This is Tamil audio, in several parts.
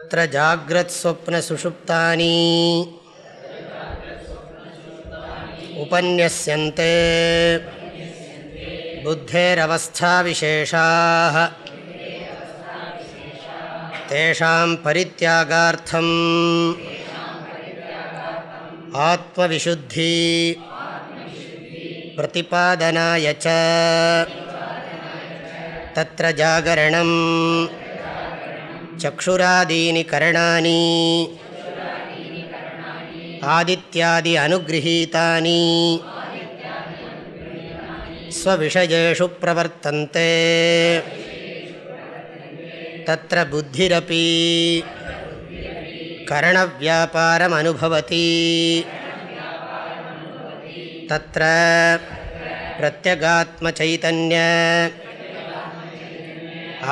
तत्र जाग्रत्स्वप्नसुषुप्तानि उपन्यस्यन्ते बुद्धेरवस्थाविशेषाः तेषां परित्यागार्थम् आत्मविशुद्धि प्रतिपादनाय च तत्र जागरणम् चक्षुरादीनि करणानि आदित्यादि अनुगृहीतानि स्वविषयेषु प्रवर्तन्ते तत्र बुद्धिरपि करणव्यापारमनुभवति तत्र प्रत्यगात्मचैतन्य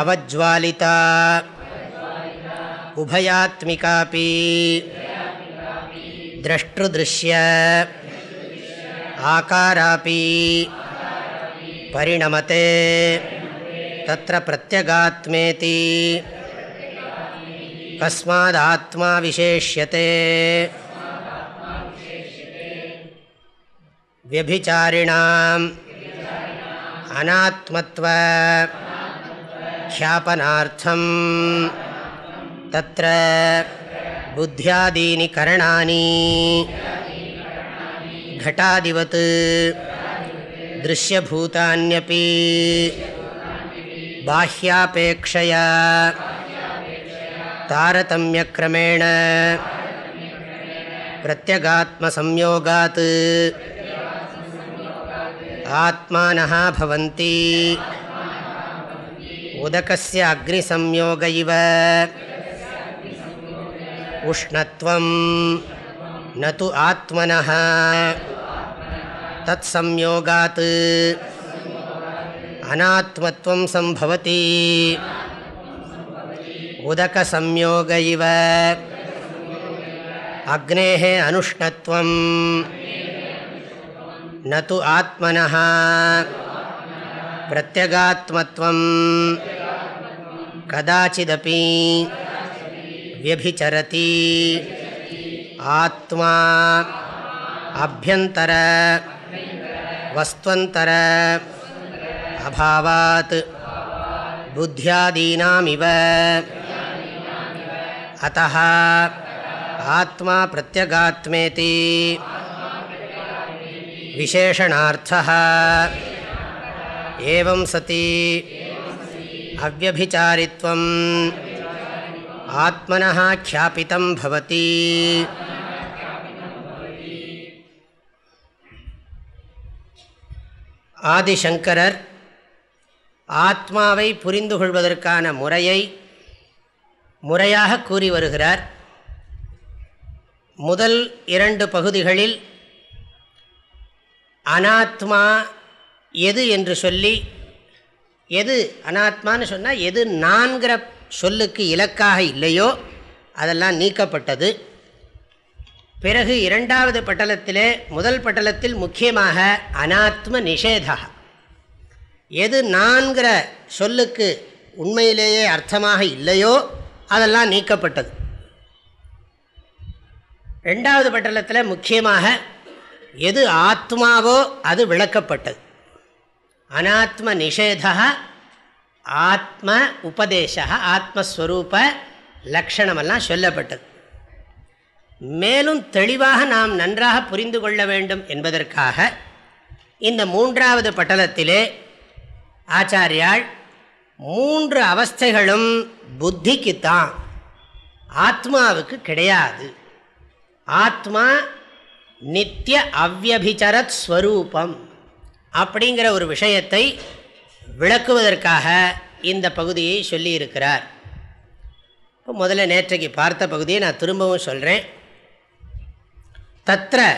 अवज्वालिता उभयात्मिकापि। द्रष्टृदृश्य। आकारापि। परिणमते। तत्र प्रत्यगात्मेति। कस्मादात्मा विशेष्यते। व्यभिचारिणाम्। अनात्मत्व। ख्यापनार्थम्। तत्र बुद्ध्यादीनि करणानि घटादिवत् दृश्यभूतान्यपि बाह्यापेक्षया तारतम्यक्रमेण प्रत्यगात्मसंयोगात् आत्मानः भवन्ति उदकस्य अग्निसंयोग इव उष्णत्वं न तु आत्मनः। तत्संयोगात्। अनात्मत्वं सम्भवति। उदकसंयोग इव। अग्नेः अनुष्णत्वं न तु आत्मनः। प्रत्यगात्मत्वं कदाचिदपि। व्यभिचरति ஆத்மா அபியந்தர வஸ்துவந்தர அபாவாத் புத்தியாதீனாமிவ அத்த ஆத்மா பிரத்யகாத்மேதி விசேஷணார்த்த ஏவம் சதி அவ்வபிச்சாரித்வம் ஆத்மனா கியாபிதம் பவதி ஆதிசங்கரர் ஆத்மாவை புரிந்து கொள்வதற்கான முறையை முறையாக கூறி வருகிறார். முதல் இரண்டு பகுதிகளில் அனாத்மா எது என்று சொல்லி எது அனாத்மான்னு சொன்னால் எது நான்கிற சொல்லுக்கு இலக்காக இல்லையோ அதெல்லாம் நீக்கப்பட்டது. பிறகு இரண்டாவது பட்டலத்திலே முதல் பட்டலத்தில் முக்கியமாக அனாத்ம நிஷேதா. எது நான்கிற சொல்லுக்கு உண்மையிலேயே அர்த்தமாக இல்லையோ அதெல்லாம் நீக்கப்பட்டது. ரெண்டாவது பட்டலத்தில் முக்கியமாக எது ஆத்மாவோ அது விளக்கப்பட்டது. அனாத்ம நிஷேதா ஆத்ம உபதேச ஆத்மஸ்வரூப லக்ஷணமெல்லாம் சொல்லப்பட்டது. மேலும் தெளிவாக நாம் நன்றாக புரிந்து கொள்ள வேண்டும் என்பதற்காக இந்த மூன்றாவது பட்டலத்திலே ஆச்சாரியால் மூன்று அவஸ்தைகளும் புத்திக்குத்தான். ஆத்மாவுக்கு கிடையாது. ஆத்மா நித்திய அவ்யபிச்சரத் ஸ்வரூபம் அப்படிங்கிற ஒரு விஷயத்தை விளக்குவதற்காக இந்த பகுதியை சொல்லியிருக்கிறார். இப்போ முதல்ல நேற்றைக்கு பார்த்த பகுதியை நான் திரும்பவும் சொல்கிறேன் தத்திர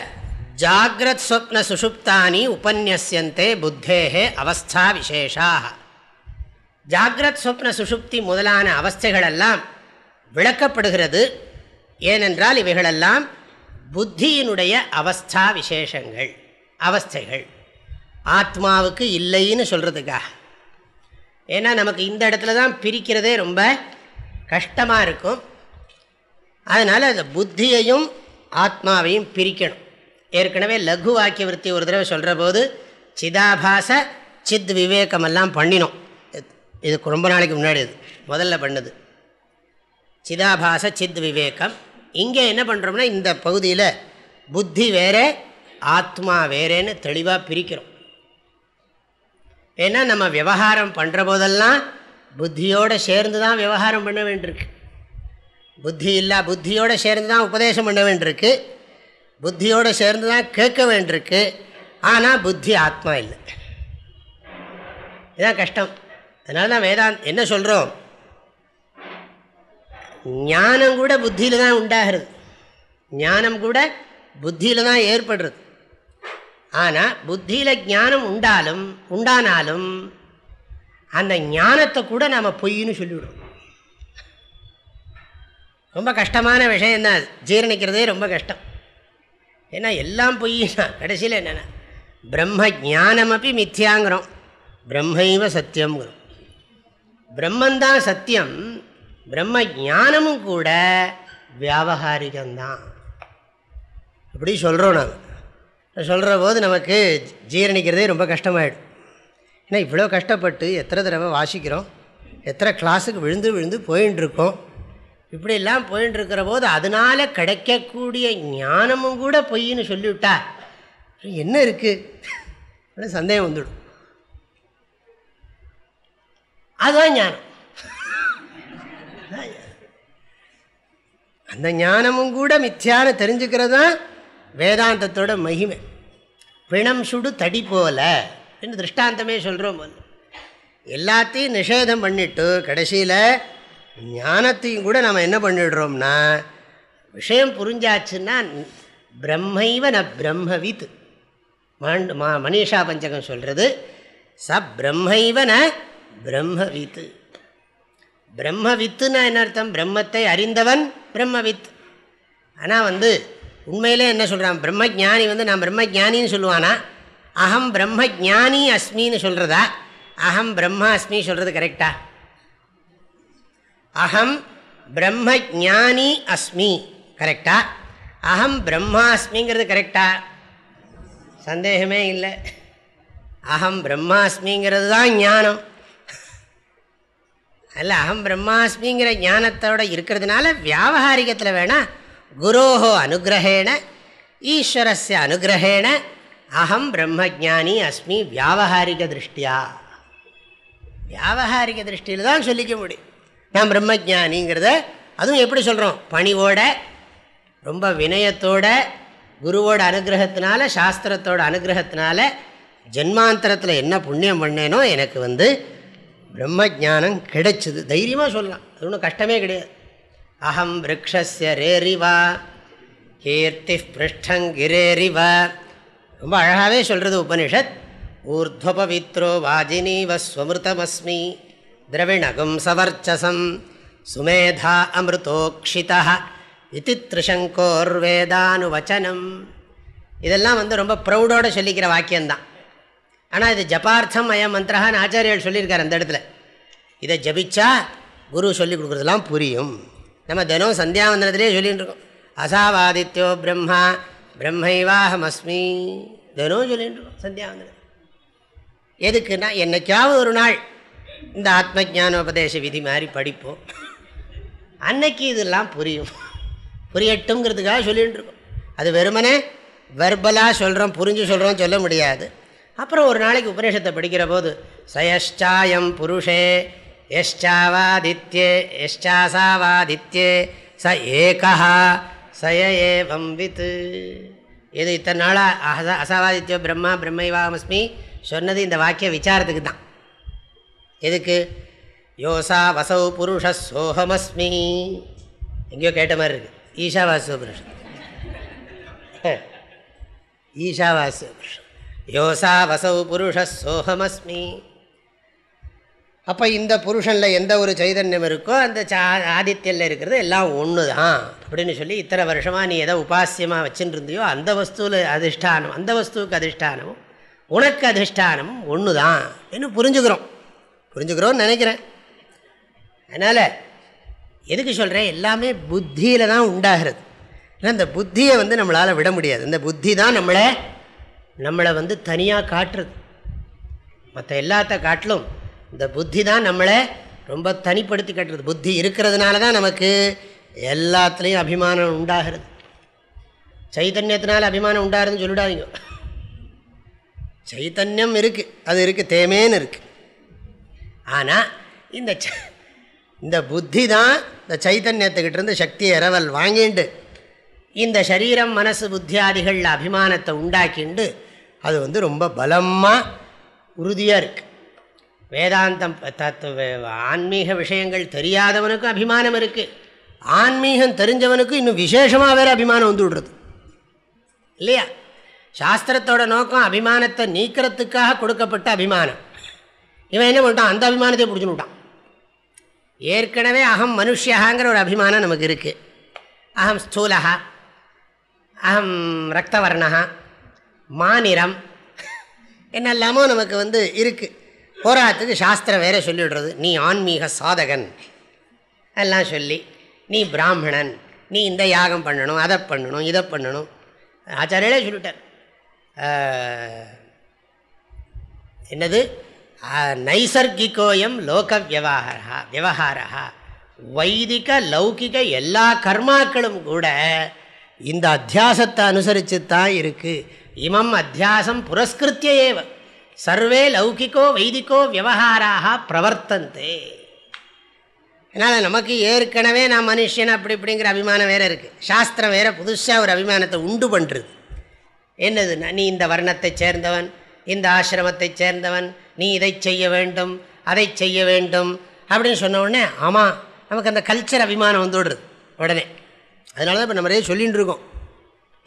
ஜாகிரத் ஸ்வப்ன சுஷுப்தானி உபன்யசியந்தே புத்தேகே அவஸ்தா விசேஷாக ஜாகிரத் ஸ்வப்ன சுஷுப்தி முதலான அவஸ்தைகளெல்லாம் விளக்கப்படுகிறது. ஏனென்றால் இவைகளெல்லாம் புத்தியினுடைய அவஸ்தா விசேஷங்கள் அவஸ்தைகள். ஆத்மாவுக்கு இல்லைன்னு சொல்கிறதுக்காக ஏன்னா நமக்கு இந்த இடத்துல தான் பிரிக்கிறதே ரொம்ப கஷ்டமாக இருக்கும். அதனால் அந்த புத்தியையும் ஆத்மாவையும் பிரிக்கணும். ஏற்கனவே லகு வாக்கிய விற்பி ஒரு தடவை சொல்கிற போது சிதாபாச சித் விவேகமெல்லாம் பண்ணினோம். இது ரொம்ப நாளைக்கு முன்னாடி இது முதல்ல பண்ணுது. சிதாபாச சித் விவேகம். இங்கே என்ன பண்ணுறோம்னா இந்த பகுதியில் புத்தி வேறே ஆத்மா வேறேன்னு தெளிவாக பிரிக்கிறோம். ஏன்னா நம்ம விவகாரம் பண்ணுற போதெல்லாம் புத்தியோடு சேர்ந்து தான் விவகாரம் பண்ண வேண்டியிருக்கு. புத்தி இல்லை புத்தியோடு சேர்ந்து தான் உபதேசம் பண்ண வேண்டியிருக்கு. புத்தியோடு சேர்ந்து தான் கேட்க வேண்டியிருக்கு. ஆனால் புத்தி ஆத்மா இல்லை. இதுதான் கஷ்டம். அதனால தான் வேதாந்த் என்ன சொல்கிறோம் ஞானம் கூட புத்தியில் தான் உண்டாகிறது. ஞானம் கூட புத்தியில் தான் ஏற்படுறது. ஆனால் புத்தியில் ஞானம் உண்டாலும் உண்டானாலும் அந்த ஞானத்தை கூட நாம் பொய்ன்னு சொல்லிவிடும் ரொம்ப கஷ்டமான விஷயந்தான் ஜீரணிக்கிறதே ரொம்ப கஷ்டம். ஏன்னா எல்லாம் பொய்னா கடைசியில் என்னென்ன பிரம்ம ஜானமப்பி மித்தியாங்கிறோம் பிரம்மைவ சத்தியங்கிறோம் பிரம்மந்தான் சத்தியம் பிரம்ம ஜானமும் கூட வியாபகாரிகம்தான். அப்படி சொல்கிறோம் நாங்கள் சொல்கிற போது நமக்கு ஜீரணிக்கிறதே ரொம்ப கஷ்டமாயிடும். ஏன்னா இவ்வளோ கஷ்டப்பட்டு எத்தனை தடவை வாசிக்கிறோம் எத்தனை கிளாஸுக்கு விழுந்து விழுந்து போயின்ட்டுருக்கோம் இப்படியெல்லாம் இப்படிலாம் போயின்னு போது அதனால் கிடைக்கக்கூடிய ஞானமும் கூட பொய்ன்னு சொல்லிவிட்டா என்ன இருக்குது சந்தேகம் வந்துடும் அதுதான் ஞானம். அந்த ஞானமும் கூட மித்தியான தெரிஞ்சுக்கிறது தான் வேதாந்தத்தோட மகிமை. பிணம் சுடு தடி போல என்று திருஷ்டாந்தமே சொல்கிறோம் எல்லாத்தையும் நிஷேதம் பண்ணிவிட்டு கடைசியில் ஞானத்தையும் கூட நம்ம என்ன பண்ணிடுறோம்னா விஷயம் புரிஞ்சாச்சுன்னா பிரம்மைவ ந பிரம்மவித். மனிஷா பஞ்சகம் சொல்கிறது ச பிரம்மைவ ந பிரம்மவித். பிரம்மவித்துன்னா என்ன அர்த்தம்? பிரம்மத்தை அறிந்தவன் பிரம்மவித். ஆனால் வந்து உண்மையிலே என்ன சொல்கிறான் பிரம்ம ஜானி வந்து நான் பிரம்ம ஜானின்னு சொல்லுவானா? அகம் பிரம்ம ஜானி அஸ்மின்னு சொல்கிறதா அகம் பிரம்மா அஸ்மி சொல்கிறது கரெக்டா அகம் பிரம்ம ஜானி அஸ்மி கரெக்டா அகம் பிரம்மாஸ்மிங்கிறது கரெக்டா சந்தேகமே இல்லை. அகம் பிரம்மாஸ்மிங்கிறது தான் ஞானம். அல்ல அகம் பிரம்மாஸ்மிங்கிற ஞானத்தோட இருக்கிறதுனால வியாபகாரிகத்தில் வேணால் குரோஹோ அனுகிரகேண ஈஸ்வரஸ்ய அனுகிரகேண அகம் பிரம்மஜானி அஸ்மி வியாபகாரிக திருஷ்டியா. வியாபகாரிக திருஷ்டியில் தான் சொல்லிக்க முடியும். நான் பிரம்மஜானிங்கிறத அதுவும் எப்படி சொல்கிறோம் பணிவோட ரொம்ப வினயத்தோட குருவோட அனுகிரகத்தினால சாஸ்திரத்தோட அனுகிரகத்தினால ஜென்மாந்தரத்தில் என்ன புண்ணியம் பண்ணேனோ எனக்கு வந்து பிரம்ம ஜானம் கிடைச்சிது. தைரியமாக சொல்லலாம். அது ஒன்றும் கஷ்டமே கிடையாது. அஹம் விரக்ஷஸ்ய ரேரிவா. கீர்த்தி பிருஷ்டங்கிரேரிவா ரொம்ப அழகாகவே சொல்கிறது உபனிஷத். ஊர்துவபவித்ரோ வாஜினீவ ஸ்வமிருதமஸ்மி. திரவிணகும் சவர்ச்சசம். சுமேதா அமிர்தோக்ஷிதா இது திருஷங்கோர்வேதானுவச்சனம் இதெல்லாம் வந்து ரொம்ப ப்ரௌடோடு சொல்லிக்கிற வாக்கியம்தான் ஆனால் இது ஜபார்த்தம் அயம் மந்திரஹான்னு ஆச்சாரியர்கள் சொல்லியிருக்கார் அந்த இடத்துல. இதை ஜபிச்சா குரு சொல்லி கொடுக்குறதுலாம் புரியும். நம்ம தினம் சந்தியாவந்தனத்திலே சொல்லிகிட்டு இருக்கோம் அசாவாதித்யோ பிரம்மா பிரம்மைவாஹமஸ்மி. தினம் சொல்லிகிட்டு இருக்கோம் சந்தியாவந்தனம் எதுக்குன்னா என்னைக்காவது ஒரு நாள் இந்த ஆத்ம ஜானோபதேச விதி மாதிரி படிப்போம். அன்னைக்கு இதெல்லாம் புரியும். புரியட்டுங்கிறதுக்காக சொல்லிகிட்டு இருக்கோம் அது வெறுமனே வெர்பலாக சொல்கிறோம் புரிஞ்சு சொல்கிறோம் சொல்ல முடியாது. அப்புறம் ஒரு நாளைக்கு உபநிஷத்தை படிக்கிற போது சயஷ்டாயம் புருஷே யஷ்டாவாதித்யே யஷ்டாசாவாதித்யே ச ஏகா சய ஏவம் வித் இது இத்தனை நாளாக அச அசாவாதித்யோ பிரம்மா பிரம்மைவாமஸ்மி சொன்னது இந்த வாக்கிய விசாரத்துக்கு தான். எதுக்கு? யோசா வசௌ புருஷ சோகமஸ்மி. எங்கேயோ கேட்ட மாதிரி இருக்குது ஈஷாவாசோ புருஷன். ஈஷாவாசோ புருஷன். யோசா வசௌ புருஷ சோகமஸ்மி. அப்போ இந்த புருஷனில் எந்த ஒரு சைதன்யம் இருக்கோ அந்த சா ஆதித்யில் இருக்கிறது எல்லாம் ஒன்று தான் அப்படின்னு சொல்லி இத்தனை வருஷமாக நீ எதை உபாசியமாக வச்சுருந்தியோ அந்த வஸ்துவில் அதிஷ்டானம் அந்த வஸ்துவுக்கு அதிஷ்டானமும் உனக்கு அதிஷ்டானமும் ஒன்று தான் என்று புரிஞ்சுக்கிறோம். புரிஞ்சுக்கிறோன்னு நினைக்கிறேன். அதனால் எதுக்கு சொல்கிறேன் எல்லாமே புத்தியில் தான் உண்டாகிறது. ஏன்னா இந்த புத்தியை வந்து நம்மளால் விட முடியாது. இந்த புத்தி தான் நம்மளை நம்மளை வந்து தனியாக காட்டுறது. மற்ற எல்லாத்த காட்டிலும் இந்த புத்தி தான் நம்மளை ரொம்ப தனிப்படுத்தி கட்டுறது புத்தி இருக்கிறதுனால தான் நமக்கு எல்லாத்துலேயும் அபிமானம் உண்டாகிறது. சைத்தன்யத்தினால அபிமானம் உண்டாகிறதுன்னு சொல்லிடாதீங்க. சைத்தன்யம் இருக்குது அது இருக்குது தேமேன்னு இருக்குது ஆனால் இந்த ச- இந்த புத்தி தான் இந்த சைத்தன்யத்துக்கிட்டிருந்து சக்தி இரவல் வாங்கிண்டு இந்த சரீரம் மனசு புத்தியாதிகளில் அபிமானத்தை உண்டாக்கிண்டு அது வந்து ரொம்ப பலமாக உறுதியாக இருக்குது வேதாந்தம் தத்துவ ஆன்மீக விஷயங்கள் தெரியாதவனுக்கும் அபிமானம் இருக்குது ஆன்மீகம் தெரிஞ்சவனுக்கும் இன்னும் விசேஷமாக வேறு அபிமானம் வந்து விடுறது. இல்லையா? சாஸ்திரத்தோட நோக்கம் அபிமானத்தை நீக்கிறதுக்காக கொடுக்கப்பட்ட அபிமானம். இவன் என்ன பண்ணிட்டான்? அந்த அபிமானத்தை பிடிச்சுட்டான் ஏற்கனவே அகம் மனுஷியாங்கிற ஒரு அபிமானம் நமக்கு இருக்குது அகம் ஸ்தூலகா அகம் ரக்தவர்ணா மாநிறம் என்னெல்லாமோ நமக்கு வந்து இருக்குது போராட்டத்துக்கு சாஸ்திரம் வேற சொல்லிவிடுறது நீ ஆன்மீக சாதகன். எல்லாம் சொல்லி நீ பிராமணன் நீ இந்த யாகம் பண்ணணும் அதை பண்ணணும் இதை பண்ணணும். ஆச்சாரியாலே சொல்லிட்டார். என்னது? நைசர்கிகோயம் லோக வியவஹாரா விவகாரா வைதிக லௌகிக எல்லா கர்மாக்களும் கூட இந்த அத்தியாசத்தை அனுசரித்து தான் இருக்குது இமம் அத்தியாசம் புரஸ்கிருத்தியேவ சர்வே லௌகிக்கோ வைதிகோ விவகாராக பிரவர்த்தந்தே. அதனால் நமக்கு ஏற்கனவே நான் மனுஷன் அப்படி இப்படிங்கிற அபிமானம் வேறு இருக்குது சாஸ்திரம் வேறு புதுசாக ஒரு அபிமானத்தை உண்டு பண்ணுறது என்னதுன்னா நீ இந்த வர்ணத்தை சேர்ந்தவன் இந்த ஆசிரமத்தைச் சேர்ந்தவன் நீ இதை செய்ய வேண்டும் அதை செய்ய வேண்டும் அப்படின்னு சொன்ன உடனே ஆமாம் நமக்கு அந்த கல்ச்சர் அபிமானம் வந்துவிடுறது உடனே. அதனால தான் இப்போ நம்ம நிறைய இருக்கோம்.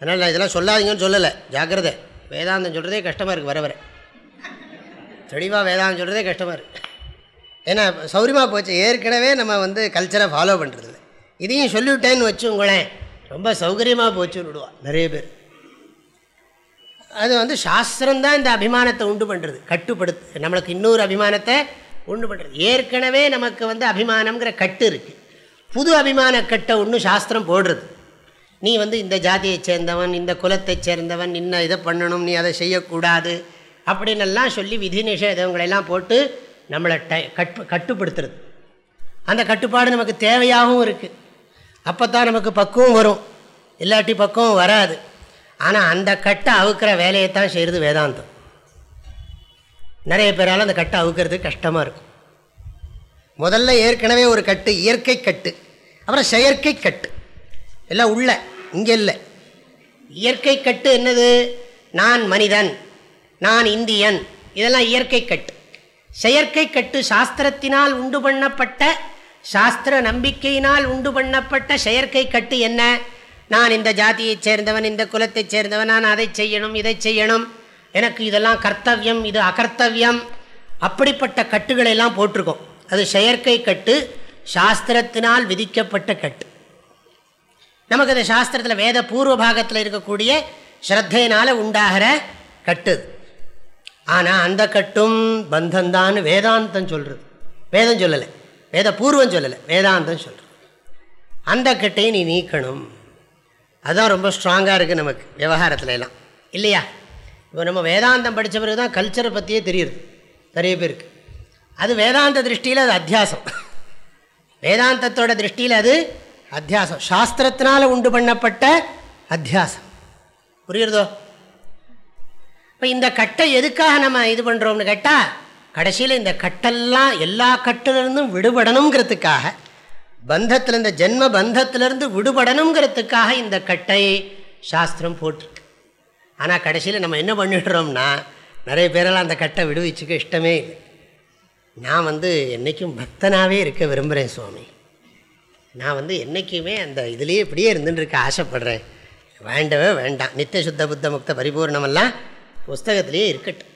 அதனால் இதெல்லாம் சொல்லாதீங்கன்னு சொல்லலை. ஜாக்கிரதை. வேதாந்தம் சொல்கிறதே கஷ்டமாக இருக்குது வர வர. தெளிவாக வேதாந்தம் சொல்கிறதே கஷ்டமாக இருக்குது ஏன்னா சௌரியமாக போச்சு ஏற்கனவே நம்ம வந்து கல்ச்சரை ஃபாலோ பண்ணுறது இதையும் சொல்லிவிட்டேன்னு வச்சு உங்களேன் ரொம்ப சௌகரியமாக போச்சுன்னு விடுவான் நிறைய பேர். அது வந்து சாஸ்திரம்தான் இந்த அபிமானத்தை உண்டு பண்ணுறது கட்டுப்படுத்து நம்மளுக்கு இன்னொரு அபிமானத்தை உண்டு பண்ணுறது ஏற்கனவே நமக்கு வந்து அபிமானம்ங்கிற கட்டு இருக்குது புது அபிமான கட்டை ஒன்று சாஸ்திரம் போடுறது. நீ வந்து இந்த ஜாதியை சேர்ந்தவன் இந்த குலத்தை சேர்ந்தவன் இன்னும் இதை பண்ணணும் நீ அதை செய்யக்கூடாது அப்படின்னெல்லாம் சொல்லி விதி நிஷேதங்களெல்லாம் போட்டு நம்மளை டை கட்டு கட்டுப்படுத்துறது. அந்த கட்டுப்பாடு நமக்கு தேவையாகவும் இருக்குது அப்போ தான் நமக்கு பக்குவம் வரும். இல்லாட்டி பக்குவம் வராது. ஆனால் அந்த கட்டை அவுக்கிற வேலையை தான் செய்கிறது வேதாந்தம். நிறைய பேரால் அந்த கட்டை அவுக்கிறது கஷ்டமாக இருக்கும். முதல்ல ஏற்கனவே ஒரு கட்டு இயற்கை கட்டு. அப்புறம் செயற்கை கட்டு. எல்லாம் உள்ள இங்கே இல்லை. இயற்கை கட்டு என்னது? நான் மனிதன். நான் இந்தியன். இதெல்லாம் இயற்கை கட்டு. செயற்கை கட்டு சாஸ்திரத்தினால் உண்டு பண்ணப்பட்ட சாஸ்திர நம்பிக்கையினால் உண்டு பண்ணப்பட்ட செயற்கை கட்டு என்ன? நான் இந்த ஜாதியைச் சேர்ந்தவன் இந்த குலத்தைச் சேர்ந்தவன் நான் அதை செய்யணும் இதை செய்யணும். எனக்கு இதெல்லாம் கர்த்தவியம் இது அகர்த்தவியம். அப்படிப்பட்ட கட்டுகளை எல்லாம் போட்டிருக்கோம். அது செயற்கை கட்டு சாஸ்திரத்தினால் விதிக்கப்பட்ட கட்டு. நமக்கு அந்த சாஸ்திரத்தில் வேத பூர்வ பாகத்தில் இருக்கக்கூடிய ஸ்ரத்தையினால் உண்டாகிற கட்டு ஆனால் அந்த கட்டும் பந்தந்தான்னு வேதாந்தம் சொல்கிறது வேதம் சொல்லலை. வேத பூர்வம் சொல்லலை. வேதாந்தம் சொல்கிறது அந்த கட்டையை நீ நீக்கணும். அதுதான் ரொம்ப ஸ்ட்ராங்காக இருக்குது நமக்கு விவகாரத்துல எல்லாம். இல்லையா? இப்போ நம்ம வேதாந்தம் படித்த பிறகு தான் கல்ச்சரை பற்றியே தெரியுது. நிறைய பேருக்கு. அது வேதாந்த திருஷ்டியில் அது அத்தியாசம். வேதாந்தத்தோட திருஷ்டியில் அது அத்தியாசம். சாஸ்திரத்தினால் உண்டு பண்ணப்பட்ட அத்தியாசம். புரியுறதோ? இப்போ இந்த கட்டை எதுக்காக நம்ம இது பண்ணுறோம்னு கேட்டால் கடைசியில் இந்த கட்டெல்லாம் எல்லா கட்டிலிருந்தும் விடுபடணுங்கிறதுக்காக பந்தத்தில் இந்த ஜென்ம பந்தத்திலிருந்து விடுபடணுங்கிறதுக்காக இந்த கட்டை சாஸ்திரம் போட்டிருக்கு. ஆனால் கடைசியில் நம்ம என்ன பண்ணிடுறோம்னா நிறைய பேரெல்லாம் அந்த கட்டை விடுவிச்சுக்க இஷ்டமே இல்லை. நான் வந்து என்றைக்கும் பக்தனாகவே இருக்க விரும்புகிறேன் சுவாமி. நான் வந்து என்றைக்குமே அந்த இதுலேயே இப்படியே இருந்துன்னு இருக்க ஆசைப்படுறேன். வேண்டவே வேண்டாம். நித்திய சுத்த புத்த முக்த பரிபூர்ணமெல்லாம் புஸ்தகத்திலேயே இருக்கட்டும்.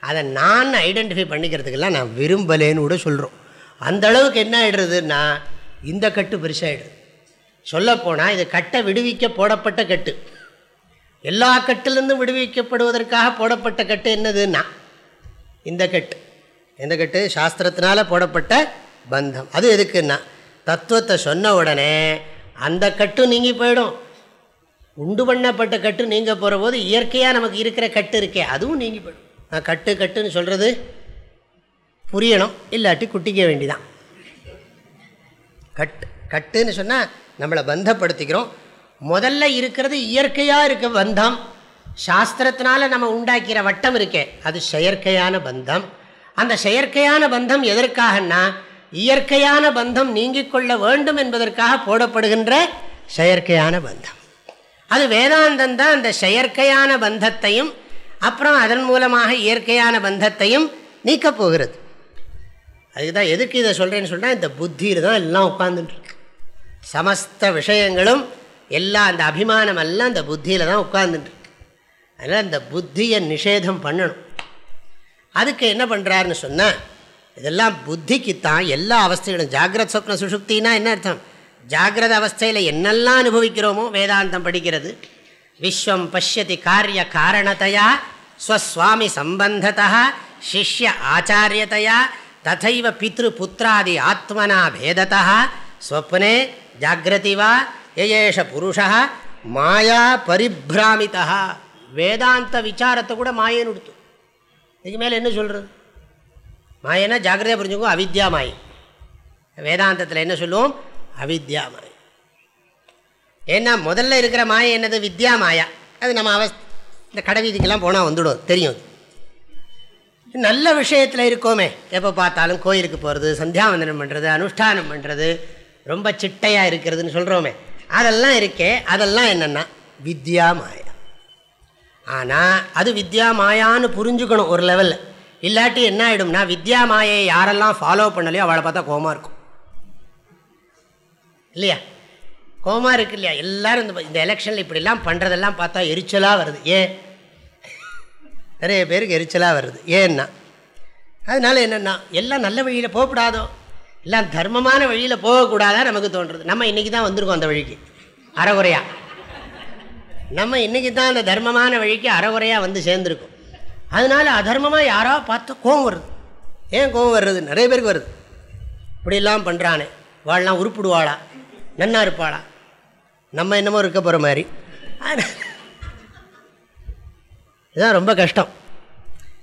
அதை நான் ஐடென்டிஃபை பண்ணிக்கிறதுக்கெல்லாம் நான் விரும்பலேன்னு கூட சொல்கிறோம் அந்த அளவுக்கு என்ன ஆகிடுறதுன்னா இந்த கட்டு பெருசாகிடுது சொல்லப்போனால் இது கட்டை விடுவிக்க போடப்பட்ட கட்டு. எல்லா கட்டிலிருந்தும் விடுவிக்கப்படுவதற்காக போடப்பட்ட கட்டு என்னதுன்னா இந்த கட்டு. எந்த கட்டு சாஸ்திரத்தினால போடப்பட்ட பந்தம். அது எதுக்குன்னா தத்துவத்தை சொன்ன உடனே அந்த கட்டு நீங்கி போயிடும். உண்டு பண்ணப்பட்ட கட்டு நீங்கள் போகிற போது இயற்கையாக நமக்கு இருக்கிற கட்டு இருக்கே அதுவும் நீங்கி போயிடும் நான் கட்டு கட்டுன்னு சொல்கிறது புரியணும் இல்லாட்டி குட்டிக்க வேண்டிதான். கட்டு கட்டுன்னு சொன்னால் நம்மளை பந்தப்படுத்திக்கிறோம். முதல்ல இருக்கிறது இயற்கையாக இருக்க பந்தம். சாஸ்திரத்தினால நம்ம உண்டாக்கிற வட்டம் இருக்கே அது செயற்கையான பந்தம். அந்த செயற்கையான பந்தம் எதற்காகனா இயற்கையான பந்தம் நீங்கிக் கொள்ள வேண்டும் என்பதற்காக போடப்படுகின்ற செயற்கையான பந்தம். அது வேதாந்தம் தான் அந்த செயற்கையான பந்தத்தையும் அப்புறம் அதன் மூலமாக இயற்கையான பந்தத்தையும் நீக்கப் போகிறது. அதுதான் எதுக்கு இதை சொல்கிறேன்னு சொன்னால் இந்த புத்தியில் தான் எல்லாம் உட்கார்ந்துட்டுருக்கு சமஸ்த விஷயங்களும் எல்லாம் அந்த அபிமானம் எல்லாம் இந்த புத்தியில் தான் உட்கார்ந்துட்டுருக்கு அதனால் இந்த புத்தியை நிஷேதம் பண்ணணும். அதுக்கு என்ன பண்ணுறாருன்னு சொன்னால் இதெல்லாம் புத்திக்குத்தான் எல்லா அவஸ்தைகளும் ஜாகிரத் சொப்ன சுஷுப்தினா என்ன அர்த்தம்? ஜாகிரத அவஸ்தையில் என்னெல்லாம் அனுபவிக்கிறோமோ வேதாந்தம் படிக்கிறது. விஸ்வம் பசியதி காரிய காரணத்தையா ஸ்வஸ்வாமி சம்பந்தத்தா சிஷ்ய ஆச்சாரியத்தையா ததைவ பித்ரு புத்திராதி ஆத்மனா பேதத்தா ஸ்வப்னே ஜாகிரதி வா ஏஷ புருஷா மாயா பரிபிராமிதா வேதாந்த விசாரத்தை கூட மாயன்னு கொடுத்து இதுக்கு மேலே என்ன சொல்கிறது மாயனா ஜாகிரதையாக புரிஞ்சுக்கோ அவித்யா மாயை. வேதாந்தத்தில் என்ன சொல்லுவோம்? அவித்யா மாயா ஏன்னா முதல்ல இருக்கிற மாயை என்னது? வித்யா மாயா அது நம்ம அவஸ் இந்த கடைவீதிக்கெல்லாம் போனால் வந்துடும். தெரியும் நல்ல விஷயத்தில் இருக்கோமே. எப்போ பார்த்தாலும் கோயிலுக்கு போகிறது சந்தியாவந்தனம் பண்ணுறது அனுஷ்டானம் பண்ணுறது ரொம்ப சிட்டையாக இருக்கிறதுன்னு சொல்கிறோமே அதெல்லாம் இருக்கே அதெல்லாம் என்னென்னா வித்யா மாயா ஆனால் அது வித்யா மாயான்னு புரிஞ்சுக்கணும் ஒரு லெவலில் இல்லாட்டி என்ன ஆகிடும்னா வித்யா மாயை யாரெல்லாம் ஃபாலோ பண்ணலையோ அவளை பார்த்தா கோமாக இருக்கும். இல்லையா? கோமா இருக்கு இல்லையா? எல்லாரும் இந்த இந்த எலெக்ஷனில் இப்படிலாம் பண்ணுறதெல்லாம் பார்த்தா எரிச்சலாக வருது. ஏன்? நிறைய பேருக்கு எரிச்சலாக வருது. ஏன்னா? அதனால் என்னென்னா எல்லாம் நல்ல வழியில் போகக்கூடாதோ? எல்லாம் தர்மமான வழியில் போகக்கூடாதான் நமக்கு தோன்றுறது நம்ம இன்றைக்கி தான் வந்திருக்கோம் அந்த வழிக்கு. அறகுறையாக நம்ம இன்றைக்கி தான் அந்த தர்மமான வழிக்கு அறகுறையாக வந்து சேர்ந்துருக்கோம். அதனால் அதர்மமாக யாரோ பார்த்தா கோவம் வருது. ஏன் கோவம் வர்றது நிறைய பேருக்கு வருது. இப்படிலாம் பண்ணுறானே வாழலாம் உருப்பிடுவாளா? நன்னா இருப்பாளா? நம்ம என்னமோ இருக்க போகிற மாதிரி. இதுதான் ரொம்ப கஷ்டம்.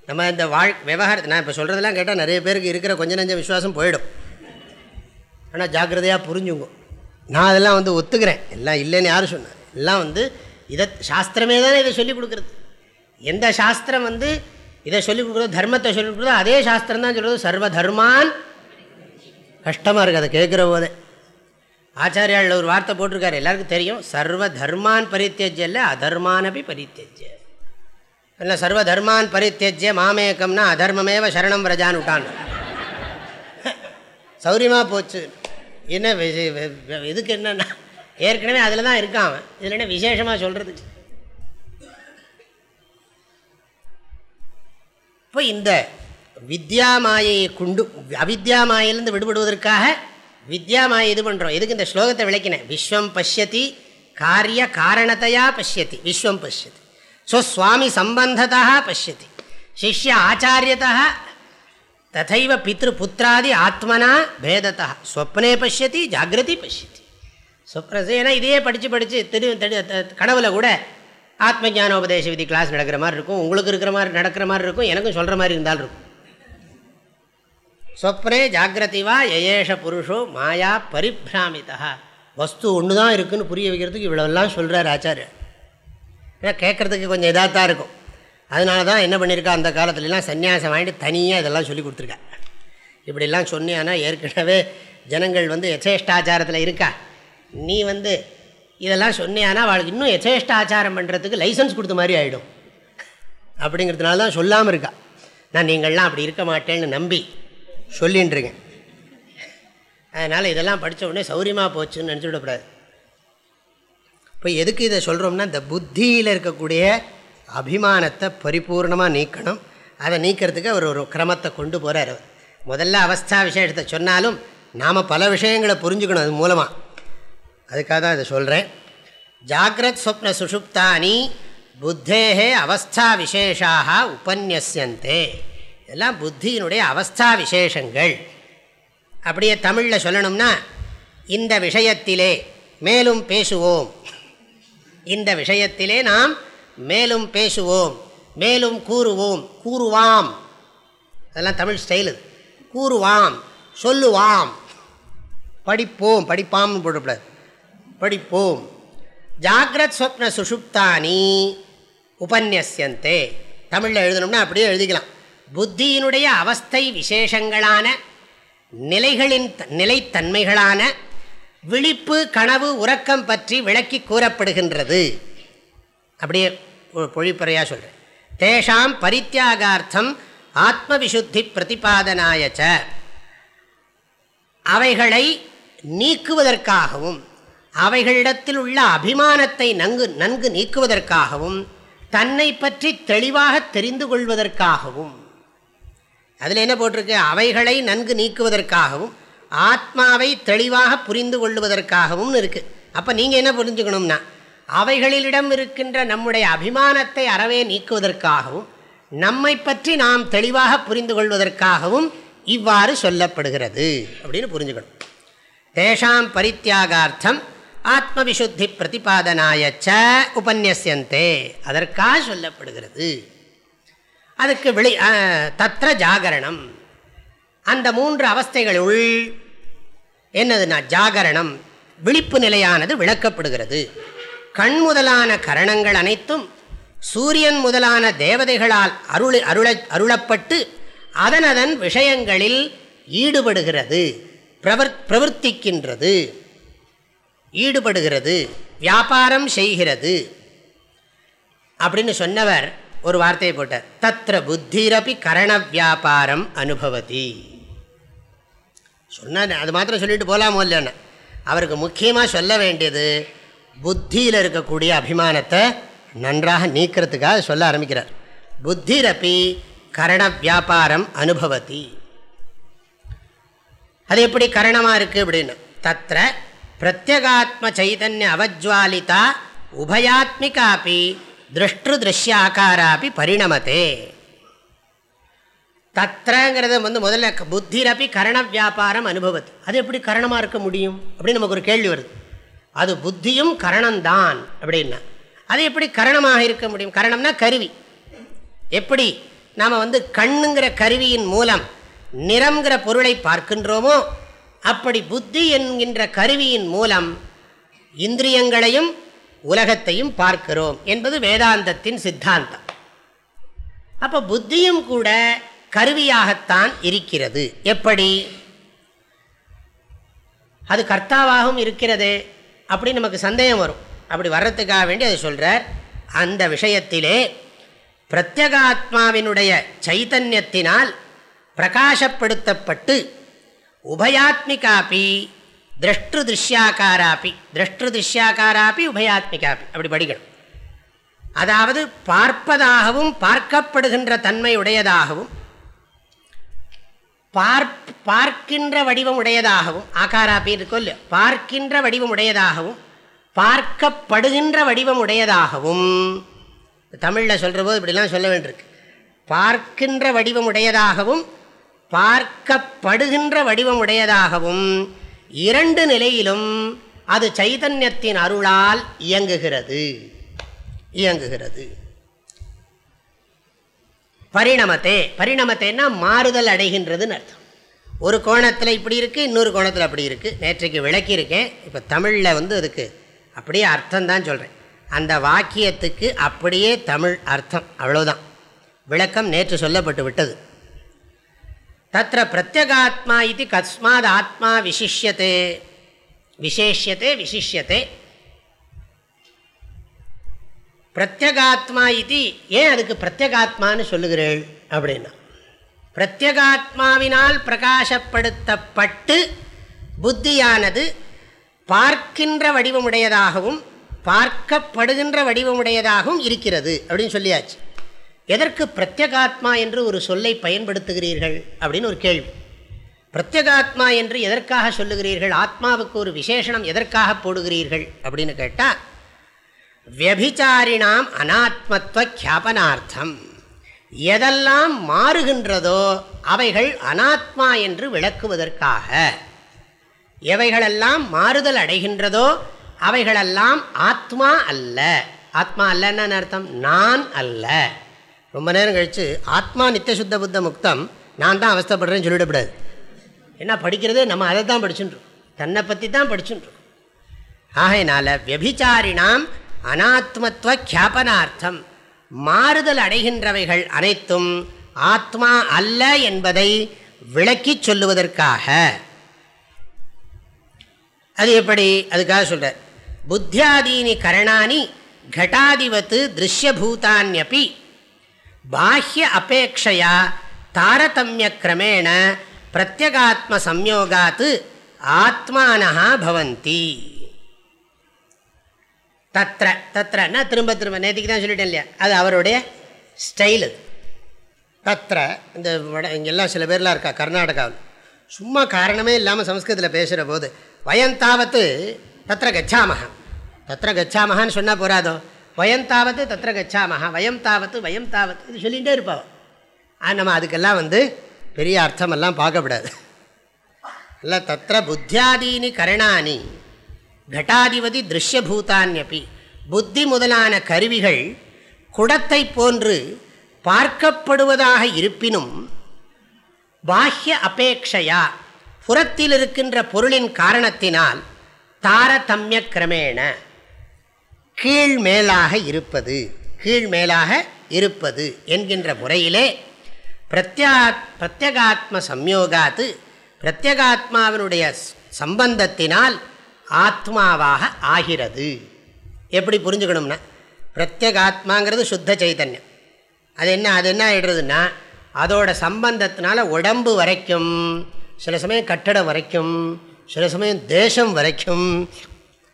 நம்ம இந்த வாழ் விவகாரத்தை நான் இப்போ சொல்கிறதெல்லாம் கேட்டால் நிறைய பேருக்கு இருக்கிற கொஞ்ச நஞ்ச விசுவாசம் போயிடும். ஆனால் ஜாக்கிரதையாக புரிஞ்சுங்க. நான் அதெல்லாம் வந்து ஒத்துக்கிறேன். எல்லாம் இல்லைன்னு யாரும் சொன்னேன் எல்லாம் வந்து இதை சாஸ்திரமே தானே இதை சொல்லிக் கொடுக்குறது. எந்த சாஸ்திரம் வந்து இதை சொல்லிக் கொடுக்குறது தர்மத்தை சொல்லிக் கொடுக்குறதோ அதே சாஸ்திரம் தான் சொல்கிறது சர்வ தர்மான் கஷ்டமாக இருக்குது அதை கேட்குற போதே. ஆச்சாரியால் ஒரு வார்த்தை போட்டிருக்காரு. எல்லாருக்கும் தெரியும். சர்வ தர்மான் பரித்தியஜ்ய இல்லை அதர்மானபி பரித்தேஜ்ய. இல்லை சர்வ தர்மான் பரித்தியஜ்ய மாமேக்கம்னா அதர்மமேவ சரணம் விரஜான்னு விட்டான் சௌரியமாக போச்சு. என்ன இதுக்கு என்னன்னா ஏற்கனவே அதில் தான் இருக்கான் இதில் என்ன விசேஷமாக சொல்கிறதுக்கு இப்போ இந்த வித்யா மாயையை குண்டு அவித்யா மாயிலிருந்து விடுபடுவதற்காக வித்யா இது பண்ணுறோம் எதுக்கு இந்த ஸ்லோகத்தை விளக்கினேன்? விஸ்வம் பசியதி காரிய காரணத்தையா பசியதி விஸ்வம் பசியதி ஸோ சுவாமி சம்பந்ததா பசியதி சிஷ்ய ஆச்சாரியதா ததைவ பித்ரு புத்திராதி ஆத்மனா பேதத்தா ஸ்வப்னே பசியதி ஜாகிரதி பசியதி சொப்னஸ் ஏன்னா இதையே படித்து படித்து திரு கனவுல கூட ஆத்ம ஜானோபதேச விதி கிளாஸ் நடக்கிற மாதிரி இருக்கும். உங்களுக்கு இருக்கிற மாதிரி நடக்கிற மாதிரி இருக்கும். எனக்கும் சொல்கிற மாதிரி இருந்தாலும் இருக்கும். சொப்னே ஜாகிரதிவா யயேஷ புருஷோ மாயா பரிபிராமிதா. வஸ்து ஒன்று தான் இருக்குதுன்னு புரிய வைக்கிறதுக்கு இவ்வளோலாம் சொல்கிறார் ஆச்சாரியர். ஏன்னா கேட்குறதுக்கு கொஞ்சம் இதாக தான் இருக்கும். அதனால தான் என்ன பண்ணியிருக்கா அந்த காலத்துலலாம் சன்னியாசம் வாங்கிட்டு தனியாக இதெல்லாம் சொல்லி கொடுத்துருக்கா. இப்படிலாம் சொன்னியானா ஏற்கனவே ஜனங்கள் வந்து யசேஷ்டாச்சாரத்தில் இருக்கா. நீ வந்து இதெல்லாம் சொன்னியானா அவளுக்கு இன்னும் யசேஷ்ட ஆச்சாரம் பண்ணுறதுக்கு லைசன்ஸ் கொடுத்த மாதிரி ஆகிடும் அப்படிங்கிறதுனால தான் சொல்லாமல் இருக்கா. நான் நீங்கள்லாம் அப்படி இருக்க மாட்டேன்னு நம்பி சொல்லின்றிருக்கேன். அதனால் இதெல்லாம் படித்த உடனே சௌரியமாக போச்சுன்னு நினச்சிவிடக்கூடாது இப்போ எதுக்கு இதை சொல்கிறோம்னா இந்த புத்தியில் இருக்கக்கூடிய அபிமானத்தை பரிபூர்ணமாக நீக்கணும். அதை நீக்கிறதுக்கு அவர் ஒரு கிரமத்தை கொண்டு போகிறார் முதல்ல அவஸ்தா விசேஷத்தை சொன்னாலும் நாம் பல விஷயங்களை புரிஞ்சுக்கணும் அது மூலமாக அதுக்காக தான் இதை சொல்கிறேன் ஜாகிரத் ஸ்வப்ன சுஷுப்தானி புத்தேகே அவஸ்தா விசேஷாக உபன்யசியந்தே இதெல்லாம் புத்தியினுடைய அவஸ்தா விசேஷங்கள். அப்படியே தமிழில் சொல்லணும்னா இந்த விஷயத்திலே மேலும் பேசுவோம். இந்த விஷயத்திலே நாம் மேலும் பேசுவோம் மேலும் கூறுவோம் கூறுவாம். அதெல்லாம் தமிழ் ஸ்டைலு கூறுவாம் சொல்லுவாம். படிப்போம் படிப்பாம்னு போடக்கூடாது. படிப்போம். ஜாகிரத் ஸ்வப்ன சுஷுப்தானி உபன்யசியந்தே தமிழில் எழுதணும்னா அப்படியே எழுதிக்கலாம். புத்தியினுடைய அவஸ்தை விசேஷங்களான நிலைகளின் நிலைத்தன்மைகளான விழிப்பு கனவு உறக்கம் பற்றி விளக்கி கூறப்படுகின்றது. அப்படியே பொழிப்புறையாக சொல்கிறேன் தேஷாம் பரித்தியாகார்த்தம் ஆத்மவிசுத்தி பிரதிபாதனாயச்ச அவைகளை நீக்குவதற்காகவும் அவைகளிடத்தில் உள்ள அபிமானத்தை நன்கு நன்கு நீக்குவதற்காகவும் தன்னை பற்றி தெளிவாக தெரிந்து கொள்வதற்காகவும் அதில் என்ன போட்டிருக்கு? அவைகளை நன்கு நீக்குவதற்காகவும் ஆத்மாவை தெளிவாக புரிந்து கொள்ளுவதற்காகவும் இருக்குது அப்போ நீங்கள் என்ன புரிஞ்சுக்கணும்னா அவைகளிடம் இருக்கின்ற நம்முடைய அபிமானத்தை அறவே நீக்குவதற்காகவும் நம்மை பற்றி நாம் தெளிவாக புரிந்து கொள்வதற்காகவும் இவ்வாறு சொல்லப்படுகிறது அப்படின்னு புரிஞ்சுக்கணும். தேஷாம் பரித்தியாகார்த்தம் ஆத்மவிசுத்தி பிரதிபாதனாயச்ச உபன்யசியந்தே அதற்காக சொல்லப்படுகிறது. அதுக்கு வெளி தத்திர ஜாகரணம். அந்த மூன்று அவஸ்தைகளுள் என்னதுன்னா ஜாகரணம். விழிப்பு நிலையானது விளக்கப்படுகிறது. கண் முதலான கரணங்கள் அனைத்தும் சூரியன் முதலான தேவதைகளால் அருள் அருள அருளப்பட்டு அதனதன் விஷயங்களில் ஈடுபடுகிறது பிரவர் பிரவர்த்திக்கின்றது. ஈடுபடுகிறது வியாபாரம் செய்கிறது. அப்படின்னு சொன்னவர் ஒரு வார்த்தையை போட்டார். தத்திர புத்திரப்பி கரண வியாபாரம் அனுபவதி. சொன்ன அது மாத்திரம் சொல்லிட்டு போகலாமோ இல்லைன்னு அவருக்கு முக்கியமாக சொல்ல வேண்டியது புத்தியில் இருக்கக்கூடிய அபிமானத்தை நன்றாக நீக்கிறதுக்காக சொல்ல ஆரம்பிக்கிறார். புத்திரப்பி கரண வியாபாரம் அனுபவத்தி அது எப்படி கரணமாக இருக்குது அப்படின்னு. தத்திர பிரத்யகாத்ம சைதன்ய அவஜ்வாலிதா உபயாத்மிகாப்பி திருஷ்டு திருஷ்யாக்காராப்பி பரிணமத்தே தத்திரங்கிறத வந்து முதல்ல புத்திரப்பி கரண வியாபாரம் அனுபவத்து. அது எப்படி கரணமாக இருக்க முடியும்? அப்படின்னு நமக்கு ஒரு கேள்வி வருது. அது புத்தியும் கரணம்தான் அப்படின்னா. அது எப்படி கரணமாக இருக்க முடியும்? கரணம்னா கருவி. எப்படி நாம் வந்து கண்ணுங்கிற கருவியின் மூலம் நிறங்கிற பொருளை பார்க்கின்றோமோ அப்படி புத்தி என்கின்ற கருவியின் மூலம் இந்திரியங்களையும் உலகத்தையும் பார்க்கிறோம் என்பது வேதாந்தத்தின் சித்தாந்தம். அப்போ புத்தியும் கூட கருவியாகத்தான் இருக்கிறது. எப்படி? அது கர்த்தாவாகவும் இருக்கிறது அப்படி நமக்கு சந்தேகம் வரும். அப்படி வர்றதுக்காக வேண்டி அதை சொல்கிறார் அந்த விஷயத்திலே பிரத்யகாத்மாவினுடைய சைத்தன்யத்தினால் பிரகாசப்படுத்தப்பட்டு உபயாத்மிகாப்பி திரஷ்டு திருஷ்யாக்காராப்பி திரஷ்டு திருஷ்யாக்காராப்பி உபயாத்மிகாப்பி அப்படி படிக்கணும். அதாவது பார்ப்பதாகவும் பார்க்கப்படுகின்ற தன்மை உடையதாகவும் பார்க்கின்ற வடிவம் உடையதாகவும் ஆகாராப்பி இருக்கோ இல்லையோ பார்க்கின்ற வடிவம் உடையதாகவும் பார்க்கப்படுகின்ற வடிவம் உடையதாகவும் தமிழில் சொல்கிற போது இப்படிலாம் சொல்ல வேண்டியிருக்கு. பார்க்கின்ற வடிவம் உடையதாகவும் பார்க்கப்படுகின்ற வடிவம் உடையதாகவும் இரண்டு நிலையிலும் அது சைதன்யத்தின் அருளால் இயங்குகிறது. இயங்குகிறது. பரிணமத்தே பரிணமத்தைன்னா மாறுதல் அடைகின்றதுன்னு அர்த்தம். ஒரு கோணத்தில் இப்படி இருக்குது இன்னொரு கோணத்தில் அப்படி இருக்குது நேற்றைக்கு விளக்கியிருக்கேன். இப்போ தமிழில் வந்து அதுக்கு அப்படியே அர்த்தம் தான் சொல்கிறேன் அந்த வாக்கியத்துக்கு அப்படியே தமிழ் அர்த்தம். அவ்வளோதான் விளக்கம் நேற்று சொல்லப்பட்டு விட்டது. தத்திர பிரத்யகாத்மா இது கஸ்மாத் ஆத்மா விசிஷ்யத்தே விசேஷியத்தை விசிஷ்யத்தை பிரத்யகாத்மா இது ஏன் அதுக்கு பிரத்யகாத்மான்னு சொல்லுகிறேள் அப்படின்னா. பிரத்யகாத்மாவினால் பிரகாசப்படுத்தப்பட்டு புத்தியானது பார்க்கின்ற வடிவமுடையதாகவும் பார்க்கப்படுகின்ற வடிவமுடையதாகவும் இருக்கிறது அப்படின்னு சொல்லியாச்சு. எதற்கு பிரத்யகாத்மா என்று ஒரு சொல்லை பயன்படுத்துகிறீர்கள் அப்படின்னு ஒரு கேள்வி. பிரத்யகாத்மா என்று எதற்காக சொல்லுகிறீர்கள்? ஆத்மாவுக்கு ஒரு விசேஷனம் எதற்காக போடுகிறீர்கள்? அப்படின்னு கேட்டால் வியபிச்சாரினாம் அனாத்மத்துவ கியாபனார்த்தம். எதெல்லாம் மாறுகின்றதோ அவைகள் அனாத்மா என்று விளக்குவதற்காக. எவைகளெல்லாம் மாறுதல் அடைகின்றதோ அவைகளெல்லாம் ஆத்மா அல்ல. ஆத்மா அல்லன்னு அர்த்தம்? நான் அல்ல. ரொம்ப நேரம் கழித்து ஆத்மா நித்தியசுத்த புத்த முக்தம் நான் தான் அவஸ்தப்படுறேன்னு சொல்லிடக்கூடாது ஏன்னா படிக்கிறதே நம்ம அதை தான் படிச்சுட்டுருக்கோம். தன்னை பற்றி தான் படிச்சுட்டுருக்கோம். ஆகையினால வியபிச்சாரினாம் அனாத்மத்துவ கியாபனார்த்தம் மாறுதல் அடைகின்றவைகள் அனைத்தும் ஆத்மா அல்ல என்பதை விளக்கி சொல்லுவதற்காக. அது எப்படி? அதுக்காக சொல்கிறார் புத்தியாதீனி கரணானி கட்டாதிவத்து திருஷ்யபூதான்யப்பி பாஹ்ய அபேட்சையா தாரதமிய கிரமேண பிரத்யகாத்ம சம்யோகாத்து ஆத்மானஹா பவந்தி தத்ர தத்ரன்னா திரும்ப திரும்ப நேற்றுக்கு தான் சொல்லிட்டேன் இல்லையா? அது அவருடைய ஸ்டைல் அது. தத்ர இந்த வட இங்கெல்லாம் சில பேர்லாம் இருக்கா கர்நாடகாவில். சும்மா காரணமே இல்லாமல் சம்ஸ்கிருதத்தில் பேசுகிற போது வயந்தாவத்து தத்திர கச்சாமக தத்திர கச்சாமகான்னு சொன்னால் போகாதோ வயந்தாவத்து தத்திர கச்சாமக வயம் தாவத்து வயம் தாவத்து இது சொல்லிகிட்டே இருப்பாள் நம்ம அதுக்கெல்லாம் வந்து பெரிய அர்த்தமெல்லாம் பார்க்கப்படாது இல்லை தத்திர புத்தியாதீனி கரணானி கட்டாதிபதி திருஷ்யபூதான்யப்பி புத்தி முதலான கருவிகள் குடத்தை போன்று பார்க்கப்படுவதாக இருப்பினும் பாஹ்ய அபேட்சையா புறத்தில் இருக்கின்ற பொருளின் காரணத்தினால் தாரதமிய கிரமேண கீழ் மேலாக இருப்பது கீழ் மேலாக இருப்பது என்கின்ற முறையிலே பிரத்யா பிரத்யகாத்ம சம்யோகாத்து பிரத்யகாத்மாவினுடைய சம்பந்தத்தினால் ஆத்மாவாக ஆகிறது. எப்படி புரிஞ்சுக்கணும்னா பிரத்யகாத்மாங்கிறது சுத்த சைதன்யம். அது என்ன அது என்ன ஆகிடுறதுன்னா அதோட சம்பந்தத்தினால உடம்பு வரைக்கும் சில சமயம் கட்டடம் வரைக்கும் சில சமயம் தேசம் வரைக்கும்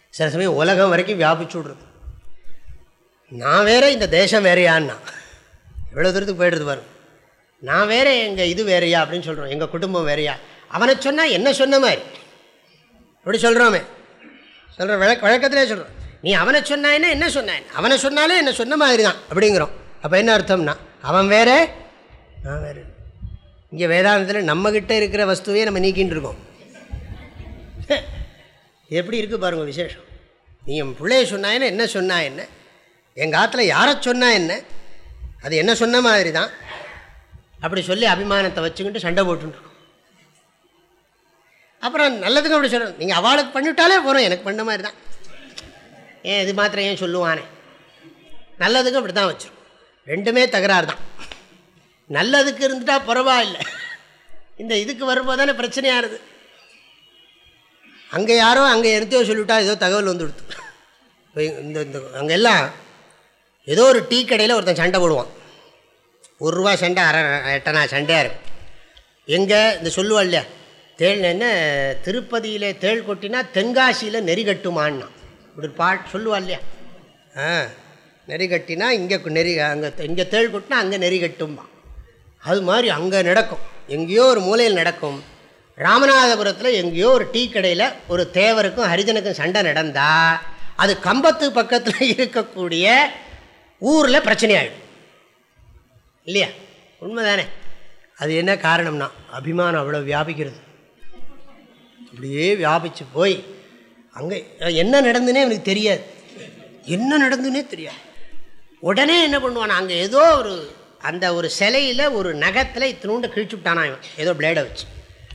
சில சமயம் உலகம் வரைக்கும் வியாபிச்சு விடுறது. நான் வேற இந்த தேசம் வேறையான்னா. எவ்வளோ தூரத்துக்கு போயிடுறது வரும் நான் வேற எங்கள் இது வேறையா அப்படின்னு சொல்கிறோம் எங்கள் குடும்பம் வேறையா. அவனை சொன்னால் என்ன சொன்ன மாதிரி? அப்படி சொல்கிறோமே சொல்கிற வழக்க வழக்கத்திலே சொல்கிறோம் நீ அவனை சொன்னாயின்னா என்ன சொன்னான் அவனை சொன்னாலே என்ன சொன்ன மாதிரி தான் அப்படிங்கிறோம். அப்போ என்ன அர்த்தம்னா அவன் வேற நான் வேறு. இங்கே வேதாந்தத்தில் நம்மக்கிட்ட இருக்கிற வஸ்துவே நம்ம நீக்கின்னு இருக்கோம். எப்படி இருக்குது பாருங்கள் விசேஷம். நீ என் பிள்ளைய சொன்னாயின்னா என்ன சொன்னா என்ன? எங்கள் ஆற்றுல யாரை சொன்னால் என்ன? அது என்ன சொன்ன மாதிரி தான் அப்படி சொல்லி அபிமானத்தை வச்சுக்கிட்டு சண்டை போட்டுருக்கோம் அப்புறம் நல்லதுக்கு அப்படி சொல்கிறோம் நீங்கள் அவளுக்கு பண்ணிவிட்டாலே போகிறோம் எனக்கு பண்ண மாதிரி தான் ஏன் இது மாத்திரம் ஏன் சொல்லுவானே? நல்லதுக்கும் அப்படி தான் வச்சிரும் ரெண்டுமே தகராறு தான் நல்லதுக்கு இருந்துட்டால் பரவாயில்லை. இந்த இதுக்கு வரும்போது தானே பிரச்சனையாகுது அங்கே யாரோ அங்கே எனத்தையோ சொல்லிவிட்டா ஏதோ தகவல் வந்து கொடுத்து. இந்த இந்த அங்கெல்லாம் ஏதோ ஒரு டீ கடையில் ஒருத்தன் சண்டை போடுவான். ஒரு ரூபா சண்டை அரை எட்டனா சண்டையாக இருக்கும். எங்கே இந்த சொல்லுவாள் இல்லையா தேள் என்ன திருப்பதியில் தேள் கொட்டினா தென்காசியில் நெறி கட்டுமான்னா இப்படி பாட் சொல்லுவா இல்லையா ஆ நெறி கட்டினா இங்கே நெறி அங்கே இங்கே தேள் கொட்டினா அங்கே நெறிகட்டுமா அது மாதிரி அங்கே நடக்கும். எங்கேயோ ஒரு மூலையில் நடக்கும். ராமநாதபுரத்தில் எங்கேயோ ஒரு டீ கடையில் ஒரு தேவருக்கும் ஹரிஜனுக்கும் சண்டை நடந்தால் அது கம்பத்து பக்கத்தில் இருக்கக்கூடிய ஊரில் பிரச்சனை ஆகிடும் இல்லையா? உண்மைதானே? அது என்ன காரணம்னா அபிமானம் அவ்வளோ வியாபிக்கிறது. அப்படியே வியாபித்து போய் அங்கே என்ன நடந்துன்னே எனக்கு தெரியாது. என்ன நடந்துன்னே தெரியாது. உடனே என்ன பண்ணுவான்? அங்கே ஏதோ ஒரு அந்த ஒரு சிலையில் ஒரு நகத்தில் இத்தினூண்டு கிழிச்சு விட்டானா இவன். ஏதோ பிளேடை வச்சு.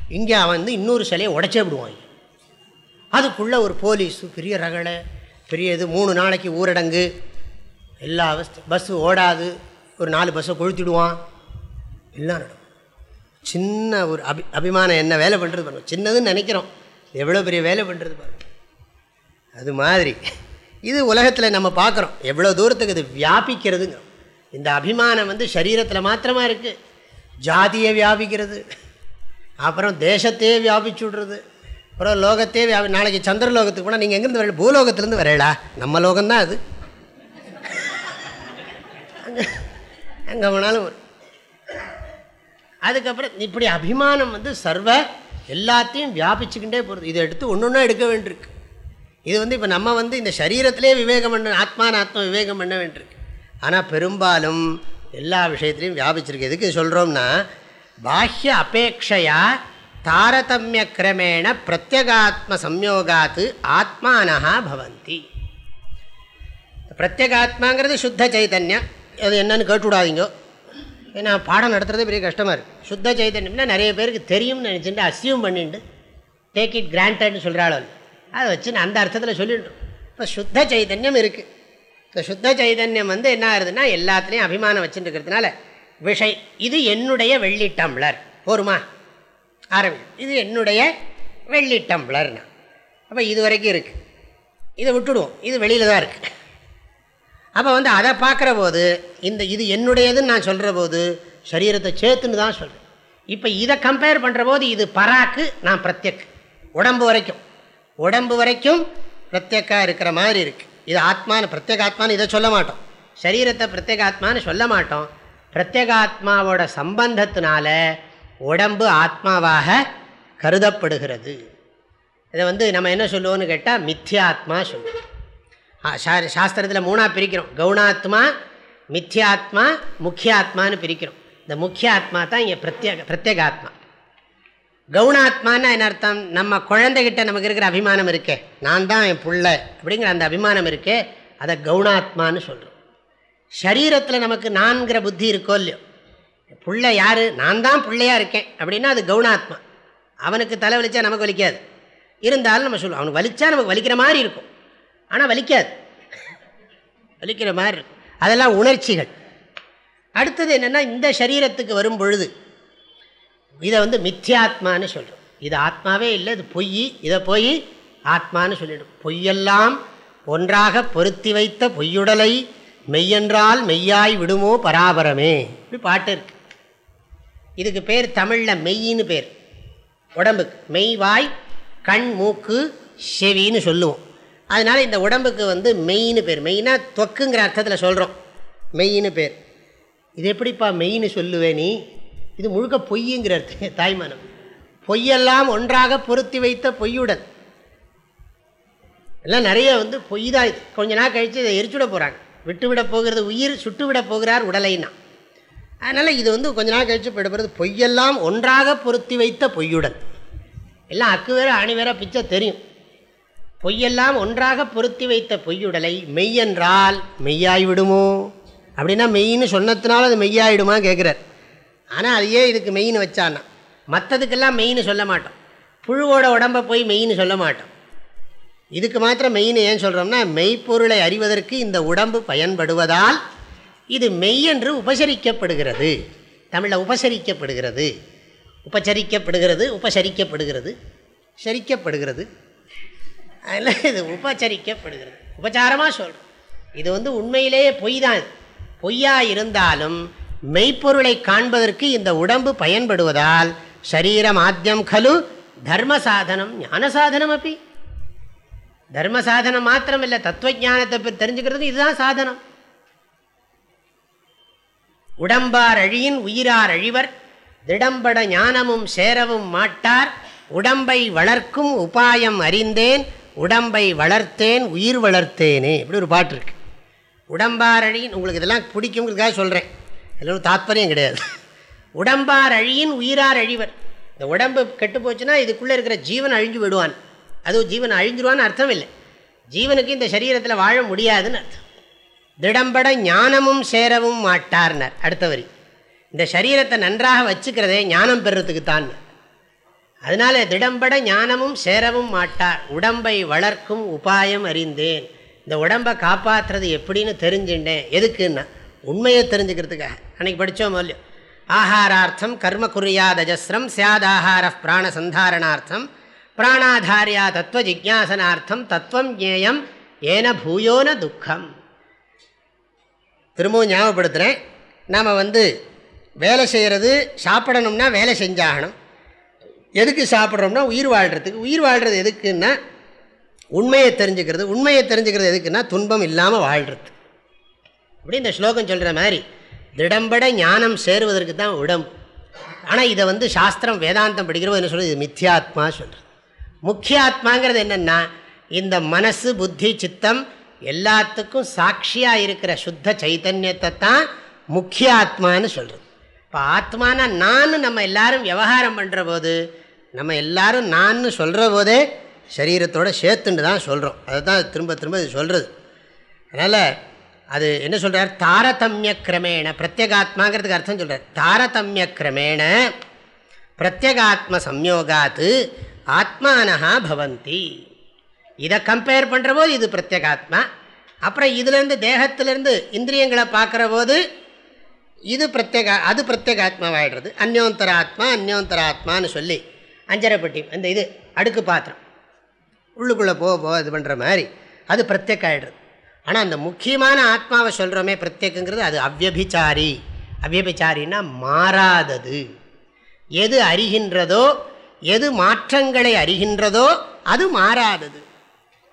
இங்கே அவன் வந்து இன்னொரு சிலையை உடச்சே விடுவான் அதுக்குள்ளே ஒரு போலீஸு பெரிய ரகலை பெரிய இது மூணு நாளைக்கு ஊரடங்கு எல்லா அவஸ்தை பஸ்ஸு ஓடாது. ஒரு நாலு பஸ்ஸை கொழுத்திடுவான் எல்லாம் நடக்கும். சின்ன ஒரு அபி அபிமானம் என்ன வேலை பண்ணுறது பாருங்கள் சின்னதுன்னு நினைக்கிறோம். எவ்வளோ பெரிய வேலை பண்ணுறது பாருங்கள் அது மாதிரி. இது உலகத்தில் நம்ம பார்க்குறோம். எவ்வளோ தூரத்துக்கு இது வியாபிக்கிறதுங்க. இந்த அபிமானம் வந்து சரீரத்தில் மாத்திரமாக இருக்குது ஜாதியை வியாபிக்கிறது. அப்புறம் தேசத்தையே வியாபிச்சு விட்றது. அப்புறம் லோகத்தையே வியாபி நாளைக்கு சந்திரலோகத்துக்கு போனால் நீங்கள் எங்கேருந்து வரல? பூலோகத்துலேருந்து வரையலா நம்ம லோகம்தான் அது. அங்கே எங்கே வேணாலும் வரும். அதுக்கப்புறம் இப்படி அபிமானம் வந்து சர்வ எல்லாத்தையும் வியாபிச்சுக்கிட்டே போகிறது இதை எடுத்து ஒன்று ஒன்றா எடுக்க வேண்டியிருக்கு. இது வந்து இப்போ நம்ம வந்து இந்த சரீரத்திலே விவேகம் பண்ண ஆத்மான ஆத்மா விவேகம் பண்ண வேண்டியிருக்கு. ஆனால் பெரும்பாலும் எல்லா விஷயத்துலையும் வியாபிச்சிருக்கு. எதுக்கு சொல்கிறோம்னா பாஹ்ய அபேட்சையா தாரதமிய கிரமேண பிரத்யகாத்ம சம்யோகாத்து ஆத்மானஹா பவந்தி. பிரத்யகாத்மாங்கிறது சுத்த சைதன்யம். அது என்னன்னு கேட்டுவிடாதீங்க. ஏன்னா பாடம் நடத்துகிறதே பெரிய கஷ்டமாக இருக்குது சுத்த சைத்தன்யம்னா நிறைய பேருக்கு தெரியும்னு நினச்சிட்டு அசியூம் பண்ணிட்டு டேக் இட் கிராண்டட்னு சொல்கிறாள் அதை வச்சு நான் அந்த அர்த்தத்தில் சொல்லிட்டோம் இப்போ சுத்த சைதன்யம் இருக்குது இந்த சுத்த சைதன்யம் வந்து என்ன ஆகுதுன்னா எல்லாத்துலேயும் அபிமானம் வச்சுட்டு இருக்கிறதுனால விஷய் இது என்னுடைய வெள்ளி டம்ளர். போருமா? ஆரம்பி இது என்னுடைய வெள்ளி டம்ளர்னா. அப்போ இது வரைக்கும் இருக்குது இதை விட்டுடுவோம். இது வெளியில் தான் இருக்குது அப்போ வந்து அதை பார்க்குற போது இந்த இது என்னுடையதுன்னு நான் சொல்கிற போது சரீரத்தை சேர்த்துன்னு தான் சொல்கிறேன் இப்போ இதை கம்பேர் பண்ணுற போது இது பராக்கு நான் பிரத்யக் உடம்பு வரைக்கும். உடம்பு வரைக்கும் பிரத்யக்காக இருக்கிற மாதிரி இருக்குது இது ஆத்மானு பிரத்யேகாத்மான்னு இதை சொல்ல மாட்டோம். சரீரத்தை பிரத்யேக ஆத்மான்னு சொல்ல மாட்டோம். பிரத்யேக ஆத்மாவோட சம்பந்தத்தினால உடம்பு ஆத்மாவாக கருதப்படுகிறது. இதை வந்து நம்ம என்ன சொல்லுவோன்னு கேட்டால் மித்யாத்மா சொல்லுவோம். சாஸ்திரத்தில் மூணாக பிரிக்கிறோம். கவுணாத்மா மித்யாத்மா முக்கியாத்மான்னு பிரிக்கிறோம். இந்த முக்கிய ஆத்மா தான் இங்கே பிரத்யேக பிரத்யேகாத்மா. கவுணாத்மான்னா என்ன அர்த்தம்? நம்ம குழந்தைகிட்ட நமக்கு இருக்கிற அபிமானம் இருக்கே. நான் தான் என் புள்ள அப்படிங்கிற அந்த அபிமானம் இருக்கே. அதை கவுணாத்மான்னு சொல்கிறோம் சரீரத்தில் நமக்கு நான்கிற புத்தி இருக்கோ இல்லையோ? புள்ளை யார்? நான் தான் பிள்ளையாக இருக்கேன். அப்படின்னா அது கவுணாத்மா அவனுக்கு தலை வலிச்சா நமக்கு வலிக்காது. இருந்தாலும் நம்ம சொல்லுவோம் அவனுக்கு வலிச்சா நமக்கு வலிக்கிற மாதிரி இருக்கும். ஆனால் வலிக்காது. வலிக்கிற மாதிரி இருக்கும். அதெல்லாம் உணர்ச்சிகள். அடுத்தது என்னென்னா இந்த சரீரத்துக்கு வரும் பொழுது இதை வந்து மித்யாத்மான்னு சொல்கிறோம் இது ஆத்மாவே இல்லை இது பொய் இதை போய் ஆத்மான்னு சொல்லிடும் பொய்யெல்லாம் ஒன்றாக பொருத்தி வைத்த பொய்யுடலை மெய்யென்றால் மெய்யாய் விடுமோ பராபரமே. இப்படி பாட்டு இருக்கு. இதுக்கு பேர் தமிழில் மெய்யின்னு பேர். உடம்புக்கு. மெய் வாய் கண் மூக்கு செவின்னு சொல்லுவோம். அதனால் இந்த உடம்புக்கு வந்து மெயின்னு பேர். மெயினாக தொக்குங்கிற அர்த்தத்தில் சொல்கிறோம் மெயின்னு பேர். இது எப்படிப்பா மெயின்னு சொல்லுவே நீ? இது முழுக்க பொய்யுங்கிற அர்த்தம். தாய்மானம் பொய்யெல்லாம் ஒன்றாக பொருத்தி வைத்த பொய்யுடன் எல்லாம் நிறைய வந்து பொய் தான் இது. கொஞ்ச நாள் கழித்து இதை எரிச்சுட போகிறாங்க விட்டுவிட போகிறது உயிர் சுட்டு விட போகிறார் உடலைன்னா. அதனால் இது வந்து கொஞ்ச நாள் கழித்து போயிடப்படுறது பொய்யெல்லாம் ஒன்றாக பொருத்தி வைத்த பொய்யுடன் எல்லாம் அக்கு வேற அணி வேற பிச்சை தெரியும். பொய்யெல்லாம் ஒன்றாக பொருத்தி வைத்த பொய்யுடலை மெய்யென்றால் மெய்யாய்விடுமோ? அப்படின்னா மெய்ன்னு சொன்னதுனால அது மெய்யாயிடுமா கேட்குறார் ஆனால் அதையே இதுக்கு மெயின்னு வச்சான்னா மற்றதுக்கெல்லாம் மெயின்னு சொல்ல மாட்டோம். புழுவோட உடம்பை போய் மெயின்னு சொல்ல மாட்டோம். இதுக்கு மாத்திரம் மெயின் ஏன் சொல்கிறோம்னா மெய்ப்பொருளை அறிவதற்கு இந்த உடம்பு பயன்படுவதால் இது மெய் என்று உபசரிக்கப்படுகிறது. தமிழில் உபசரிக்கப்படுகிறது. உபசரிக்கப்படுகிறது உபசரிக்கப்படுகிறது சரிக்கப்படுகிறது. அதில் இது உபச்சரிக்கப்படுகிறது. உபச்சாரமாக சொல்கிறோம் இது வந்து உண்மையிலேயே பொய் தான் பொய்யா இருந்தாலும் மெய்ப்பொருளை காண்பதற்கு இந்த உடம்பு பயன்படுவதால் சரீரம் ஆத்தியம் கலு தர்ம சாதனம் ஞான சாதனம் அப்படி. தர்ம சாதனம் மாத்திரம் இல்லை தத்துவஜானத்தை தெரிஞ்சுக்கிறது இதுதான் சாதனம். உடம்பார் அழியின் உயிரார் அழிவர் திடம்பட ஞானமும் சேரவும் மாட்டார் உடம்பை வளர்க்கும் உபாயம் அறிந்தேன் உடம்பை வளர்த்தேன் உயிர் வளர்த்தேனே. இப்படி ஒரு பாட்டு இருக்கு. உடம்பார் அழியின் உங்களுக்கு இதெல்லாம் பிடிக்குங்கிறதுக்காக சொல்கிறேன் இதில் ஒரு தாத்பரியம் கிடையாது. உடம்பார் அழியின் உயிரார் அழிவர். இந்த உடம்பு கெட்டு போச்சுன்னா இதுக்குள்ளே இருக்கிற ஜீவன் அழிஞ்சு விடுவான். அதுவும் ஜீவன் அழிஞ்சிடுவான்னு அர்த்தம் இல்லை. ஜீவனுக்கு இந்த சரீரத்தில் வாழ முடியாதுன்னு அர்த்தம். திடம்பட ஞானமும் சேரவும் மாட்டார்னர். அடுத்த வரி. இந்த சரீரத்தை நன்றாக வச்சுக்கிறதே ஞானம் பெறுறதுக்கு தான் அதனால திடம்பட ஞானமும் சேரவும் மாட்டார். உடம்பை வளர்க்கும் உபாயம் அறிந்தேன். இந்த உடம்பை காப்பாற்றுறது எப்படின்னு தெரிஞ்சுட்டேன். எதுக்குன்னா உண்மையை தெரிஞ்சுக்கிறதுக்காக. அன்னைக்கு படித்தோம் இல்லையோ ஆஹாரார்த்தம் கர்ம குறியாதஜஸ்ரம் சியாதாஹார பிராண சந்தாரணார்த்தம் பிராணாதாரியா தத்துவ ஜிக்யாசனார்த்தம் தத்துவம் ஜேயம் ஏன பூயோன துக்கம். திரும்பவும் ஞாபகப்படுத்துகிறேன் நாம் வந்து வேலை செய்கிறது சாப்பிடணும்னா வேலை செஞ்சாகணும். எதுக்கு சாப்பிட்றோம்னா உயிர் வாழ்கிறதுக்கு உயிர் வாழ்கிறது எதுக்குன்னா உண்மையை தெரிஞ்சுக்கிறது உண்மையை தெரிஞ்சுக்கிறது எதுக்குன்னா துன்பம் இல்லாமல் வாழ்கிறது அப்படி இந்த ஸ்லோகம் சொல்கிற மாதிரி திடம்பட ஞானம் சேருவதற்கு தான் உடம்பு. ஆனால் இதை வந்து சாஸ்திரம் வேதாந்தம் படிக்கிறவங்க என்ன சொல்கிறது இது மித்யாத்மா சொல்கிறது முக்கிய ஆத்மாங்கிறது என்னென்னா இந்த மனசு புத்தி சித்தம் எல்லாத்துக்கும் சாட்சியாக இருக்கிற சுத்த சைத்தன்யத்தை தான் முக்கிய ஆத்மான்னு சொல்கிறது இப்போ ஆத்மானா நான் நம்ம எல்லாரும் விவகாரம் பண்ணுற போது நம்ம எல்லாரும் நான் சொல்கிற போதே சரீரத்தோடு சேர்த்துன்னு தான் சொல்கிறோம் அதை தான் திரும்ப திரும்ப இது சொல்கிறது அதனால் அது என்ன சொல்கிறார் தாரதமிய கிரமேண பிரத்யேகாத்மாங்கிறதுக்கு அர்த்தம் சொல்கிறார் தாரதமிய கிரமேண பிரத்யேகாத்ம சம்யோகாத்து ஆத்மானஹா பவந்தி. இதை கம்பேர் பண்ணுற போது இது பிரத்யேகாத்மா. அப்புறம் இதுலேருந்து தேகத்திலேருந்து இந்திரியங்களை பார்க்குற போது இது பிரத்யேக அது பிரத்யேக ஆத்மாவாகிடுறது அந்யோந்தர ஆத்மா அந்யோந்தர ஆத்மான்னு சொல்லி அஞ்சரைப்பட்டி அந்த இது அடுக்கு பாத்திரம். உள்ளுக்குள்ளே போக போக இது பண்ணுற மாதிரி அது பிரத்யேக ஆகிடுறது ஆனால் அந்த முக்கியமான ஆத்மாவை சொல்கிறோமே பிரத்யேகங்கிறது அது அவ்வபிச்சாரி. அவ்வபிச்சாரின்னா மாறாதது. எது அறிகின்றதோ எது மாற்றங்களை அறிகின்றதோ அது மாறாதது.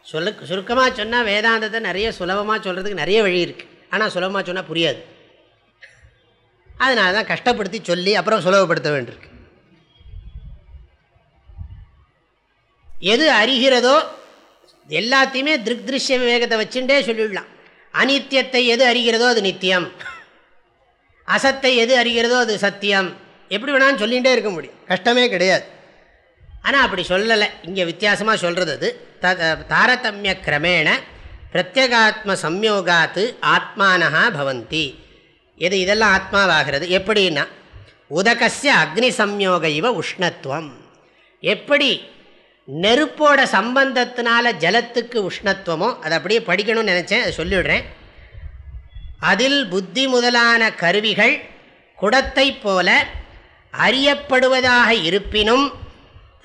சொல்லு சுருக்கமாக சொன்னால் வேதாந்தத்தை நிறைய சுலபமாக சொல்கிறதுக்கு நிறைய வழி இருக்குது ஆனால் சுலபமாக சொன்னால் புரியாது. அதனால தான் கஷ்டப்படுத்தி சொல்லி அப்புறம் சுலபப்படுத்த வேண்டியிருக்கு. எது அறிகிறதோ எல்லாத்தையுமே திருக் திருஷ்ய விவேகத்தை வச்சுட்டே சொல்லிடலாம். அனித்தியத்தை எது அறிகிறதோ அது நித்தியம். அசத்தை எது அறிகிறதோ அது சத்தியம். எப்படி வேணாலும் சொல்லிகிட்டே இருக்க முடியும். கஷ்டமே கிடையாது. ஆனால் அப்படி சொல்லலை. இங்கே வித்தியாசமாக சொல்கிறது அது. த தாரதமிய கிரமேண பிரத்யேகாத்ம சம்யோகாத்து ஆத்மானஹா பவந்தி. எது இதெல்லாம் ஆத்மாவாகிறது. எப்படின்னா உதகசிய அக்னி சம்யோக இவ உஷ்ணத்துவம். எப்படி நெருப்போட சம்பந்தத்தினால ஜலத்துக்கு உஷ்ணத்துவமோ அதை அப்படியே படிக்கணும்னு நினச்சேன் அதை சொல்லிவிடுறேன் அதில் புத்தி முதலான கருவிகள் குடத்தை போல அறியப்படுவதாக இருப்பினும்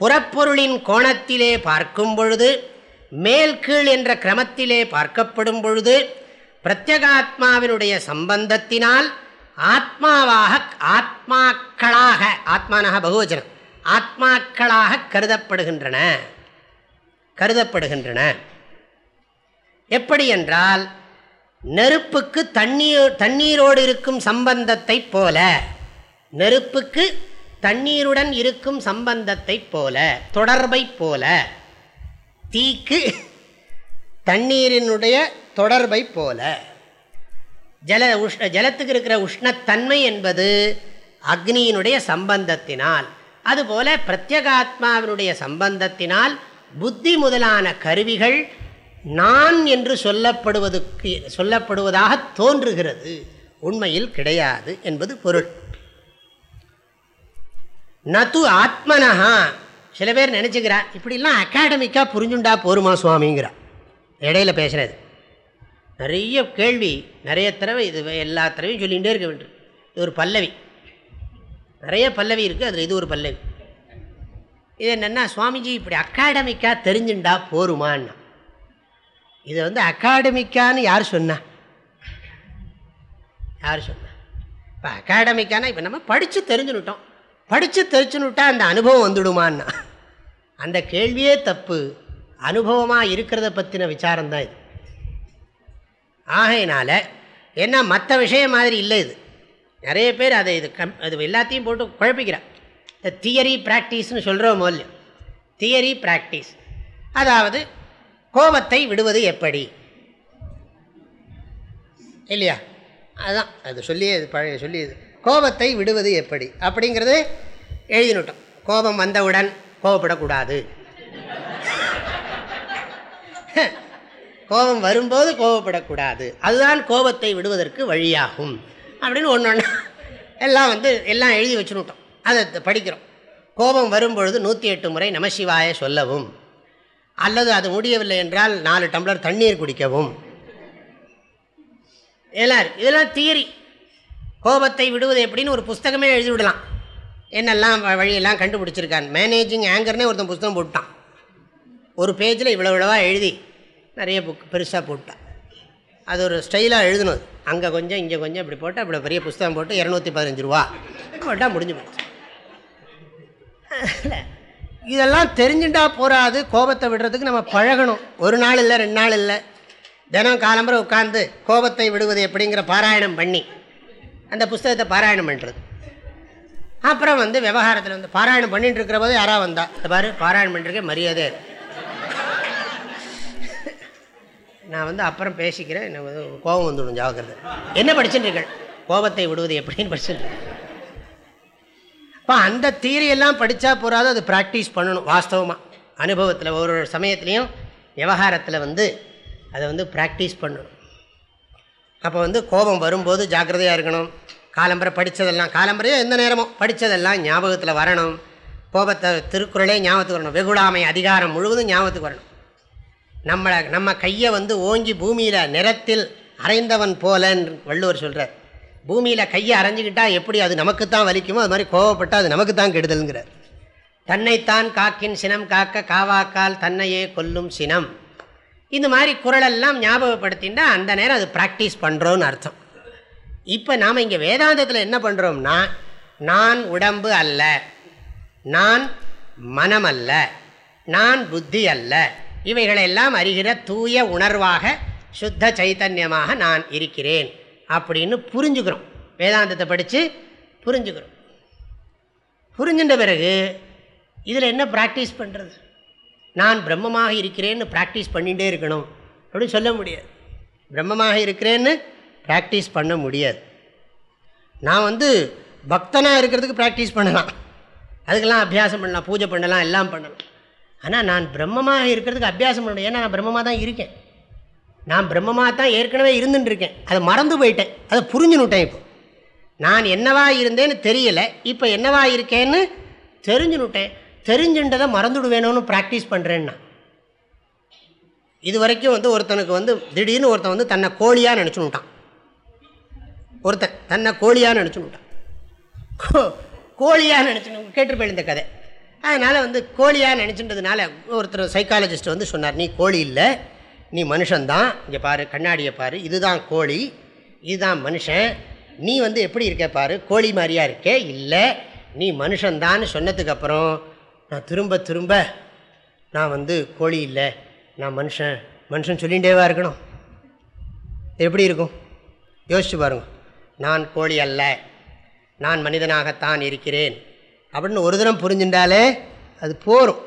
புறப்பொருளின் கோணத்திலே பார்க்கும் பொழுது மேல் கீழ் என்ற கிரமத்திலே பார்க்கப்படும் பொழுது பிரத்யகாத்மாவினுடைய சம்பந்தத்தினால் ஆத்மாவாக ஆத்மாக்களாக ஆத்மானாக பகுவச்சனம் ஆத்மாக்களாக கருதப்படுகின்றன. கருதப்படுகின்றன. எப்படி என்றால் நெருப்புக்கு தண்ணீர் தண்ணீரோடு இருக்கும் சம்பந்தத்தை போல நெருப்புக்கு தண்ணீருடன் இருக்கும் சம்பந்தத்தை போல தொடர்பை போல தீக்கு தண்ணீரினுடைய தொடர்பை போல. ஜல உஷ் ஜலத்துக்கு இருக்கிற உஷ்ணத்தன்மை என்பது அக்னியினுடைய சம்பந்தத்தினால். அதுபோல பிரத்யகாத்மாவினுடைய சம்பந்தத்தினால் புத்தி முதலான கருவிகள் நான் என்று சொல்லப்படுவதுக்கு சொல்லப்படுவதாக தோன்றுகிறது. உண்மையில் கிடையாது என்பது பொருள். நது ஆத்மனஹா. சில பேர் நினச்சிக்கிறா இப்படிலாம் அகாடமிக்காக புரிஞ்சுண்டா போருமா சுவாமிங்கிறார். இடையில பேசுகிறது நிறைய கேள்வி நிறைய தடவை இது எல்லா தடவையும் சொல்லிகிட்டே இருக்க வேண்டும். இது ஒரு பல்லவி. நிறைய பல்லவி இருக்குது அதில் இது ஒரு பல்லவி. இது என்னென்னா சுவாமிஜி இப்படி அகாடமிக்காக தெரிஞ்சுண்டா போருமான்னா. இதை வந்து அகாடமிக்கான்னு யார் சொன்னா? யார் சொன்னா? இப்போ அகாடமிக்கானா இப்போ நம்ம படித்து தெரிஞ்சுனுட்டோம் படித்து தெரிச்சுனுட்டா அந்த அனுபவம் வந்துடுமான்னா. அந்த கேள்வியே தப்பு. அனுபவமாக இருக்கிறத பற்றின விசாரம்தான் இது. ஆகையினால் ஏன்னா மற்ற விஷயம் மாதிரி இல்லை இது. நிறைய பேர் அதை இது கம் அது எல்லாத்தையும் போட்டு குழப்பிக்கிறான் இந்த தியரி ப்ராக்டிஸ்னு சொல்கிறோம் முதல்ல தியரி ப்ராக்டிஸ். அதாவது கோபத்தை விடுவது எப்படி? இல்லையா? அதுதான் அது சொல்லி இது பழைய சொல்லி கோபத்தை விடுவது எப்படி? அப்படிங்கிறது எழுதினுட்டோம். கோபம் வந்தவுடன் கோபப்படக்கூடாது. கோபம் வரும்போது கோபப்படக்கூடாது. அதுதான் கோபத்தை விடுவதற்கு வழியாகும். அப்படின்னு ஒன்று ஒன்று எல்லாம் வந்து எல்லாம் எழுதி வச்சுனுட்டோம் அதை படிக்கிறோம். கோபம் வரும்பொழுது நூற்றி எட்டு முறை நமசிவாய சொல்லவும். அல்லது அது முடியவில்லை என்றால் நாலு டம்ளர் தண்ணீர் குடிக்கவும். எல்லாம் இதெல்லாம் தியரி. கோபத்தை விடுவது எப்படின்னு ஒரு புஸ்தகமே எழுதி விடலாம். என்னெல்லாம் வழியெல்லாம் கண்டுபிடிச்சிருக்கான். மேனேஜிங் ஆங்கர்னே ஒருத்தன் புஸ்தகம் போட்டான் ஒரு பேஜில் இவ்வளோ இவ்வளவாக எழுதி நிறைய புக் பெருசாக போட்டான் அது ஒரு ஸ்டைலாக எழுதணும். அங்கே கொஞ்சம் இங்கே கொஞ்சம் இப்படி போட்டு அப்படி பெரிய புஸ்தகம் போட்டு இரநூத்தி பதினஞ்சு ரூபா. போட்டால் முடிஞ்சு போச்சு. இதெல்லாம் தெரிஞ்சுட்டா போகாது கோபத்தை விடுறதுக்கு நம்ம பழகணும். ஒரு நாள் இல்லை ரெண்டு நாள் இல்லை. தினம் காலம்பரை உட்காந்து கோபத்தை விடுவது எப்படிங்கிற பாராயணம் பண்ணி அந்த புஸ்தகத்தை பாராயணம் பண்ணுறது அப்புறம் வந்து விவகாரத்தில் வந்து பாராயணம் பண்ணிட்டு இருக்கிற போது யாராவது வந்தால் இந்த பாரு பாராயணம் பண்ணுறதுக்கே மரியாதை நான் வந்து அப்புறம் பேசிக்கிறேன். எனக்கு வந்து கோபம் வந்துடும் ஜாக்கிரதை. என்ன படிச்சுட்டுருக்கள் கோபத்தை விடுவது எப்படின்னு படிச்சுட்டு அப்போ அந்த தீரியெல்லாம் படித்தா போகாது அது ப்ராக்டிஸ் பண்ணணும் வாஸ்தவமாக அனுபவத்தில் ஒரு ஒரு சமயத்துலேயும் விவகாரத்தில் வந்து அதை வந்து ப்ராக்டிஸ் பண்ணணும். அப்போ வந்து கோபம் வரும்போது ஜாக்கிரதையாக இருக்கணும். காலம்பரை படித்ததெல்லாம் காலம்பரையோ எந்த நேரமோ படித்ததெல்லாம் ஞாபகத்தில் வரணும். கோபத்தை திருக்குறளே ஞாபகத்துக்கு வரணும். வெகுடாமை அதிகாரம் முழுவதும் ஞாபகத்துக்கு வரணும். நம்மளை நம்ம கையை வந்து ஓங்கி பூமியில் நிறத்தில் அரைந்தவன் போலன்னு வள்ளுவர் சொல்கிறார் பூமியில் கையை அரைஞ்சிக்கிட்டால் எப்படி அது நமக்கு தான் வலிக்குமோ அது மாதிரி கோவப்பட்டால் அது நமக்கு தான் கெடுதல்ங்கிறார். தன்னைத்தான் காக்கின் சினம் காக்க காவாக்கால் தன்னையே கொல்லும் சினம். இந்த மாதிரி குரலெல்லாம் ஞாபகப்படுத்தினா அந்த நேரம் அது ப்ராக்டிஸ் பண்ணுறோன்னு அர்த்தம். இப்போ நாம் இங்கே வேதாந்தத்தில் என்ன பண்ணுறோம்னா நான் உடம்பு அல்ல நான் மனம் அல்ல நான் புத்தி அல்ல இவைகளெல்லாம் அறிகிற தூய உணர்வாக சுத்த சைத்தன்யமாக நான் இருக்கிறேன் அப்படின்னு புரிஞ்சுக்கிறோம். வேதாந்தத்தை படித்து புரிஞ்சுக்கிறோம். புரிஞ்சின்ற பிறகு இதில் என்ன ப்ராக்டிஸ் பண்ணுறது நான் பிரம்மமாக இருக்கிறேன்னு ப்ராக்டிஸ் பண்ணிகிட்டே இருக்கணும். அப்படின்னு சொல்ல முடியாது. பிரம்மமாக இருக்கிறேன்னு ப்ராக்டிஸ் பண்ண முடியாது. நான் வந்து பக்தனாக இருக்கிறதுக்கு ப்ராக்டிஸ் பண்ணலாம். அதுக்கெல்லாம் அபியாசம் பண்ணலாம் பூஜை பண்ணலாம் எல்லாம் பண்ணலாம். ஆனால் நான் பிரம்மமாக இருக்கிறதுக்கு அபியாசம் பண்ணணும். ஏன்னா நான் பிரம்மமாக தான் இருக்கேன். நான் பிரம்மமாக தான் ஏற்கனவே இருந்துட்டுருக்கேன் அதை மறந்து போயிட்டேன். அதை புரிஞ்சுனுட்டேன் இப்போ. நான் என்னவா இருந்தேன்னு தெரியலை. இப்போ என்னவா இருக்கேன்னு தெரிஞ்சுனுட்டேன் தெரிஞ்சுன்றதை மறந்துடுவேணும்னு ப்ராக்டிஸ் பண்ணுறேன்னா இது வரைக்கும் வந்து ஒருத்தனுக்கு வந்து திடீர்னு ஒருத்தன் வந்து தன்னை கோழியாக நினச்சுனுட்டான் ஒருத்தன் தன்னை கோழியாக நினச்சுனுட்டான் கோ கோழியாக நினச்சுன்னு கேட்டிருப்பேன் இந்த கதை. அதனால் வந்து கோழியாக நினச்சின்றதுனால ஒருத்தர் சைக்காலஜிஸ்ட் வந்து சொன்னார் நீ கோழி இல்லை நீ மனுஷன்தான். இங்கே பாரு கண்ணாடியை பாரு இதுதான் கோழி இதுதான் மனுஷன். நீ வந்து எப்படி இருக்க பாரு கோழி மாதிரியா இருக்கே? இல்லை நீ மனுஷன்தான்னு சொன்னதுக்கப்புறம் நான் திரும்ப திரும்ப நான் வந்து கோழி இல்லை நான் மனுஷன் மனுஷன் சொல்லிகிட்டேவா இருக்கணும். எப்படி இருக்கும்? யோசிச்சு பாருங்க. நான் கோழி அல்ல நான் மனிதனாகத்தான் இருக்கிறேன். அப்படின்னு ஒரு தினம் புரிஞ்சுட்டாலே அது போகும்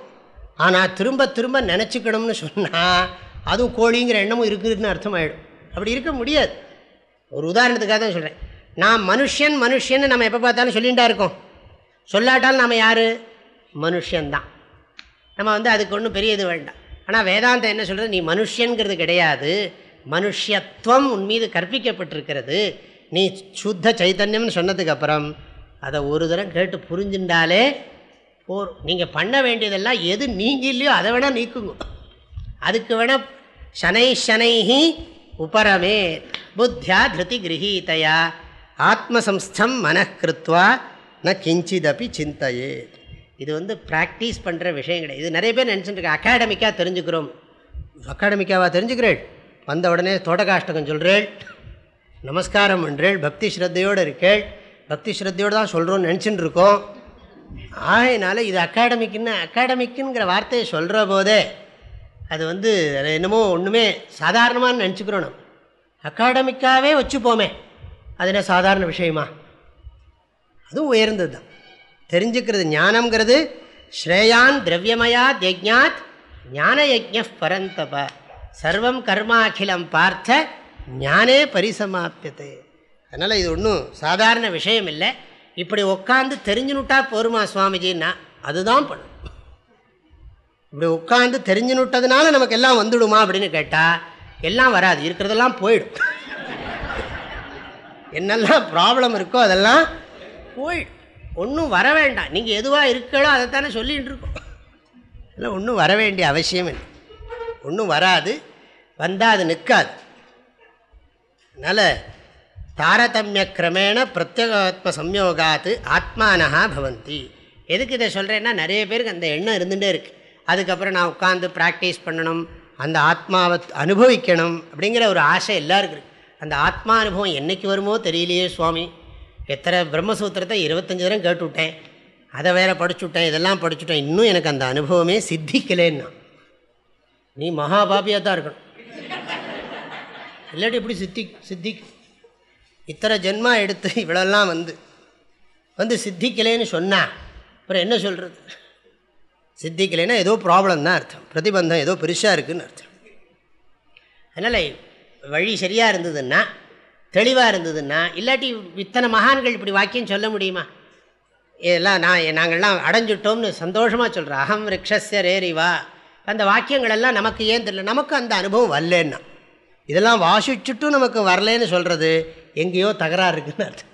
ஆனால் திரும்ப திரும்ப நினச்சிக்கணும்னு சொன்னால் அதுவும் கோழிங்கிற எண்ணமும் இருக்குதுன்னு அர்த்தமாயிடும். அப்படி இருக்க முடியாது. ஒரு உதாரணத்துக்காக தான் சொல்கிறேன் நான் மனுஷன் மனுஷன்னு நம்ம எப்போ பார்த்தாலும் சொல்லிகிட்டா இருக்கோம். சொல்லாட்டாலும் நம்ம யார்? மனுஷன்தான் நம்ம வந்து அதுக்கு ஒன்றும் பெரிய இது வேண்டாம். ஆனால் வேதாந்தம் என்ன சொல்கிறது நீ மனுஷங்கிறது கிடையாது. மனுஷத்துவம் உன் மீது கற்பிக்கப்பட்டிருக்கிறது. நீ சுத்த சைத்தன்யம்னு சொன்னதுக்கப்புறம் அதை ஒரு தரம் கேட்டு புரிஞ்சுட்டாலே போர். நீங்கள் பண்ண வேண்டியதெல்லாம் எது நீங்க இல்லையோ அதை வேணால் நீக்குங்க. அதுக்கு வேணால் சனை சனைஹி உபரமே. புத்தியா திருதி கிரகீதையா. ஆத்மசம்ஸ்தம் மனக்கிருத்வா ந கிஞ்சிதப்பி சிந்தையே. இது வந்து ப்ராக்டிஸ் பண்ணுற விஷயம் கிடையாது. இது நிறைய பேர் நினச்சிட்டுருக்கேன் அகாடமிக்காக தெரிஞ்சுக்கிறோம். அகாடமிக்காவாக தெரிஞ்சுக்கிறேள்? வந்த உடனே தோட்டகாஷ்டகம் சொல்கிறேள் நமஸ்காரம் பண்ணுறேள் பக்தி ஸ்ரத்தையோடு இருக்கேள். பக்தி ஸ்ரத்தையோடு தான் சொல்கிறோன்னு நினச்சிட்டு இருக்கோம். ஆகையினால இது அகாடமிக்குன்னு அகாடமிக்குங்கிற வார்த்தையை சொல்கிற போதே அது வந்து என்னமோ ஒன்றுமே சாதாரணமானு நினச்சிக்கிறோம் நம்ம. அகாடமிக்காகவே வச்சுப்போமே. அது என்ன சாதாரண விஷயமா? அதுவும் உயர்ந்தது தான். தெரிஞ்சுக்கிறது ஞானம்ங்கிறது ஸ்ரேயான் திரவியமயா யஜ்ஞாத் ஞான யஜ்ஞ பரந்தப. சர்வம் கர்மாகிலம் பார்த்த ஞானே பரிசமாப்பியத்தை அதனால் இது ஒன்றும் சாதாரண விஷயம் இல்லை இப்படி உட்காந்து தெரிஞ்சுனுட்டா போருமா சுவாமிஜின்னா அதுதான் பண்ணும் இப்படி உட்காந்து தெரிஞ்சுனுட்டதுனால நமக்கு எல்லாம் வந்துடுமா அப்படின்னு கேட்டால் எல்லாம் வராது இருக்கிறதெல்லாம் போயிடும். என்னெல்லாம் ப்ராப்ளம் இருக்கோ அதெல்லாம் போயிடும். ஒன்றும் வர வேண்டாம். நீங்கள் எதுவாக இருக்களோ அதைத்தானே சொல்லிகிட்டு இருக்கோம். இல்லை ஒன்றும் வர வேண்டிய அவசியம் இல்லை. ஒன்றும் வராது வந்தால் அது நிற்காது. அதனால் தாரதமிய கிரமேண பிரத்யேகாத்ம சம்யோகாத்து ஆத்மானஹா பவந்தி. எதுக்கு இதை சொல்கிறேன்னா நிறைய பேருக்கு அந்த எண்ணம் இருந்துகிட்டே இருக்குது அதுக்கப்புறம் நான் உட்காந்து ப்ராக்டிஸ் பண்ணணும் அந்த ஆத்மாவை அனுபவிக்கணும் அப்படிங்கிற ஒரு ஆசை எல்லாருக்கும் இருக்குது அந்த ஆத்மா அனுபவம் என்றைக்கு வருமோ தெரியலையே சுவாமி. எத்தனை பிரம்மசூத்திரத்தை இருபத்தஞ்சி தரம் கேட்டுவிட்டேன் அதை வேற படிச்சுவிட்டேன் இதெல்லாம் படிச்சுட்டேன் இன்னும் எனக்கு அந்த அனுபவமே சித்திக்கலேன்னா. நீ மகாபாபியாக தான் இருக்கணும். இல்லாட்டி எப்படி சித்தி சித்திக்கு இத்தனை ஜென்மா எடுத்து இவ்வளோலாம் வந்து வந்து சித்திக்கலேன்னு சொன்னேன் அப்புறம் என்ன சொல்கிறது சித்திக்கலைன்னா ஏதோ ப்ராப்ளம் தான் அர்த்தம். பிரதிபந்தம் ஏதோ பெருசாக இருக்குதுன்னு அர்த்தம். அதனால் வழி சரியாக இருந்ததுன்னா தெளிவாக இருந்ததுன்னா இல்லாட்டி இத்தனை மகான்கள் இப்படி வாக்கியம் சொல்ல முடியுமா? இதெல்லாம் நான் நாங்கள்லாம் அடைஞ்சிட்டோம்னு சந்தோஷமாக சொல்கிறேன் அகம் ரிக்ஷஸ்ய ரேரிவா அந்த வாக்கியங்கள் எல்லாம் நமக்கு ஏன் தெரியல? நமக்கு அந்த அனுபவம் வரலன்னா. இதெல்லாம் வாசிச்சுட்டும் நமக்கு வரலன்னு சொல்கிறது எங்கேயோ தகராறு இருக்குன்னு அர்த்தம்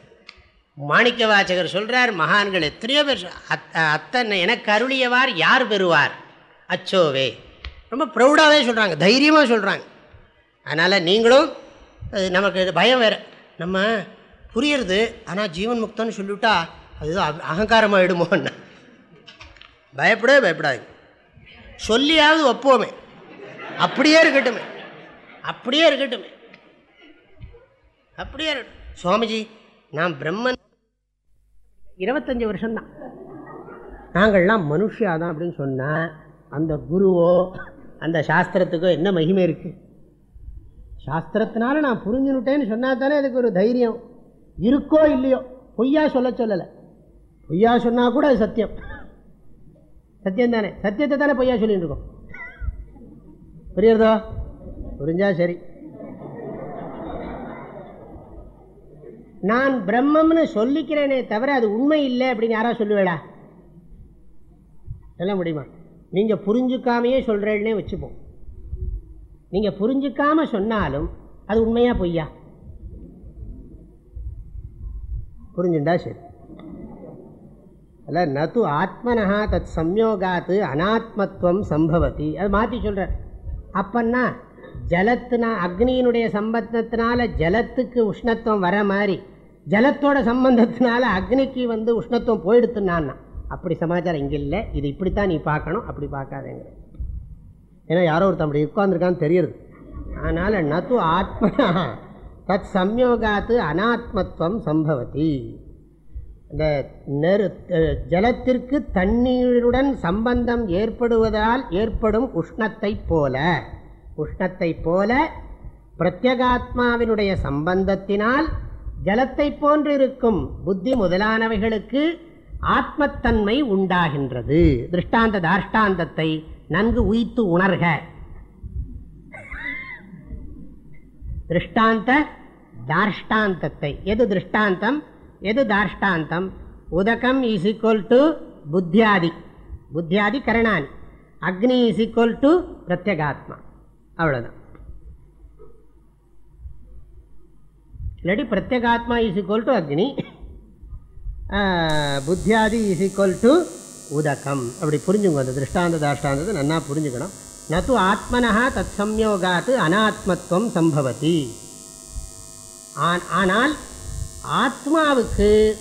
மாணிக்க வாசகர் சொல்கிறார் மகான்கள் எத்தனையோ பேர் அத் அத்தனை எனக்கு அருளியவார் யார் பெறுவார்? அச்சோவே. ரொம்ப ப்ரௌடாகவே சொல்கிறாங்க தைரியமாக சொல்கிறாங்க அதனால் நீங்களும் அது நமக்கு பயம் வேறு. நம்ம புரியுறது ஆனால் ஜீவன் முக்தம்னு சொல்லிவிட்டா அது அக- அகங்காரமாயிடுமோன்னா. பயப்படவே பயப்படாது சொல்லியாவது ஒப்போமே அப்படியே இருக்கட்டுமே. அப்படியே இருக்கட்டுமே. அப்படியே சுவாமிஜி நான் பிரம்மன். இருபத்தஞ்சி வருஷம்தான். நாங்கள்லாம் மனுஷியா தான் அப்படின்னு சொன்னால் அந்த குருவோ அந்த சாஸ்திரத்துக்கோ என்ன மகிமை இருக்குது சாஸ்திரத்தினால நான் புரிஞ்சுனுட்டேன்னு சொன்னால் தானே அதுக்கு ஒரு தைரியம். இருக்கோ இல்லையோ பொய்யா சொல்ல சொல்லலை. பொய்யா சொன்னால் கூட அது சத்தியம். சத்தியம் தானே சத்தியத்தை தானே பொய்யா சொல்லிட்டு இருக்கோம். புரியுறதோ? புரிஞ்சா சரி. நான் பிரம்மம்னு சொல்லிக்கிறேனே தவிர அது உண்மை இல்லை அப்படின்னு யாரா சொல்லுவேடா? சொல்ல முடியுமா? நீங்கள் புரிஞ்சுக்காமையே சொல்கிறேன்னே வச்சுப்போம். நீங்கள் புரிஞ்சுக்காம சொன்னாலும் அது உண்மையாக பொய்யா? புரிஞ்சுண்டா சரி. அல்ல நது ஆத்மனஹா தத் சம்யோகாத்து அனாத்மத்துவம் சம்பவத்தி அது மாற்றி சொல்கிறார் அப்பன்னா ஜலத்துனா அக்னியினுடைய சம்பந்தத்தினால ஜலத்துக்கு உஷ்ணத்துவம் வர மாதிரி ஜலத்தோட சம்பந்தத்தினால அக்னிக்கு வந்து உஷ்ணத்துவம் போயிடுத்துனான்னா அப்படி சமாச்சாரம் இங்கே இல்லை. இது இப்படித்தான் நீ பார்க்கணும் அப்படி பார்க்காதேங்கிற. ஏன்னா யாரோ ஒருத்தன் அப்படி உட்காந்துருக்கான்னு தெரியுது. அதனால் நது ஆத்மனா தத் சம்யோகாத்து அனாத்மத்துவம் சம்பவதி. இந்த நெரு ஜலத்திற்கு தண்ணீருடன் சம்பந்தம் ஏற்படுவதால் ஏற்படும் உஷ்ணத்தைப் போல உஷ்ணத்தைப் போல பிரத்யகாத்மாவினுடைய சம்பந்தத்தினால் ஜலத்தைப் போன்றிருக்கும் புத்தி முதலானவைகளுக்கு ஆத்மத்தன்மை உண்டாகின்றது. திருஷ்டாந்த தாஷ்டாந்தத்தை நன்கு உய்த்து உணர்க. திருஷ்டாந்த தாஷ்டாந்தத்தை எது திருஷ்டாந்தம்? எது தார்ஷ்டாந்தம்? உதகம் இஸ் ஈக்குவல் டு புத்தியாதி. புத்தியாதி கரணானி. அக்னி இஸ் ஈக்குவல் டு பிரத்யகாத்மா. அவ்வளோதான் இல்லாட்டி பிரத்யேகாத்மா இஸ் ஈக்குவல் டு அக்னி. புத்தியாதி இஸ் ஈக்குவல் டு உதகம். அப்படி புரிஞ்சுங்க அந்த திருஷ்டாந்த தாஷ்டாந்தது நன்னா புரிஞ்சுக்கணும். நது ஆத்மனா தத் சம்யோகாத்து அனாத்மத்துவம் சம்பவதி. ஆன்- ஆனால் ஆத்மாவுக்கு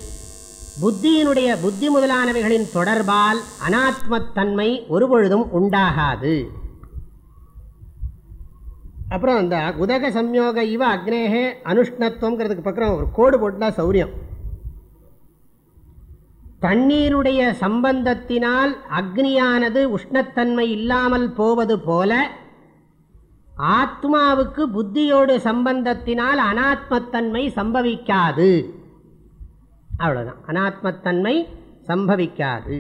புத்தியினுடைய புத்தி முதலானவைகளின் தொடர்பால் அனாத்மத்தன்மை ஒருபொழுதும் உண்டாகாது. அப்புறம் அந்த உதக சம்யோக இவ அக்னேகே அனுஷ்ணத்துவங்கிறதுக்கு பக்கம் ஒரு கோடு போட்டுனா சௌரியம். தண்ணீருடைய சம்பந்தத்தினால் அக்னியானது உஷ்ணத்தன்மை இல்லாமல் போவது போல ஆத்மாவுக்கு புத்தியோடு சம்பந்தத்தினால் அனாத்மத்தன்மை சம்பவிக்காது. அவ்வளோதான் அனாத்மத்தன்மை சம்பவிக்காது.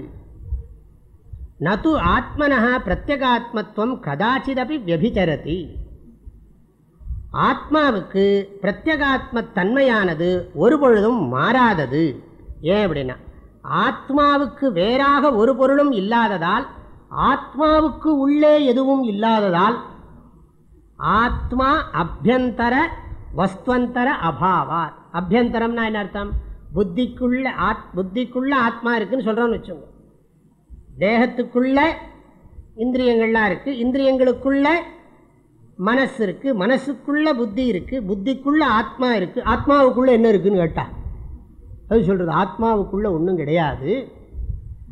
நது ஆத்மனா பிரத்யகாத்மத்துவம் கதாச்சிதபி வியபிச்சரதி. ஆத்மாவுக்கு பிரத்யகாத்ம தன்மையானது ஒரு பொழுதும் மாறாதது. ஏன் அப்படின்னா ஆத்மாவுக்கு வேறாக ஒரு பொருளும் இல்லாததால் ஆத்மாவுக்கு உள்ளே எதுவும் இல்லாததால் ஆத்மா அபியந்தர வஸ்துவந்தர அபாவார் அபியந்தரம்னா என்ன அர்த்தம்? புத்திக்குள்ள ஆத் புத்திக்குள்ள ஆத்மா இருக்குன்னு சொல்கிறோன்னு வச்சுக்கோங்க. தேகத்துக்குள்ள இந்திரியங்கள்லாம் இருக்குது இந்திரியங்களுக்குள்ள மனசு இருக்குது மனசுக்குள்ள புத்தி இருக்குது புத்திக்குள்ளே ஆத்மா இருக்குது ஆத்மாவுக்குள்ளே என்ன இருக்குன்னு கேட்டால் அது சொல்கிறது ஆத்மாவுக்குள்ளே ஒன்றும் கிடையாது.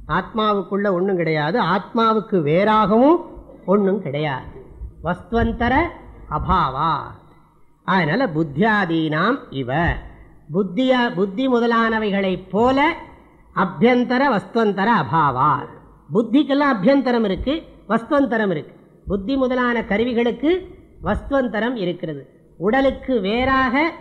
ஆத்மாவுக்குள்ளே ஒன்றும் கிடையாது. ஆத்மாவுக்கு வேறாகவும் ஒன்றும் கிடையாது. வஸ்துவந்தர அபாவா. அதனால் புத்தியாதீனாம் இவ. புத்தியா புத்தி முதலானவைகளைப் போல அபியந்தர வஸ்துவந்தர அபாவா. புத்திக்கெல்லாம் அபியந்தரம் இருக்குது வஸ்துவந்தரம் இருக்குது புத்தி முதலான கருவிகளுக்கு வஸ்துவந்தரம் இருக்கிறது. உடலுக்கு வேறாக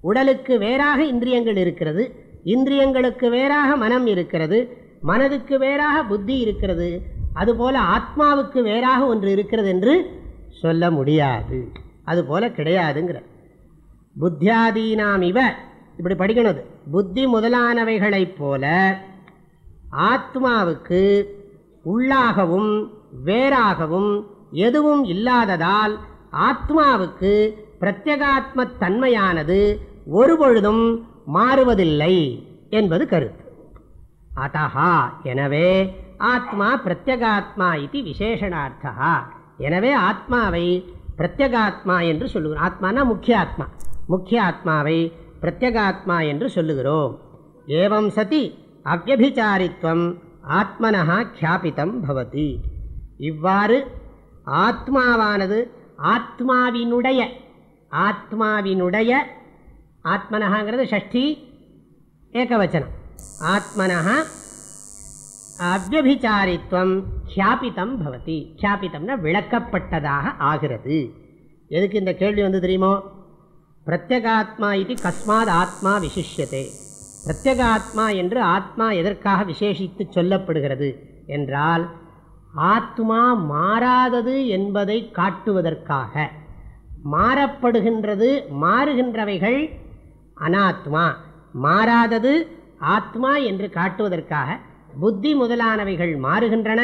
உடலுக்கு வேறாக இந்திரியங்கள் இருக்கிறது. இந்திரியங்களுக்கு வேறாக மனம் இருக்கிறது. மனதுக்கு வேறாக புத்தி இருக்கிறது. அதுபோல் ஆத்மாவுக்கு வேறாக ஒன்று இருக்கிறது என்று சொல்ல முடியாது. அதுபோல் கிடையாதுங்கிற. புத்தியாதீனாம் இவ இப்படி படிக்கணும் புத்தி முதலானவைகளைப் போல ஆத்மாவுக்கு உள்ளாகவும் வேறாகவும் எதுவும் இல்லாததால் ஆத்மாவுக்கு பிரத்யகாத்ம தன்மையானது ஒருபொழுதும் மாறுவதில்லை என்பது கருத்து. அத்தஹா எனவே ஆத்மா பிரத்யகாத்மா இது விசேஷணார்த்தா எனவே ஆத்மாவை பிரத்யகாத்மா என்று சொல்லுகிறோம். ஆத்மானா முக்கிய ஆத்மா முக்கிய ஆத்மாவை பிரத்யகாத்மா என்று சொல்லுகிறோம். ஏவம் சதி அவ்வபிச்சாரித்வம் ஆத்மனா கியாபித்தம் பவதி. இவ்வாறு ஆத்மாவானது ஆத்மாவினுடைய ஆத்மாவினுடைய ஆத்மனகாங்கிறது ஷஷ்டி ஏகவச்சனம். ஆத்மனஹா அவ்வபிச்சாரித்வம் கியாபிதம் பவதி. கியாபித்தம்னா விளக்கப்பட்டதாக ஆகிறது. எதுக்கு இந்த கேள்வி வந்து தெரியுமோ? பிரத்யகாத்மா இது கஸ்மாத் ஆத்மா விசிஷ்யத்தை பிரத்யகாத்மா என்று ஆத்மா எதற்காக விசேஷித்து சொல்லப்படுகிறது என்றால் ஆத்மா மாறாதது என்பதை காட்டுவதற்காக. மாறப்படுகின்றது மாறுகின்றவைகள் அனாத்மா. மாறாதது ஆத்மா என்று காட்டுவதற்காக புத்தி முதலானவைகள் மாறுகின்றன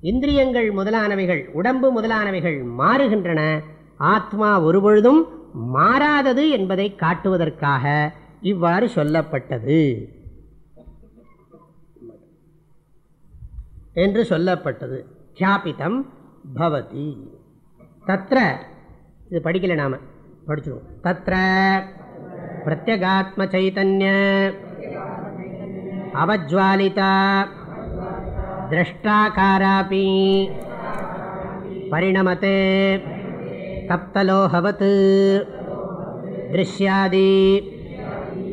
இந்திரியங்கள் முதலானவைகள் உடம்பு முதலானவைகள் மாறுகின்றன. ஆத்மா ஒருபொழுதும் மாறாதது என்பதை காட்டுவதற்காக இவ்வாறு சொல்லப்பட்டது. என்று சொல்லப்பட்டது. கியாபிதம் பவதி. தத்திர இது படிக்கல நாம் படிச்சுடுவோம் தத்திர பிரத்யகாத்ம சைத்தன்ய அவஜ்வாலிதா திரஷ்டாக்காராபி பரிணமத்தே தப்தலோகவத் திருஷ்யாதி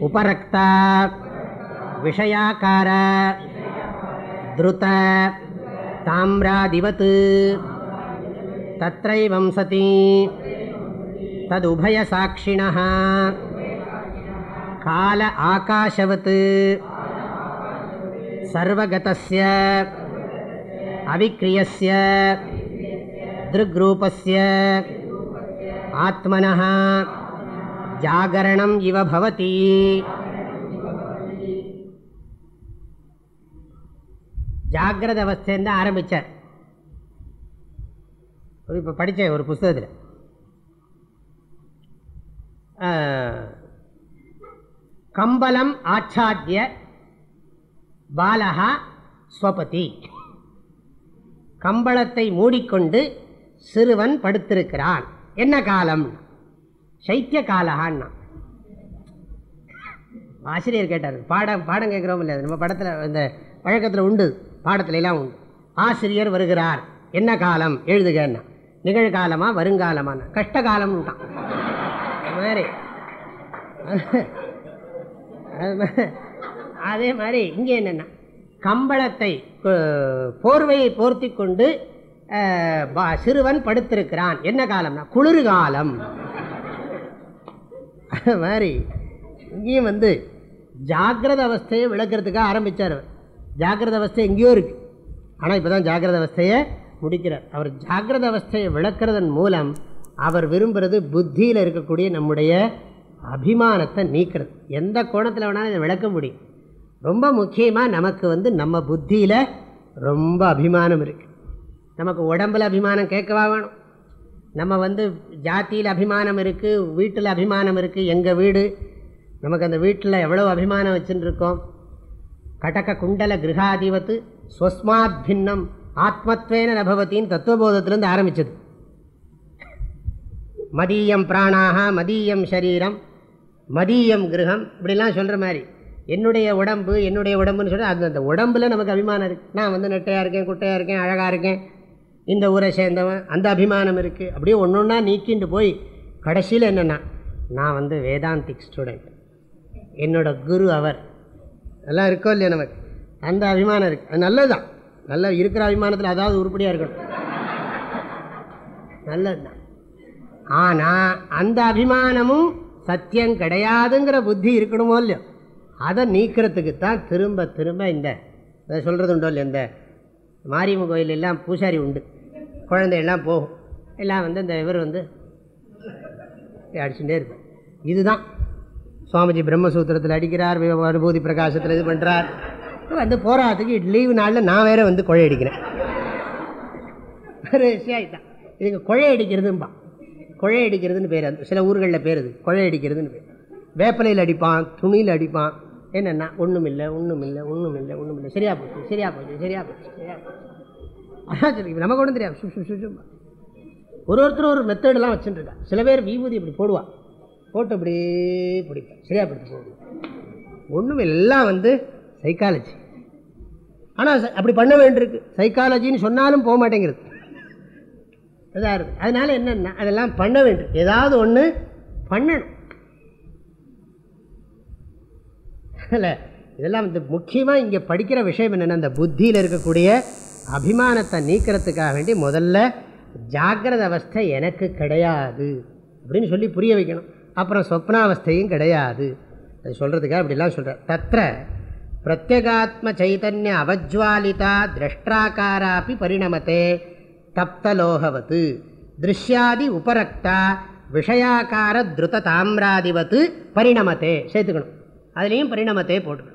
உபரக்தா விஷயாக்கார द्रुत ताम्रादिवत्। तत्रैवं सति। तदुभयसाक्षिणः। काल आकाशवत्। सर्वगतस्य। अविक्रियस्य। दृग्रूपस्य। आत्मनः। जागरणम् इव भवति ஜாகிரத அவஸ்தைன்னு தான் ஆரம்பித்தார் இப்போ படித்தேன் ஒரு புஸ்தகத்தில். கம்பலம் ஆச்சாத்திய பாலகா ஸ்வபதி. கம்பளத்தை மூடிக்கொண்டு சிறுவன் படுத்திருக்கிறான். என்ன காலம்? சைத்திய காலகான்னா. ஆசிரியர் கேட்டார் பாடம் பாடம் கேட்குறோம் இல்லை நம்ம படத்தில் இந்த பழக்கத்தில் உண்டு. பாடத்துலலாம் உண்டு. ஆசிரியர் வருகிறார். என்ன காலம்? எழுதுகன்னா. நிகழ்காலமா வருங்காலமான? கஷ்ட காலம்ட்டான் அது மாதிரி. அது அதே மாதிரி இங்கே என்னென்னா கம்பளத்தை போர்வையை போர்த்தி கொண்டு சிறுவன் படுத்திருக்கிறான். என்ன காலம்னா? குளிர்காலம். அது மாதிரி. இங்கேயும் வந்து ஜாக்கிரத அவஸ்தையை விளக்கிறதுக்காக ஆரம்பித்தார் ஜாகிரத ஜாக்கிரத அவஸ்தை எங்கேயோ இருக்குது ஆனால் இப்போ தான் ஜாக்கிரத அவஸ்தையை முடிக்கிறார். அவர் ஜாக்கிரத அவஸ்தையை விளக்கிறதன் மூலம் அவர் விரும்புகிறது புத்தியில் இருக்கக்கூடிய நம்முடைய அபிமானத்தை நீக்கிறது. எந்த கோணத்தில் வேணாலும் இதை விளக்க முடியும். ரொம்ப முக்கியமாக நமக்கு வந்து நம்ம புத்தியில் ரொம்ப அபிமானம் இருக்குது நமக்கு உடம்பில் அபிமானம் கேட்கவா வேணும். நம்ம வந்து ஜாத்தியில் அபிமானம் இருக்குது வீட்டில் அபிமானம் இருக்குது எங்கள் வீடு நமக்கு அந்த வீட்டில் எவ்வளோ அபிமானம் வச்சுட்டு இருக்கோம் கடக குண்டல கிரகாதிபத்து ஸ்வஸ்மாத் பின்னம் ஆத்மத்வேன நபவத்தின்னு தத்துவபோதத்திலேருந்து ஆரம்பிச்சது. மதியம் பிராணாக மதியம் சரீரம் மதியம் கிரகம் இப்படிலாம் சொல்கிற மாதிரி. என்னுடைய உடம்பு என்னுடைய உடம்புன்னு சொல்லி அந்த அந்த உடம்புல நமக்கு அபிமானம் இருக்குது நான் வந்து நெட்டையாக இருக்கேன் குட்டையாக இருக்கேன் அழகாக இருக்கேன் இந்த ஊரை சேர்ந்தவன் அந்த அபிமானம் இருக்குது அப்படியே ஒன்று ஒன்றா நீக்கிண்டு போய் கடைசியில் என்னென்னா நான் வந்து வேதாந்திக் ஸ்டூடெண்ட் என்னோட குரு அவர். எல்லாம் இருக்கோ இல்லையா நமக்கு? அந்த அபிமானம் இருக்குது அது நல்லது தான் நல்ல இருக்கிற அபிமானத்தில் அதாவது உருப்படியாக இருக்கணும். நல்லது தான் ஆனால் அந்த அபிமானமும் சத்தியம் கிடையாதுங்கிற புத்தி இருக்கணுமோ இல்லையோ? அதை நீக்கிறதுக்கு தான் திரும்ப திரும்ப இந்த இதை சொல்கிறது உண்டோ இல்லையா? இந்த மாரியம்மன் கோயில் எல்லாம் பூசாரி உண்டு. குழந்தையெல்லாம் போகும். எல்லாம் வந்து இந்த இவர் வந்து அடிச்சுட்டே இருப்பேன் இதுதான். சுவாமிஜி பிரம்மசூத்திரத்தில் அடிக்கிறார் அனுபூதி பிரகாசத்தில் இது பண்ணுறார் வந்து போராட்டத்துக்கு லீவு நாளில் நான் வேற வந்து கொழை அடிக்கிறேன். வேறு விஷயம் இதுக்கு கொழை அடிக்கிறதும்பா. கொழை அடிக்கிறதுன்னு பேர் அந்த சில ஊர்களில் பேர் இது அடிக்கிறதுன்னு பேர். வேப்பலையில் அடிப்பான் துணியில் அடிப்பான். என்னென்னா ஒன்றும் இல்லை ஒன்றும் இல்லை ஒன்றும் இல்லை ஒன்றும் இல்லை சரியா போச்சு சரியா போச்சு சரியா போச்சு சரியா போச்சு. அதான் சொல்லி நமக்கு ஒன்றும் தெரியாது. சு, சு, சு, ஒரு ஒருத்தர் ஒரு மெத்தடெல்லாம் வச்சுட்டுருக்கா சில பேர் விபூதி இப்படி போடுவான் போட்டு அப்படியே பிடிப்பேன். சரியாக பிடிச்சி போடுவான் ஒன்றும் எல்லாம் வந்து சைக்காலஜி ஆனால் அப்படி பண்ண வேண்டியிருக்கு. சைக்காலஜின்னு சொன்னாலும் போக மாட்டேங்கிறது. இதாக இருக்குது அதனால் என்னென்னா அதெல்லாம் பண்ண வேண்டும் ஏதாவது ஒன்று பண்ணணும். இல்லை இதெல்லாம் வந்து முக்கியமாக இங்கே படிக்கிற விஷயம் என்னென்னா இந்த புத்தியில் இருக்கக்கூடிய அபிமானத்தை நீக்கிறதுக்காக வேண்டி முதல்ல ஜாக்கிரத அவஸ்தை எனக்கு கிடையாது அப்படின்னு சொல்லி புரிய வைக்கணும். அப்புறம் சொப்னாவஸ்தையும் கிடையாது. அது சொல்கிறதுக்காக அப்படிலாம் சொல்கிறார் தத்திர பிரத்யகாத்ம சைதன்ய அவஜ்வாலிதா திரஷ்டாக்காராப்பி பரிணமத்தே தப்தலோகவத்து. திருஷ்யாதி உபரக்தா விஷயாக்கார திருத தாமிராதிபத்து பரிணமத்தே சேர்த்துக்கணும். அதுலேயும் பரிணமத்தே போட்டுக்கணும்.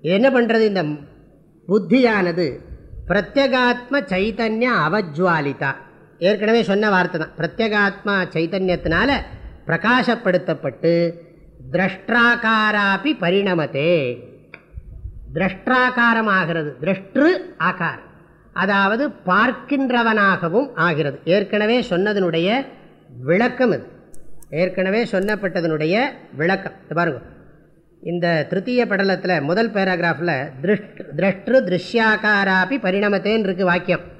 இது என்ன பண்ணுறது இந்த புத்தியானது? பிரத்யகாத்ம சைத்தன்ய அவஜ்வாலிதா. ஏற்கனவே சொன்ன வார்த்தை தான். பிரத்யேகாத்மா சைத்தன்யத்தினால பிரகாசப்படுத்தப்பட்டு திரஷ்டாக்காராப்பி பரிணமத்தே திரஷ்டாக்காரமாகிறது திரஷ்டு ஆகாரம் அதாவது பார்க்கின்றவனாகவும் ஆகிறது. ஏற்கனவே சொன்னதனுடைய விளக்கம் இது. ஏற்கனவே சொன்னப்பட்டதனுடைய விளக்கம். பாருங்க. இந்த திருத்தீய படலத்தில் முதல் பேராகிராஃபில் திருஷ்ட் திரஷ்டு திருஷ்யாக்காராப்பி பரிணமத்தேன்னு இருக்கு வாக்கியம்.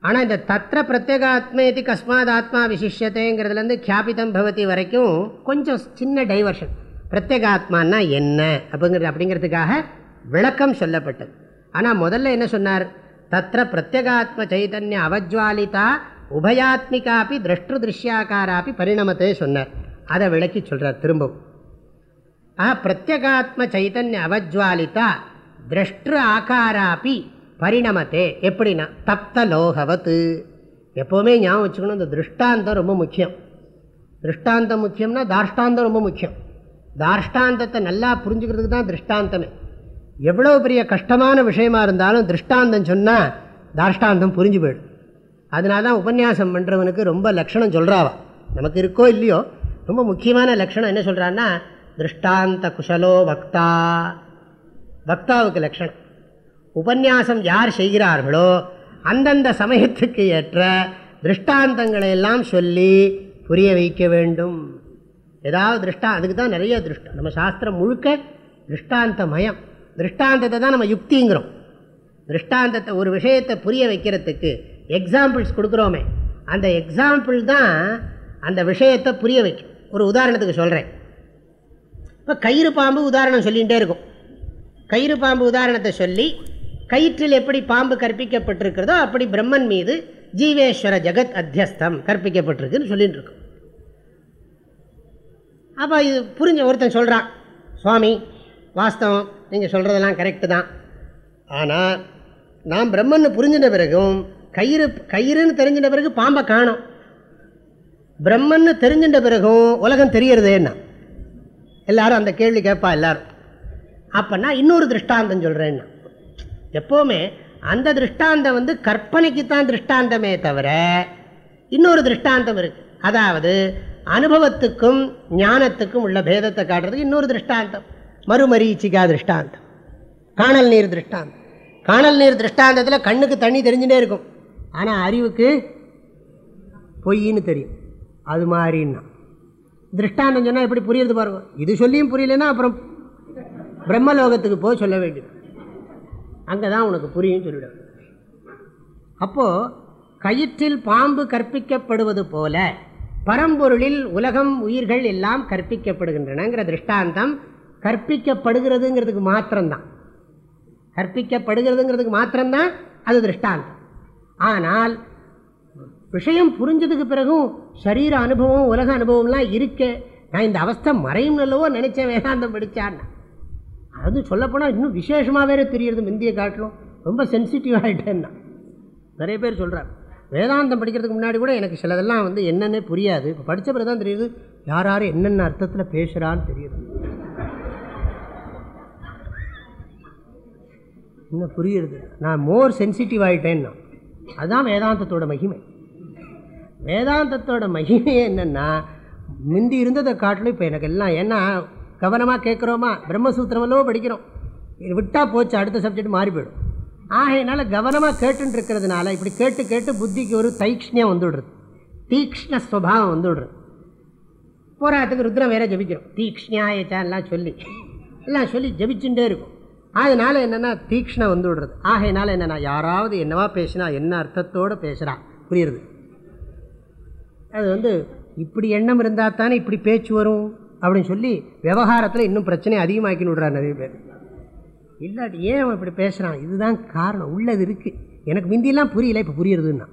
ஆனால் இந்த தத்திர பிரத்யேகாத்மேதி கஸ்மாத் ஆத்மா விசிஷ்யத்தைங்கிறதுலேருந்து கியாபிதம் பவதி வரைக்கும் கொஞ்சம் சின்ன டைவர்ஷன் பிரத்யேகாத்மான்னா என்ன அப்படிங்கிறது அப்படிங்கிறதுக்காக விளக்கம் சொல்லப்பட்டது. ஆனால் முதல்ல என்ன சொன்னார்? தத்திர பிரத்யேகாத்ம சைதன்ய அவஜ்வாலிதா உபயாத்மிகாப்பி திரஷ்டு திருஷ்யாக்காராப்பி பரிணமத்தை சொன்னார். அதை விளக்கி சொல்கிறார் திரும்பவும். ஆ பிரத்யேகாத்ம சைதன்ய அவஜ்வாலிதா திரஷ்டு ஆக்காராப்பி பரிணமத்தே எப்படின்னா தப்த லோகவத்து எப்போவுமே ஞாபகம் வச்சுக்கணும் இந்த திருஷ்டாந்தம் ரொம்ப முக்கியம். திருஷ்டாந்தம் முக்கியம்னா தாஷ்டாந்தம் ரொம்ப முக்கியம். தாஷ்டாந்தத்தை நல்லா புரிஞ்சுக்கிறதுக்கு தான் திருஷ்டாந்தமே. எவ்வளோ பெரிய கஷ்டமான விஷயமா இருந்தாலும் திருஷ்டாந்தம் சொன்னால் தாஷ்டாந்தம் புரிஞ்சு போயிடும். அதனால தான் உபன்யாசம் பண்ணுறவனுக்கு ரொம்ப லட்சணம் சொல்கிறாவா நமக்கு இருக்கோ இல்லையோ ரொம்ப முக்கியமான லட்சணம் என்ன சொல்கிறான்னா திருஷ்டாந்த குஷலோ வக்தா. வக்தாவுக்கு லட்சணம். உபன்யாசம் யார் செய்கிறார்களோ அந்தந்த சமயத்துக்கு ஏற்ற திருஷ்டாந்தங்களை எல்லாம் சொல்லி புரிய வைக்க வேண்டும். ஏதாவது திருஷ்டா அதுக்கு தான் நிறைய திருஷ்டம். நம்ம சாஸ்திரம் முழுக்க திருஷ்டாந்த மயம் திருஷ்டாந்தத்தை தான் நம்ம யுக்திங்கிறோம். திருஷ்டாந்தத்தை ஒரு விஷயத்தை புரிய வைக்கிறதுக்கு எக்ஸாம்பிள்ஸ் கொடுக்குறோமே. அந்த எக்ஸாம்பிள் தான் அந்த விஷயத்தை புரிய வைக்கும். ஒரு உதாரணத்துக்கு சொல்கிறேன் இப்போ கயிறு பாம்பு உதாரணம் சொல்லிகிட்டே இருக்கும். கயிறு பாம்பு உதாரணத்தை சொல்லி கயிற்றில் எப்படி பாம்பு கற்பிக்கப்பட்டிருக்கிறதோ அப்படி பிரம்மன் மீது ஜீவேஸ்வர ஜெகத் அத்தியஸ்தம் கற்பிக்கப்பட்டிருக்குன்னு சொல்லிட்டு இருக்கோம் அப்போ இது புரிஞ்ச ஒருத்தன் சொல்கிறான் சுவாமி வாஸ்தவம் நீங்கள் சொல்கிறதெல்லாம் கரெக்டு தான். ஆனால் நான் பிரம்மன்னு புரிஞ்சின பிறகும் கயிறு கயிறுன்னு தெரிஞ்சின பிறகு பாம்பை காணும். பிரம்மன்னு தெரிஞ்சின்ற பிறகும் உலகம் தெரியறதேன்னா எல்லாரும் அந்த கேள்வி கேட்பா எல்லாரும். அப்போனா இன்னொரு திருஷ்டாந்தம் சொல்கிறேன்னா எப்போவுமே அந்த திருஷ்டாந்தம் வந்து கற்பனைக்கு தான் திருஷ்டாந்தமே தவிர இன்னொரு திருஷ்டாந்தம் இருக்குது அதாவது அனுபவத்துக்கும் ஞானத்துக்கும் உள்ள பேதத்தை காட்டுறதுக்கு இன்னொரு திருஷ்டாந்தம். மறுமரீச்சிகா திருஷ்டாந்தம். காணல் நீர் திருஷ்டாந்தம். காணல் நீர் திருஷ்டாந்தத்தில் கண்ணுக்கு தண்ணி தெரிஞ்சுட்டே இருக்கும். ஆனால் அறிவுக்கு பொய்ன்னு தெரியும். அது மாதிரின்னா. திருஷ்டாந்தம் சொன்னால் எப்படி புரியுறது பாருங்க. இது சொல்லியும் புரியலன்னா அப்புறம் பிரம்மலோகத்துக்கு போய் சொல்ல வேண்டியது. அங்கே தான் உனக்கு புரியும் சொல்லிவிடும் அப்போது கயிற்றில் பாம்பு கற்பிக்கப்படுவது போல பரம்பொருளில் உலகம் உயிர்கள் எல்லாம் கற்பிக்கப்படுகின்றனங்கிற திருஷ்டாந்தம் கற்பிக்கப்படுகிறதுங்கிறதுக்கு மாத்திரம்தான். கற்பிக்கப்படுகிறதுங்கிறதுக்கு மாத்திரம்தான் அது திருஷ்டாந்தம். ஆனால் விஷயம் புரிஞ்சதுக்கு பிறகும் சரீர அனுபவம் உலக அனுபவம்லாம் இருக்கு. நான் இந்த அவஸ்தை மறையும் நல்லவோ நினைச்சேன் வேதாந்தம் படித்தான்னா அது சொல்லப்போனால் இன்னும் விசேஷமாக வேறு தெரியறது முந்திய காட்டிலும் ரொம்ப சென்சிட்டிவ் ஆகிட்டேன்னா நிறைய பேர் சொல்கிறார் வேதாந்தம் படிக்கிறதுக்கு முன்னாடி கூட எனக்கு சிலதெல்லாம் வந்து என்னென்னே புரியாது. இப்போ படித்த பிறகு தான் தெரியுது யார் யார் என்னென்ன அர்த்தத்தில் பேசுகிறான்னு தெரியுது. இன்னும் புரியுறது நான் மோர் சென்சிட்டிவ் ஆகிட்டேன்னா அதுதான் வேதாந்தத்தோட மகிமை. வேதாந்தத்தோட மகிமையே என்னென்னா முந்தி இருந்ததை காட்டிலும் இப்போ எனக்கு எல்லாம் ஏன்னா கவனமாக கேட்குறோமா? பிரம்மசூத்திரமெல்லாம் படிக்கிறோம். விட்டால் போச்சு அடுத்த சப்ஜெக்ட் மாறி போயிடும். ஆகையினால கவனமாக கேட்டுன்னு இருக்கிறதுனால இப்படி கேட்டு கேட்டு புத்திக்கு ஒரு தைக்ஷ்ணியம் வந்துவிடுறது தீக்ஷ்ண ஸ்வபாவம் வந்துவிடுறது போராட்டத்துக்கு ருத்ரம் வேற ஜபிக்கிறோம். தீக்ஷ்ணியாயச்சான்லாம் சொல்லி. எல்லாம் சொல்லி ஜபிச்சுட்டே இருக்கும். அதனால என்னென்னா தீக்ஷ்ணம் வந்து விடுறது ஆகையினால என்னென்னா யாராவது என்னவா பேசினா என்ன அர்த்தத்தோடு பேசுகிறா புரியுறது? அது வந்து இப்படி எண்ணம் இருந்தால் தானே இப்படி பேச்சு வரும். அப்படின்னு சொல்லி விவகாரத்தில் இன்னும் பிரச்சனையை அதிகமாக்கின்னு விடுறார் நிறைய பேர். இல்லாட்டி ஏன் அவன் இப்படி பேசுகிறான் இதுதான் காரணம். உள்ளது இருக்குது எனக்கு முந்தியெல்லாம் புரியல இப்போ புரியுறதுன்னா.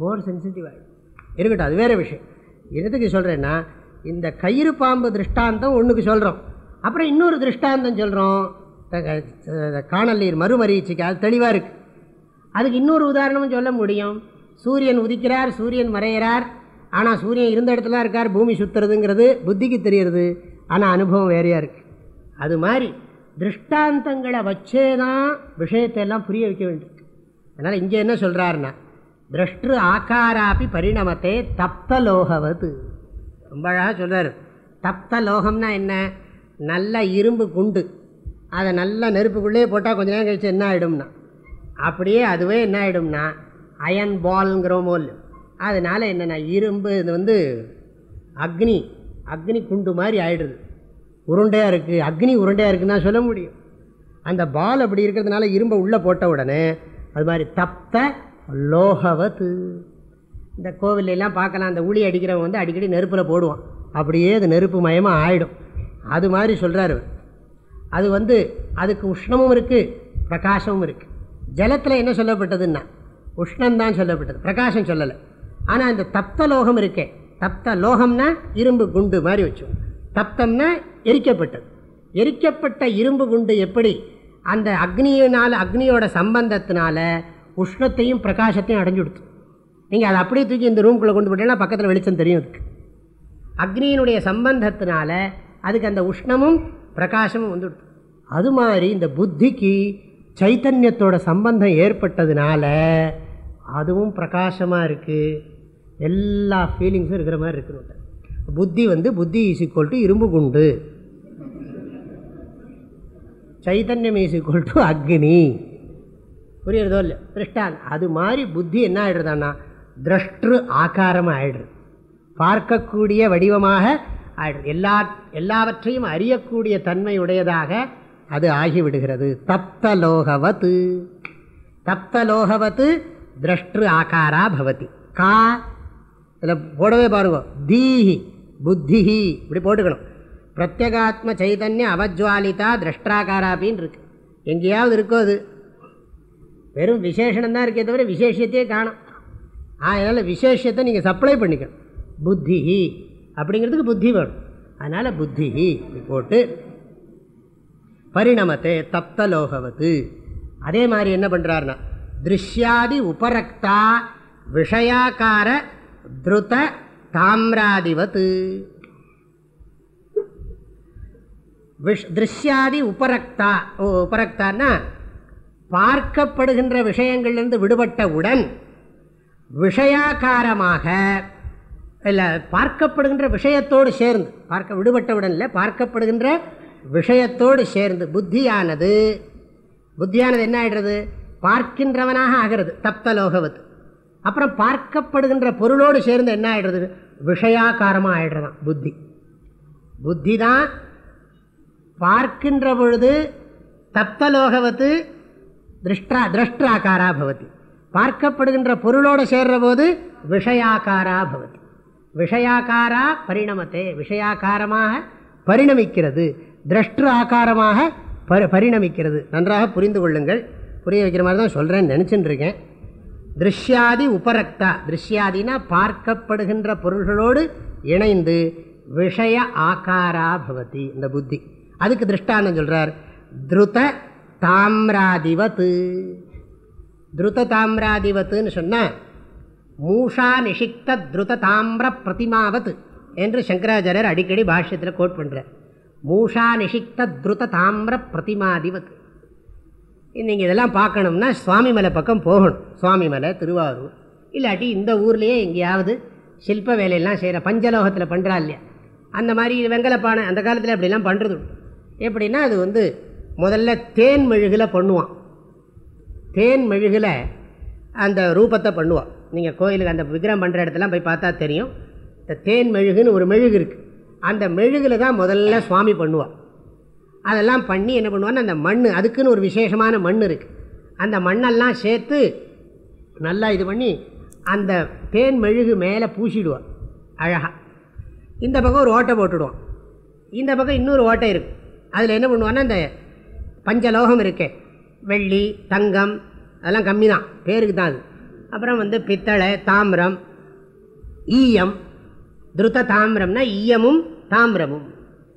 மோர் சென்சிட்டிவ் ஆகிடும் இருக்கட்டும் அது வேறு விஷயம். எதுக்கு சொல்கிறேன்னா இந்த கயிறு பாம்பு திருஷ்டாந்தம் ஒன்றுக்கு சொல்கிறோம் அப்புறம் இன்னொரு திருஷ்டாந்தம் சொல்கிறோம் காணல் நீர் மறுமரீச்சிக்கு அது தெளிவாக இருக்குது அதுக்கு இன்னொரு உதாரணமும் சொல்ல முடியும். சூரியன் உதிக்கிறார் சூரியன் மறைகிறார். ஆனால் சூரியன் இருந்த இடத்துல தான் இருக்கார் பூமி சுற்றுறதுங்கிறது புத்திக்கு தெரியறது. ஆனால் அனுபவம் வேறையாக இருக்குது அது மாதிரி திருஷ்டாந்தங்களை வச்சே தான் விஷயத்தை எல்லாம் புரிய வைக்க வேண்டியிருக்கு. அதனால் இங்கே என்ன சொல்கிறாருன்னா திரஷ்டு ஆக்காராப்பி பரிணமத்தை தப்த லோகவது ரொம்ப அழகாக சொல்கிறார் தப்த லோகம்னா என்ன? நல்ல இரும்பு குண்டு. அதை நல்லா நெருப்புக்குள்ளேயே போட்டால் கொஞ்ச நேரம் கழிச்சு என்ன ஆகிடும்னா அப்படியே அதுவே என்ன ஆகிடும்னா அயன் பால்ங்கிறோமோ இல்லை அதனால் என்னென்னா இரும்பு இது வந்து அக்னி அக்னி குண்டு மாதிரி ஆயிடுது. உருண்டையாக இருக்குது அக்னி உருண்டையாக இருக்குன்னு தான் சொல்ல முடியும். அந்த பால் அப்படி இருக்கிறதுனால இரும்பை உள்ளே போட்ட உடனே அது மாதிரி தப்த லோகவத்து. இந்த கோவிலெல்லாம் பார்க்கலாம். அந்த உளி அடிக்கிறவன் வந்து அடிக்கடி நெருப்பில் போடுவான். அப்படியே அது நெருப்பு மயமாக ஆகிடும் அது மாதிரி சொல்கிறாரு அது வந்து அதுக்கு உஷ்ணமும் இருக்குது பிரகாசமும் இருக்குது ஜலத்தில் என்ன சொல்லப்பட்டதுன்னா உஷ்ணம்தான் சொல்லப்பட்டது. பிரகாசம் சொல்லலை. ஆனால் இந்த தப்த லோகம் இருக்கே. தப்த லோகம்னா இரும்பு குண்டு மாதிரி வச்சோம் தப்தம்னா எரிக்கப்பட்டது. எரிக்கப்பட்ட இரும்பு குண்டு எப்படி? அந்த அக்னியினால் அக்னியோட சம்பந்தத்தினால உஷ்ணத்தையும் பிரகாசத்தையும் அடைஞ்சு கொடுத்து. நீங்கள் அதை அப்படியே தூக்கி இந்த ரூம்குள்ளே கொண்டு போட்டீங்கன்னா பக்கத்தில் வெளிச்சம் தெரியும் அதுக்கு. அக்னியினுடைய சம்பந்தத்தினால அதுக்கு அந்த உஷ்ணமும் பிரகாசமும் வந்து அது மாதிரி இந்த புத்திக்கு சைத்தன்யத்தோட சம்பந்தம் ஏற்பட்டதுனால அதுவும் பிரகாசமாக இருக்குது எல்லா ஃபீலிங்ஸும் இருக்கிற மாதிரி இருக்கணும் புத்தி வந்து புத்தி இஸ் ஈக்குவல் டு இரும்பு குண்டு. சைத்தன்யம் இஸ் ஈக்குவல் டு அக்னி. புரியுறதோ இல்லை திருஷ்டான் அது மாதிரி புத்தி என்ன ஆகிடுறதான்னா திரஷ்டு ஆகாரமாக ஆயிடுறது பார்க்கக்கூடிய வடிவமாக ஆயிடுது. எல்லா எல்லாவற்றையும் அறியக்கூடிய தன்மை உடையதாக அது ஆகிவிடுகிறது. தப்தலோகவத்து தப்தலோகவத்து திரஷ்டு ஆகாரா பவதி கா இதில் போடவே பாருங்க தீஹி புத்திஹி இப்படி போட்டுக்கணும் பிரத்யகாத்ம சைதன்ய அவஜ்வாலிதா திரஷ்டாகாராபின்னு இருக்கு எங்கேயாவது இருக்கோ அது. வெறும் விசேஷனம் தான் இருக்கே தவிர விசேஷத்தையே காணும். அதனால் விசேஷத்தை நீங்கள் சப்ளை பண்ணிக்கணும். புத்திஹி அப்படிங்கிறதுக்கு புத்தி வேணும். அதனால் புத்திஹி இப்படி போட்டு பரிணமத்தை தப்தலோகவத்து. அதே மாதிரி என்ன பண்ணுறாருன்னா திருஷ்யாதி உபரக்தா விஷயாக்கார திருத தாமிராதிவத்து விஷ் திருஷ்யாதி உபரக்தா ஓ உபரக்தான்னா பார்க்கப்படுகின்ற விஷயங்கள்லேருந்து விடுபட்டவுடன் விஷயாக்காரமாக இல்லை பார்க்கப்படுகின்ற விஷயத்தோடு சேர்ந்து பார்க்க விடுபட்டவுடன் இல்லை பார்க்கப்படுகின்ற விஷயத்தோடு சேர்ந்து புத்தியானது புத்தியானது என்ன ஆகிடுறது பார்க்கின்றவனாக ஆகிறது தப்தலோகவத்து அப்புறம் பார்க்கப்படுகின்ற பொருளோடு சேர்ந்து என்ன ஆகிடுறது விஷயாக்காரமாக ஆகிடுறதான் புத்தி. புத்தி தான் பார்க்கின்ற பொழுது தப்தலோகவத்து திருஷ்டா திரஷ்டாக்காரா பவதி. பார்க்கப்படுகின்ற பொருளோடு சேர்ற போது விஷயாக்காரா பவதி. விஷயாக்காரா பரிணமத்தே விஷயாக்காரமாக பரிணமிக்கிறது. திரஷ்டு ஆக்காரமாக பரிணமிக்கிறது. நன்றாக புரிந்து கொள்ளுங்கள். புரிய வைக்கிற மாதிரி தான் சொல்கிறேன்னு நினச்சிட்டு இருக்கேன். திருஷ்யாதி உபரக்தா. திருஷ்யாதினா பார்க்கப்படுகின்ற பொருள்களோடு இணைந்து விஷய ஆக்காரா பவதி இந்த புத்தி. அதுக்கு திருஷ்டாந்தம் சொல்கிறார் திருத தாம்ராதிவத்து. திருத தாம்ராதிவத்துன்னு சொன்னால் மூஷா நிஷிக்த திருத தாமிர பிரதிமாவத் என்று சங்கராச்சாரியர் அடிக்கடி பாஷ்யத்தில் கோட் பண்ணுறார் மூஷா நிஷிக்த திருத தாமிர பிரதிமாதிவத் நீங்கள் இதெல்லாம் பார்க்கணும்னா சுவாமி மலை பக்கம் போகணும். சுவாமி மலை திருவாரூர். இல்லாட்டி இந்த ஊர்லேயே எங்கேயாவது சில்ப வேலையெல்லாம் செய்கிற பஞ்சலோகத்தில் பண்ணுறா இல்லையா? அந்த மாதிரி வெங்கலப்பானை அந்த காலத்தில் அப்படிலாம் பண்ணுறது எப்படின்னா அது வந்து முதல்ல தேன் மெழுகில் பண்ணுவான். தேன் மெழுகில் அந்த ரூபத்தை பண்ணுவான். நீங்கள் கோயிலுக்கு அந்த விக்கிரம் பண்ணுற இடத்துலாம் போய் பார்த்தா தெரியும். இந்த தேன் மெழுகுன்னு ஒரு மெழுகு இருக்குது அந்த மெழுகில் தான் முதல்ல சுவாமி பண்ணுவாள் அதெல்லாம் பண்ணி என்ன பண்ணுவான்னு அந்த மண் அதுக்குன்னு ஒரு விசேஷமான மண் இருக்குது அந்த மண்ணெல்லாம் சேர்த்து நல்லா இது பண்ணி அந்த தேன் மெழுகு மேலே பூசிடுவான் அழகாக இந்த பக்கம் ஒரு ஓட்டை போட்டுடுவான். இந்த பக்கம் இன்னொரு ஓட்டை இருக்கும் அதில் என்ன பண்ணுவான்னா இந்த பஞ்சலோகம் இருக்கே வெள்ளி தங்கம் அதெல்லாம் கம்மி தான் பேருக்கு தான் அது. அப்புறம் வந்து பித்தளை தாமிரம் ஈயம் திருத்த தாமிரம்னா ஈயமும் தாமிரமும்.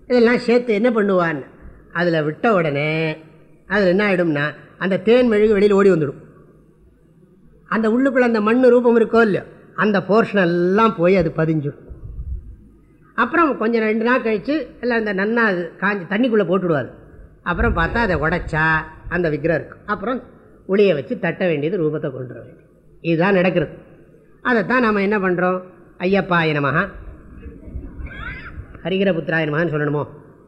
இதெல்லாம் சேர்த்து என்ன பண்ணுவான்னு அதில் விட்ட உடனே அதில் என்ன ஆகிடும்னா அந்த தேன் மெழுகு வெளியில் ஓடி வந்துடும். அந்த உள்ளுக்குள்ளே அந்த மண் ரூபம் இருக்கோ இல்லையோ அந்த போர்ஷன் எல்லாம் போய் அது பதிஞ்சிடும். அப்புறம் கொஞ்சம் ரெண்டு நாள் கழித்து எல்லாம் இந்த நன்னா அது காஞ்சி தண்ணிக்குள்ளே போட்டுடுவார். அப்புறம் பார்த்தா அதை உடைச்சா அந்த விக்கிரம் இருக்கும். அப்புறம் உளியை வச்சு தட்ட வேண்டியது ரூபத்தை கொண்டு வர வேண்டியது. இதுதான் நடக்கிறது. அதைத்தான் நம்ம என்ன பண்ணுறோம் ஐயப்பா நமகா ஹரிகரபுத்திராய நமகான்னு சொல்லணுமோ?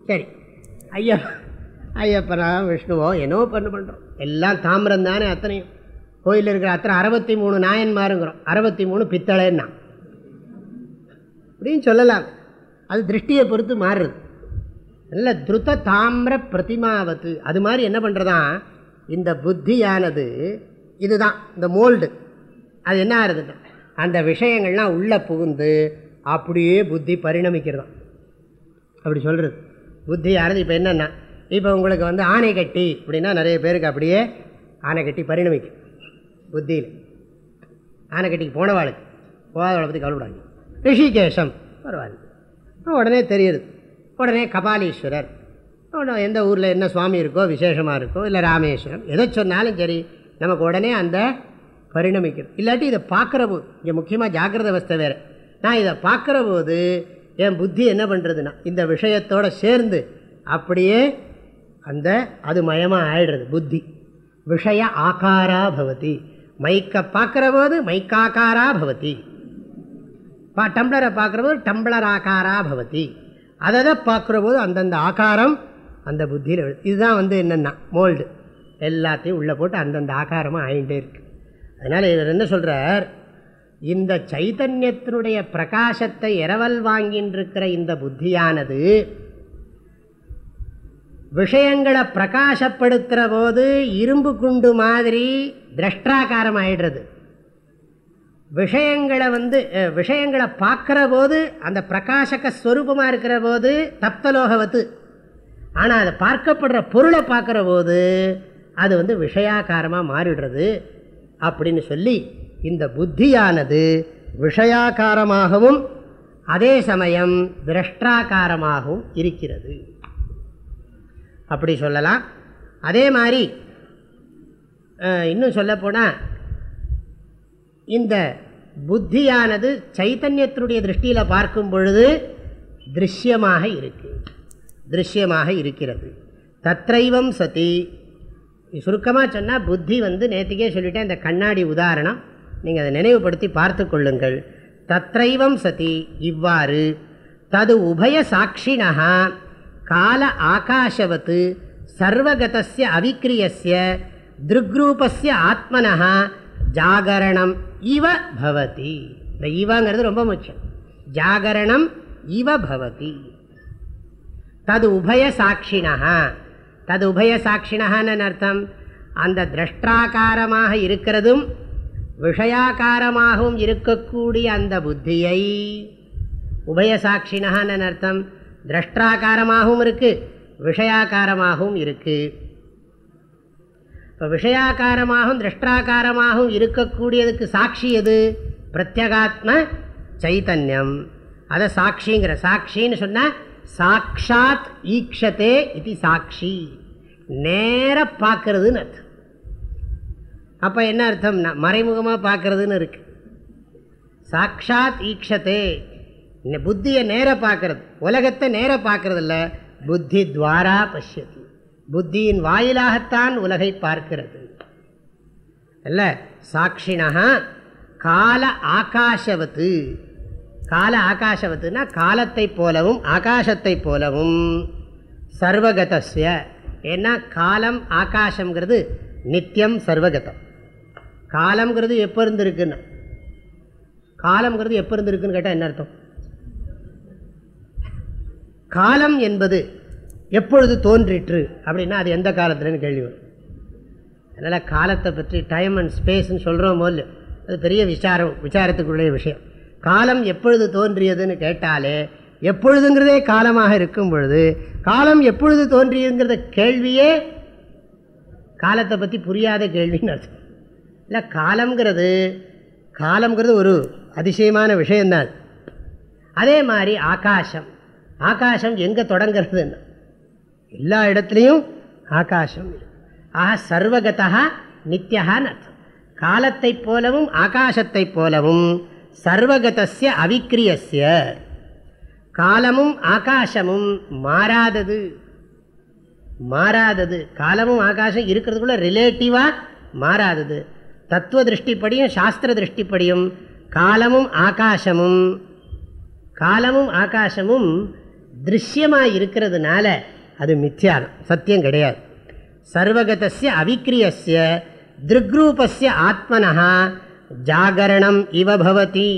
சரி. ஐயா ஐயப்பனா விஷ்ணுவோ என்னவோ பண்ணு பண்ணுறோம் எல்லாம் தாமிரம் தானே அத்தனையும். கோயிலில் இருக்கிற அத்தனை அறுபத்தி மூணு நாயன்மாருங்கிறோம். அறுபத்தி மூணு பித்தளைன்னா. அப்படின்னு சொல்லலாம். அது திருஷ்டியை பொறுத்து மாறுறது. நல்ல திருத்த தாமிர பிரதிமாவத்து அது மாதிரி என்ன பண்ணுறதான் இந்த புத்தியானது இதுதான் இந்த மோல்டு. அது என்ன ஆகுதுன்னா அந்த விஷயங்கள்லாம் உள்ளே புகுந்து அப்படியே புத்தி பரிணமிக்கிறதான் அப்படி சொல்கிறது புத்தியானது இப்போ என்னென்னா இப்போ உங்களுக்கு வந்து ஆணை கட்டி அப்படின்னா நிறைய பேருக்கு அப்படியே ஆணை கட்டி பரிணமிக்கும் புத்தியில். ஆணை கட்டிக்கு போனவாளுக்கு போகாதவளை பற்றி கவலைப்படாங்க ரிஷிகேஷம் பரவாயில்ல. உடனே தெரியுது. உடனே கபாலீஸ்வரர் உடனே எந்த ஊரில் என்ன சுவாமி இருக்கோ விசேஷமாக இருக்கோ இல்லை ராமேஸ்வரம் எதை சொன்னாலும் சரி நமக்கு உடனே அந்த பரிணமிக்கிறது இல்லாட்டி இதை பார்க்குற போது இங்கே முக்கியமாக ஜாக்கிரத அவஸ்தை வேறு. நான் இதை பார்க்குற போது என் புத்தி என்ன பண்ணுறதுன்னா இந்த விஷயத்தோடு சேர்ந்து அப்படியே அந்த அது மயமாக ஆயிடுறது புத்தி. விஷய ஆகாரா பவதி. மைக்கை பார்க்குற போது மைக்காக்காரா பவதி. பா டம்ளரை பார்க்குற போது டம்ளர் ஆகாரா பவதி. அதை தான் பார்க்குற போது அந்தந்த ஆகாரம் அந்த புத்தியில் இதுதான் வந்து என்னென்னா மோல்டு எல்லாத்தையும் உள்ளே போட்டு அந்தந்த ஆகாரமாக ஆகிட்டே இருக்கு. அதனால் இவர் என்ன சொல்கிறார் இந்த சைத்தன்யத்தினுடைய பிரகாசத்தை இரவல் வாங்கின்றிருக்கிற இந்த புத்தியானது விஷயங்களை பிரகாசப்படுத்துகிற போது இரும்பு குண்டு மாதிரி திரஷ்டாகாரம் ஆயிடுறது விஷயங்களை வந்து விஷயங்களை பார்க்குற போது அந்த பிரகாசக ஸ்வரூபமாக இருக்கிற போது தப்தலோகவத்து. ஆனால் அதை பார்க்கப்படுற பொருளை பார்க்குற போது அது வந்து விஷயாகாரமாக மாறிடுறது அப்படின்னு சொல்லி இந்த புத்தியானது விஷயாகாரமாகவும் அதே சமயம் திரஷ்டாகாரமாகவும் இருக்கிறது. அப்படி சொல்லலாம். அதே மாதிரி இன்னும் சொல்லப்போனால் இந்த புத்தியானது சைத்தன்யத்தினுடைய திருஷ்டியில் பார்க்கும் பொழுது திருஷ்யமாக இருக்கு. திருஷ்யமாக இருக்கிறது. தத்ரைவம் சதி. சுருக்கமாக சொன்னால் புத்தி வந்து நேற்றுக்கே சொல்லிட்டேன் இந்த கண்ணாடி உதாரணம். நீங்கள் அதை நினைவுபடுத்தி பார்த்து கொள்ளுங்கள். தத்ரைவம் சதி இவ்வாறு. தது உபய சாட்சிணா கால ஆகாஷவத்து சர்வகதஸ்ய அவிக்கிரியஸ்ய திருக்ரூபஸ்ய ஆத்மனः ஜாகரணம் இவ பவதி. இந்த இவங்கிறது ரொம்ப முக்கியம். ஜாகரணம் இவ பவதி. தது உபய சாட்சிணா தது உபய சாட்சிணான்னு அர்த்தம்? அந்த திரஷ்டாகாரமாக இருக்கிறதும் விஷயாக்காரமாகவும் இருக்கக்கூடிய அந்த புத்தியை உபயசாட்சினான்னு அர்த்தம். திரஷ்டாக்காரமாகவும் இருக்குது விஷயாக்காரமாகவும் இருக்குது இப்போ விஷயாக்காரமாகவும் திரஷ்டாக்காரமாகவும் இருக்கக்கூடியதுக்கு சாட்சி எது? பிரத்யகாத்ம சைத்தன்யம். அதை சாட்சிங்கிற சாட்சின்னு சொன்னால் சாக்ஷாத் ஈக்ஷதே இது சாட்சி. நேர பார்க்கறதுன்னு அர்த்தம். அப்போ என்ன அர்த்தம்னா மறைமுகமாக பார்க்கறதுன்னு இருக்குது சாட்சாத் ஈக்ஷத்தே இந்த புத்தியை நேராக பார்க்கறது. உலகத்தை நேராக பார்க்கறது இல்லை புத்தி துவாரா பசியது புத்தியின் வாயிலாகத்தான் உலகை பார்க்கிறது. இல்லை சாட்சிணா கால ஆகாஷவத்து. கால ஆகாஷவத்துனா காலத்தை போலவும் ஆகாசத்தை போலவும். சர்வகதஸ்ய. ஏன்னா காலம் ஆகாசங்கிறது நித்தியம் சர்வகதம். காலம்ங்கிறது எப்போ இருந்திருக்குன்னு? காலம்ங்கிறது எப்போ இருந்திருக்குன்னு கேட்டால் என்ன அர்த்தம்? காலம் என்பது எப்பொழுது தோன்றிற்று அப்படின்னா அது எந்த காலத்துலன்னு கேள்வி வரும். அதனால் காலத்தை பற்றி டைம் அண்ட் ஸ்பேஸ்ன்னு சொல்கிறோம் போது அது பெரிய விசாரம் விசாரத்துக்குள்ளே விஷயம். காலம் எப்பொழுது தோன்றியதுன்னு கேட்டாலே எப்பொழுதுங்கிறதே காலமாக இருக்கும் பொழுது காலம் எப்பொழுது தோன்றியதுங்கிறத கேள்வியே காலத்தை பற்றி புரியாத கேள்வின்னு அர்த்தம். இல்லை காலங்கிறது காலங்கிறது ஒரு அதிசயமான விஷயந்தான் அதே மாதிரி ஆகாசம். ஆகாசம் எங்கே தொடங்கிறதுன்னா? எல்லா இடத்துலையும் ஆகாசம் ஆக சர்வகதா நித்யகான்னு அர்த்தம். காலத்தைப் போலவும் ஆகாசத்தைப் போலவும் சர்வகதசிய அவிக்ரியசிய காலமும் ஆகாசமும் மாறாதது. மாறாதது. காலமும் ஆகாசம் இருக்கிறதுக்குள்ள ரிலேட்டிவாக மாறாதது. தத்துவ திருஷ்டிப்படியும் சாஸ்திர திருஷ்டிப்படியும் காலமும் ஆகாசமும் காலமும் ஆகாசமும் திருஷ்யமாக இருக்கிறதுனால அது மித்யானம் சத்தியம் கிடையாது. சர்வகதசிய அவிக்ரியஸ்ய திருக்ரூபஸ்ய ஆத்மனஹா ஜாகரணம் இவ பவதி.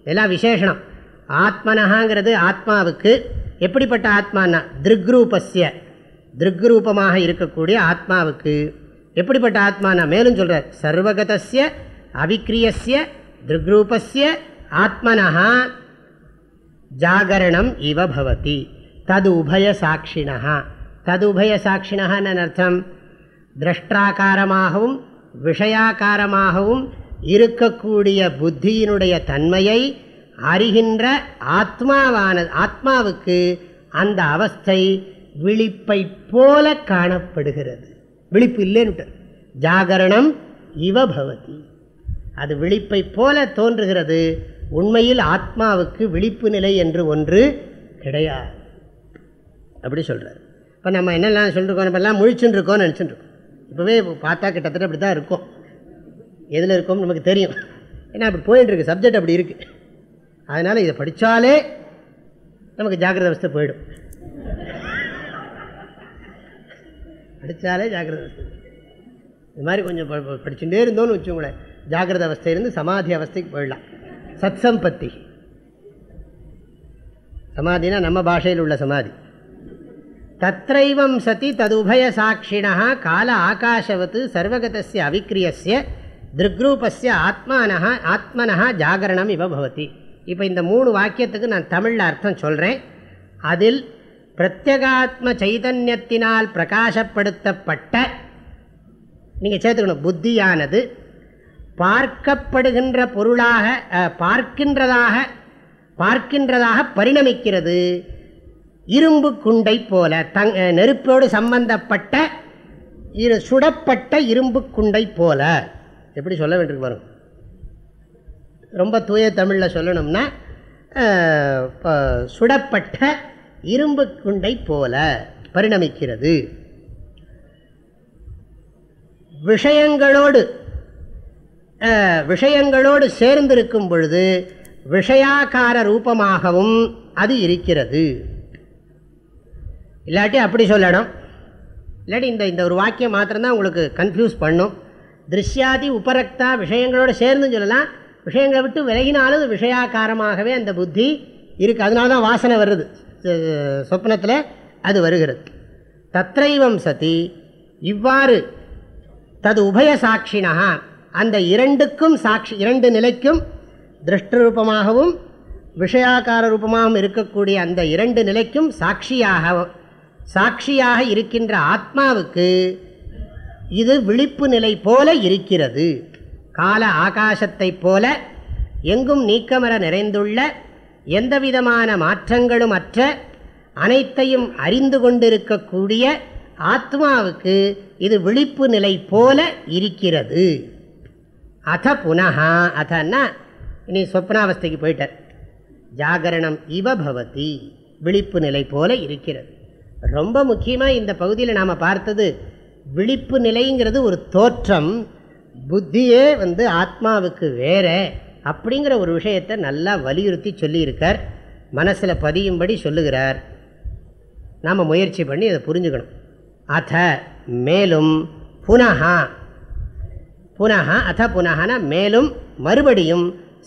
இதெல்லாம் விசேஷனம். ஆத்மனஹாங்கிறது ஆத்மாவுக்கு எப்படிப்பட்ட ஆத்மானா திருக்ரூபஸ்ய திருக்ரூபமாக இருக்கக்கூடிய ஆத்மாவுக்கு எப்படிப்பட்ட ஆத்மானா மேலும் சொல்கிறார் சர்வகதசிய அவிக்ரியசிய திருக்ரூபஸ்ய ஆத்மனஹா ஜாகரணம் இவ பவதி. தது உபய சாட்சினா தது உபய சாட்சிணான்னு அர்த்தம்? திரஷ்டாக்காரமாகவும் விஷயாக்காரமாகவும் இருக்கக்கூடிய புத்தியினுடைய தன்மையை அறிகின்ற ஆத்மாவான ஆத்மாவுக்கு அந்த அவஸ்தை விழிப்பை போல காணப்படுகிறது. விழிப்பு இல்லைன்னு ஜாகரணம் இவ பவதி. அது விழிப்பை போல தோன்றுகிறது. உண்மையில் ஆத்மாவுக்கு விழிப்பு நிலை என்று ஒன்று கிடையாது. அப்படி சொல்கிறார் இப்போ நம்ம என்னெல்லாம் சொல்லிருக்கோம்? நம்ம எல்லாம் முழிச்சுன்னு இருக்கோம்னு நினச்சிட்டு இப்போவே பார்த்தா கிட்டத்தட்ட அப்படி தான் இருக்கும். எதில் இருக்கோம்னு நமக்கு தெரியும். ஏன்னா அப்படி போயிட்டுருக்கு சப்ஜெக்ட் அப்படி இருக்குது அதனால் இதை படித்தாலே நமக்கு ஜாக்கிரத அவஸ்தை போயிடும். படித்தாலே ஜாக்கிரத அவஸ்தை. இது மாதிரி கொஞ்சம் ப- படிச்சுட்டே இருந்தோம்னு வச்சுக்கோங்களேன். ஜாகிரத அவஸ்தையிலேருந்து சமாதி அவஸ்தைக்கு போயிடலாம். சத் சம்பத்தி சமாதினா நம்ம பாஷையில் உள்ள சமாதி. தத்ரைவம் சதி ததுபய சாட்சிணா கால ஆகாஷவத்து சர்வகதசிய அவிக்ரியஸ்ய திருக்ரூபஸ்ய ஆத்மானஹா ஆத்மனஹா ஜாகரணம் இவ பவதி. இப்போ இந்த மூணு வாக்கியத்துக்கு நான் தமிழில் அர்த்தம் சொல்கிறேன் அதில் பிரத்யகாத்ம சைதன்யத்தினால் பிரகாசப்படுத்தப்பட்ட நீங்கள் சேர்த்துக்கணும் புத்தியானது பார்க்கப்படுகின்ற பொருளாக பார்க்கின்றதாக பார்க்கின்றதாக பரிணமிக்கிறது. இரும்பு குண்டை போல தங் நெருப்போடு சம்பந்தப்பட்ட இரு சுடப்பட்ட இரும்பு குண்டை போல. எப்படி சொல்ல வேண்டியிருக்கு வரும் ரொம்ப தூய தமிழில் சொல்லணும்னா சுடப்பட்ட இரும்பு குண்டை போல பரிணமிக்கிறது. விஷயங்களோடு விஷயங்களோடு சேர்ந்திருக்கும் பொழுது விஷயாகார ரூபமாகவும் அது இருக்கிறது. இல்லாட்டி அப்படி சொல்லணும். இல்லாட்டி இந்த இந்த ஒரு வாக்கியம் மாத்திரம்தான் உங்களுக்கு கன்ஃபியூஸ் பண்ணும். திருஷ்யாதி உபரக்தா விஷயங்களோடு சேர்ந்து சொல்லலாம். விஷயங்களை விட்டு விலகினாலும் விஷயாக்காரமாகவே அந்த புத்தி இருக்குது அதனால தான் வாசனை வருது. சொப்னத்தில் அது வருகிறது. தத்ரைவம் சதி இவ்வாறு தது உபய சாட்சினா அந்த இரண்டுக்கும் சாட்சி இரண்டு நிலைக்கும் திருஷ்டரூபமாகவும் விஷயாக்கார ரூபமாகவும் இருக்கக்கூடிய அந்த இரண்டு நிலைக்கும் சாட்சியாக சாட்சியாக இருக்கின்ற ஆத்மாவுக்கு இது விழிப்பு நிலை போல இருக்கிறது. கால ஆகாசத்தைப் போல எங்கும் நீக்கமர நிறைந்துள்ள எந்தவிதமான மாற்றங்களும் அற்ற அனைத்தையும் அறிந்து கொண்டிருக்கக்கூடிய ஆத்மாவுக்கு இது விழிப்பு நிலை போல இருக்கிறது. அத புனகா அதன்னா இனி சொப்னாவஸ்தைக்கு போயிட்டார். ஜாகரணம் இவ பவதி விழிப்பு நிலை போல இருக்கிறது. ரொம்ப முக்கியமாக இந்த பகுதியில் நாம் பார்த்தது விழிப்பு நிலைங்கிறது ஒரு தோற்றம் புத்தியே வந்து ஆத்மாவுக்கு வேற அப்படிங்கிற ஒரு விஷயத்தை நல்லா வலியுறுத்தி சொல்லியிருக்கார். மனசில் பதியும்படி சொல்லுகிறார். நாம் முயற்சி பண்ணி அதை புரிஞ்சுக்கணும். அத மேலும் புனகா புனகா அத புனகனா மேலும் மறுபடியும்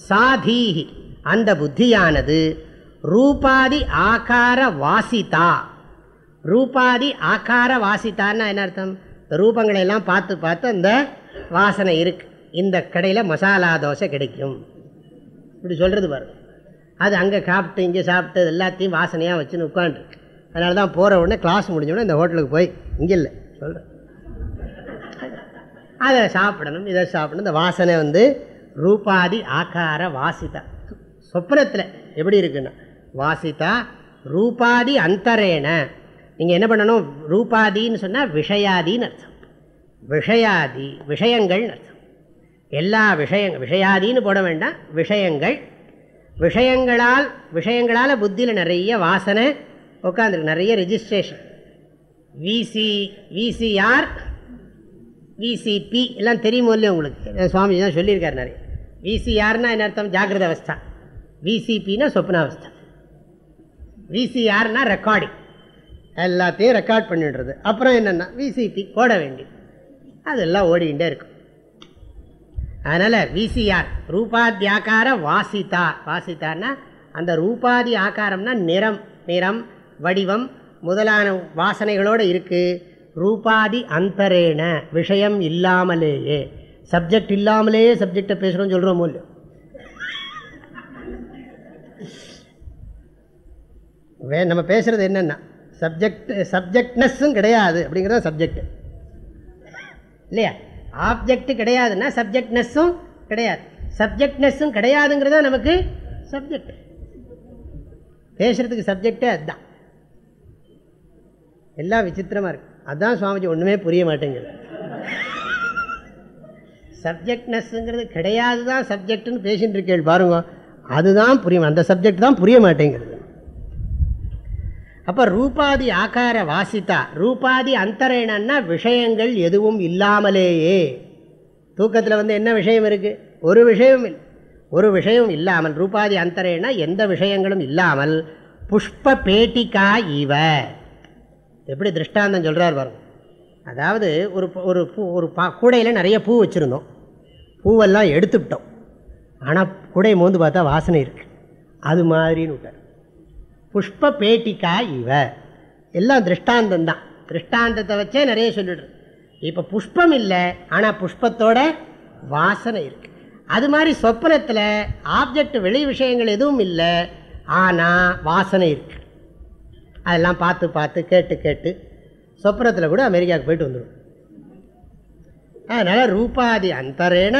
சாதீஹி அந்த புத்தியானது ரூபாதி ஆகார வாசிதா. ரூபாதி ஆகார வாசித்தான்னா என்ன அர்த்தம்? இந்த ரூபங்களை எல்லாம் பார்த்து பார்த்து அந்த வாசனை இருக்குது இந்த கடையில் மசாலா தோசை கிடைக்கும். இப்படி சொல்கிறது பாரு. அது அங்கே சாப்பிட்டு இங்கே சாப்பிட்டு எல்லாத்தையும் வாசனையாக வச்சுன்னு உட்காந்துருக்கு அதனால தான் போகிற உடனே கிளாஸ் முடிஞ்சோடனே இந்த ஹோட்டலுக்கு போய் இங்கே இல்லை சொல்கிறேன் அதை சாப்பிடணும் இதை சாப்பிடணும். இந்த வாசனை வந்து ரூபாதி ஆகார வாசிதா. சொப்னத்தில் எப்படி இருக்குன்னா வாசிதா ரூபாதி அந்தரேன. நீங்கள் என்ன பண்ணணும்? ரூபாதின்னு சொன்னால் விஷயாதின்னு அர்த்தம். விஷயாதி விஷயங்கள்னு அர்த்தம். எல்லா விஷயங்கள் விஷயாதின்னு போட வேண்டாம். விஷயங்கள். விஷயங்களால் விஷயங்களால் புத்தியில் நிறைய வாசனை உட்காந்துருக்கு நிறைய ரிஜிஸ்ட்ரேஷன் விசி விசிஆர் விசிபி எல்லாம் தெரியுமோ இல்லையா உங்களுக்கு? சுவாமி தான் சொல்லியிருக்காரு நிறைய. விசிஆர்னா என்ன அர்த்தம்? ஜாகிரத அவஸ்தா. விசிபின்னா சொப்னாவஸ்தா. விசிஆர்னா ரெக்கார்டிங் எல்லாத்தையும் ரெக்கார்ட் பண்ணிடுறது. அப்புறம் என்னென்னா விசிபி ஓட வேண்டி அதெல்லாம் ஓடிக்கிட்டே இருக்கும். அதனால் விசிஆர் ரூபாதி ஆக்கார வாசிதா. வாசித்தான்னா அந்த ரூபாதி ஆக்காரம்னா நிறம் நிறம் வடிவம் முதலான வாசனைகளோடு இருக்குது ரூபாதி அந்தரேன விஷயம் இல்லாமலேயே. சப்ஜெக்ட் இல்லாமலேயே சப்ஜெக்டை பேசுகிறோம்னு சொல்கிறோமோ இல்லையோ வே நம்ம பேசுகிறது என்னென்னா சப்ஜெக்ட் சப்ஜெக்ட்னஸ்ஸும் கிடையாது அப்படிங்கிறது சப்ஜெக்ட். இல்லையா? ஆப்ஜெக்ட் கிடையாதுன்னா சப்ஜெக்ட்னஸ்ஸும் கிடையாது. சப்ஜெக்ட்னஸ்ஸும் கிடையாதுங்கிறதா நமக்கு சப்ஜெக்ட் பேசுகிறதுக்கு சப்ஜெக்டே அதுதான். எல்லாம் விசித்திரமாக இருக்குது அதுதான் சுவாமிஜி ஒன்றுமே புரிய மாட்டேங்குது. சப்ஜெக்ட்னஸ்ஸுங்கிறது கிடையாது தான் சப்ஜெக்ட்னு பேசிகிட்டு இருக்கேள் பாருங்க. அதுதான் புரியும். அந்த சப்ஜெக்ட் தான் புரிய மாட்டேங்கிறது அப்போ ரூபாதி ஆகார வாசித்தா ரூபாதி அந்தரேனன்னா விஷயங்கள் எதுவும் இல்லாமலேயே. தூக்கத்தில் வந்து என்ன விஷயம் இருக்குது ஒரு விஷயம் ஒரு விஷயம் இல்லாமல் ரூபாதி அந்தரேனா எந்த விஷயங்களும் இல்லாமல் புஷ்ப பேட்டிக்கா இவ. எப்படி திருஷ்டாந்தம் சொல்கிறார் பாருங்க. அதாவது ஒரு ஒரு பூ ஒரு பா கூடையில் நிறைய பூ வச்சுருந்தோம். பூவெல்லாம் எடுத்துக்கிட்டோம் ஆனால் கூடையை மோந்து பார்த்தா வாசனை இருக்குது அது மாதிரின்னு விட்டார். புஷ்ப பேட்டிக்கா இவ. எல்லாம் திருஷ்டாந்தம் தான் திருஷ்டாந்தத்தை வச்சே நிறைய சொல்லிடுறது. இப்போ புஷ்பம் இல்லை ஆனால் புஷ்பத்தோட வாசனை இருக்குது அது மாதிரி சொப்பனத்தில் ஆப்ஜெக்ட் வெளி விஷயங்கள் எதுவும் இல்லை ஆனால் வாசனை இருக்குது அதெல்லாம் பார்த்து பார்த்து கேட்டு கேட்டு சொப்பனத்தில் கூட அமெரிக்காவுக்கு போயிட்டு வந்துடும் அதனால் ரூபாதி அந்தரேன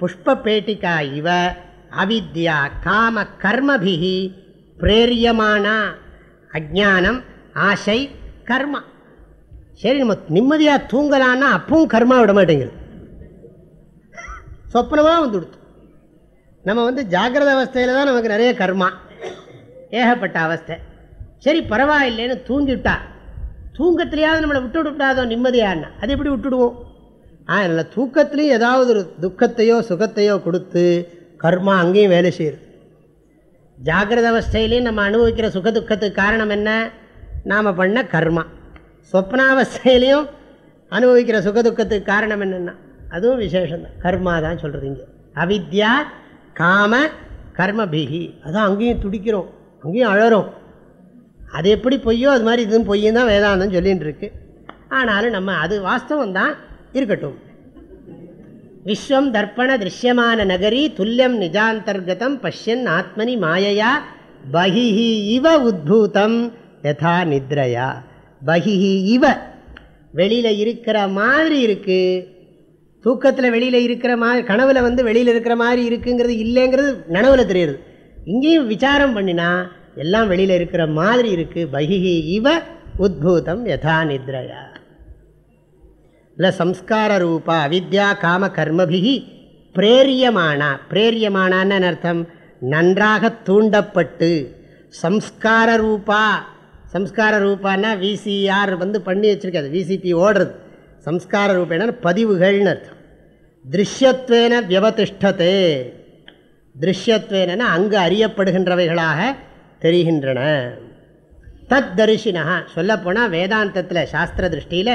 புஷ்ப பேட்டிக்கா இவ அவித்யா காம கர்மபிகி பிரேரியமான அஜானம் ஆசை கர்மா. சரி நம்ம நிம்மதியாக தூங்கலான்னா அப்பவும் கர்மா விட மாட்டேங்குது. சொப்னமாக வந்து கொடுத்து. நம்ம வந்து ஜாகிரத அவஸ்தையில் தான் நமக்கு நிறைய கர்மா. ஏகப்பட்ட அவஸ்தை. சரி பரவாயில்லைன்னு தூங்கிவிட்டா தூக்கத்துலையாவது நம்மளை விட்டு விட்டாதோ நிம்மதியான்னா. அது எப்படி விட்டுடுவோம் அதனால் தூக்கத்துலேயும் ஏதாவது ஒரு துக்கத்தையோ சுகத்தையோ கொடுத்து கர்மா அங்கேயும் வேலை செய்யுது. ஜாகிரத அவஸ்தையிலையும் நம்ம அனுபவிக்கிற சுக துக்கத்துக்கு காரணம் என்ன? நாம் பண்ண கர்மா. சொப்னாவஸ்தையிலையும் அனுபவிக்கிற சுக துக்கத்துக்கு காரணம் என்னென்னா அதுவும் விசேஷம்தான். கர்மா தான் சொல்கிறது இங்கே. அவித்யா காம கர்மபிகி. அதான் அங்கேயும் துடிக்கிறோம். அங்கேயும் அழறோம். அது எப்படி பொய்யோ அது மாதிரி இதுவும் பொய்யும் தான் வேதாந்தம் சொல்லின்னு இருக்கு. ஆனாலும் நம்ம அது வாஸ்தவம் தான் இருக்கட்டும். விஸ்வம் தர்ப்பண திருஷ்யமான நகரி துல்லியம் நிஜாந்தர்கதம் பஷ்யன் ஆத்மனி மாயையா பகிஹி இவ உத்பூதம் யதா நித்ரையா. பகிஹி இவ வெளியில் இருக்கிற மாதிரி இருக்குது தூக்கத்தில் வெளியில் இருக்கிற மாதிரி கனவில் வந்து வெளியில் இருக்கிற மாதிரி இருக்குங்கிறது இல்லைங்கிறது நனவில் தெரியுது. இங்கேயும் விசாரம் பண்ணினா எல்லாம் வெளியில் இருக்கிற மாதிரி இருக்குது பகிஹி இவ உத்பூதம் யதா நித்ரையா. இல்லை சம்ஸ்கார ரூபா அவித்யா காம கர்மபிகி பிரேரியமானா பிரேரியமானான்னு அர்த்தம் நன்றாக தூண்டப்பட்டு சம்ஸ்கார ரூபா சம்ஸ்கார ரூபான்னா விசிஆர் வந்து பண்ணி வச்சுருக்காது விசிபி ஓடுறது சம்ஸ்கார ரூபேனா பதிவுகள்னு அர்த்தம் திருஷ்யத்வேன வியவதிஷ்டத்தே திருஷ்யத்வேனா அங்கு அறியப்படுகின்றவைகளாக தெரிகின்றன தத் தரிசினா சொல்லப்போனால் வேதாந்தத்தில் சாஸ்திர திருஷ்டியில்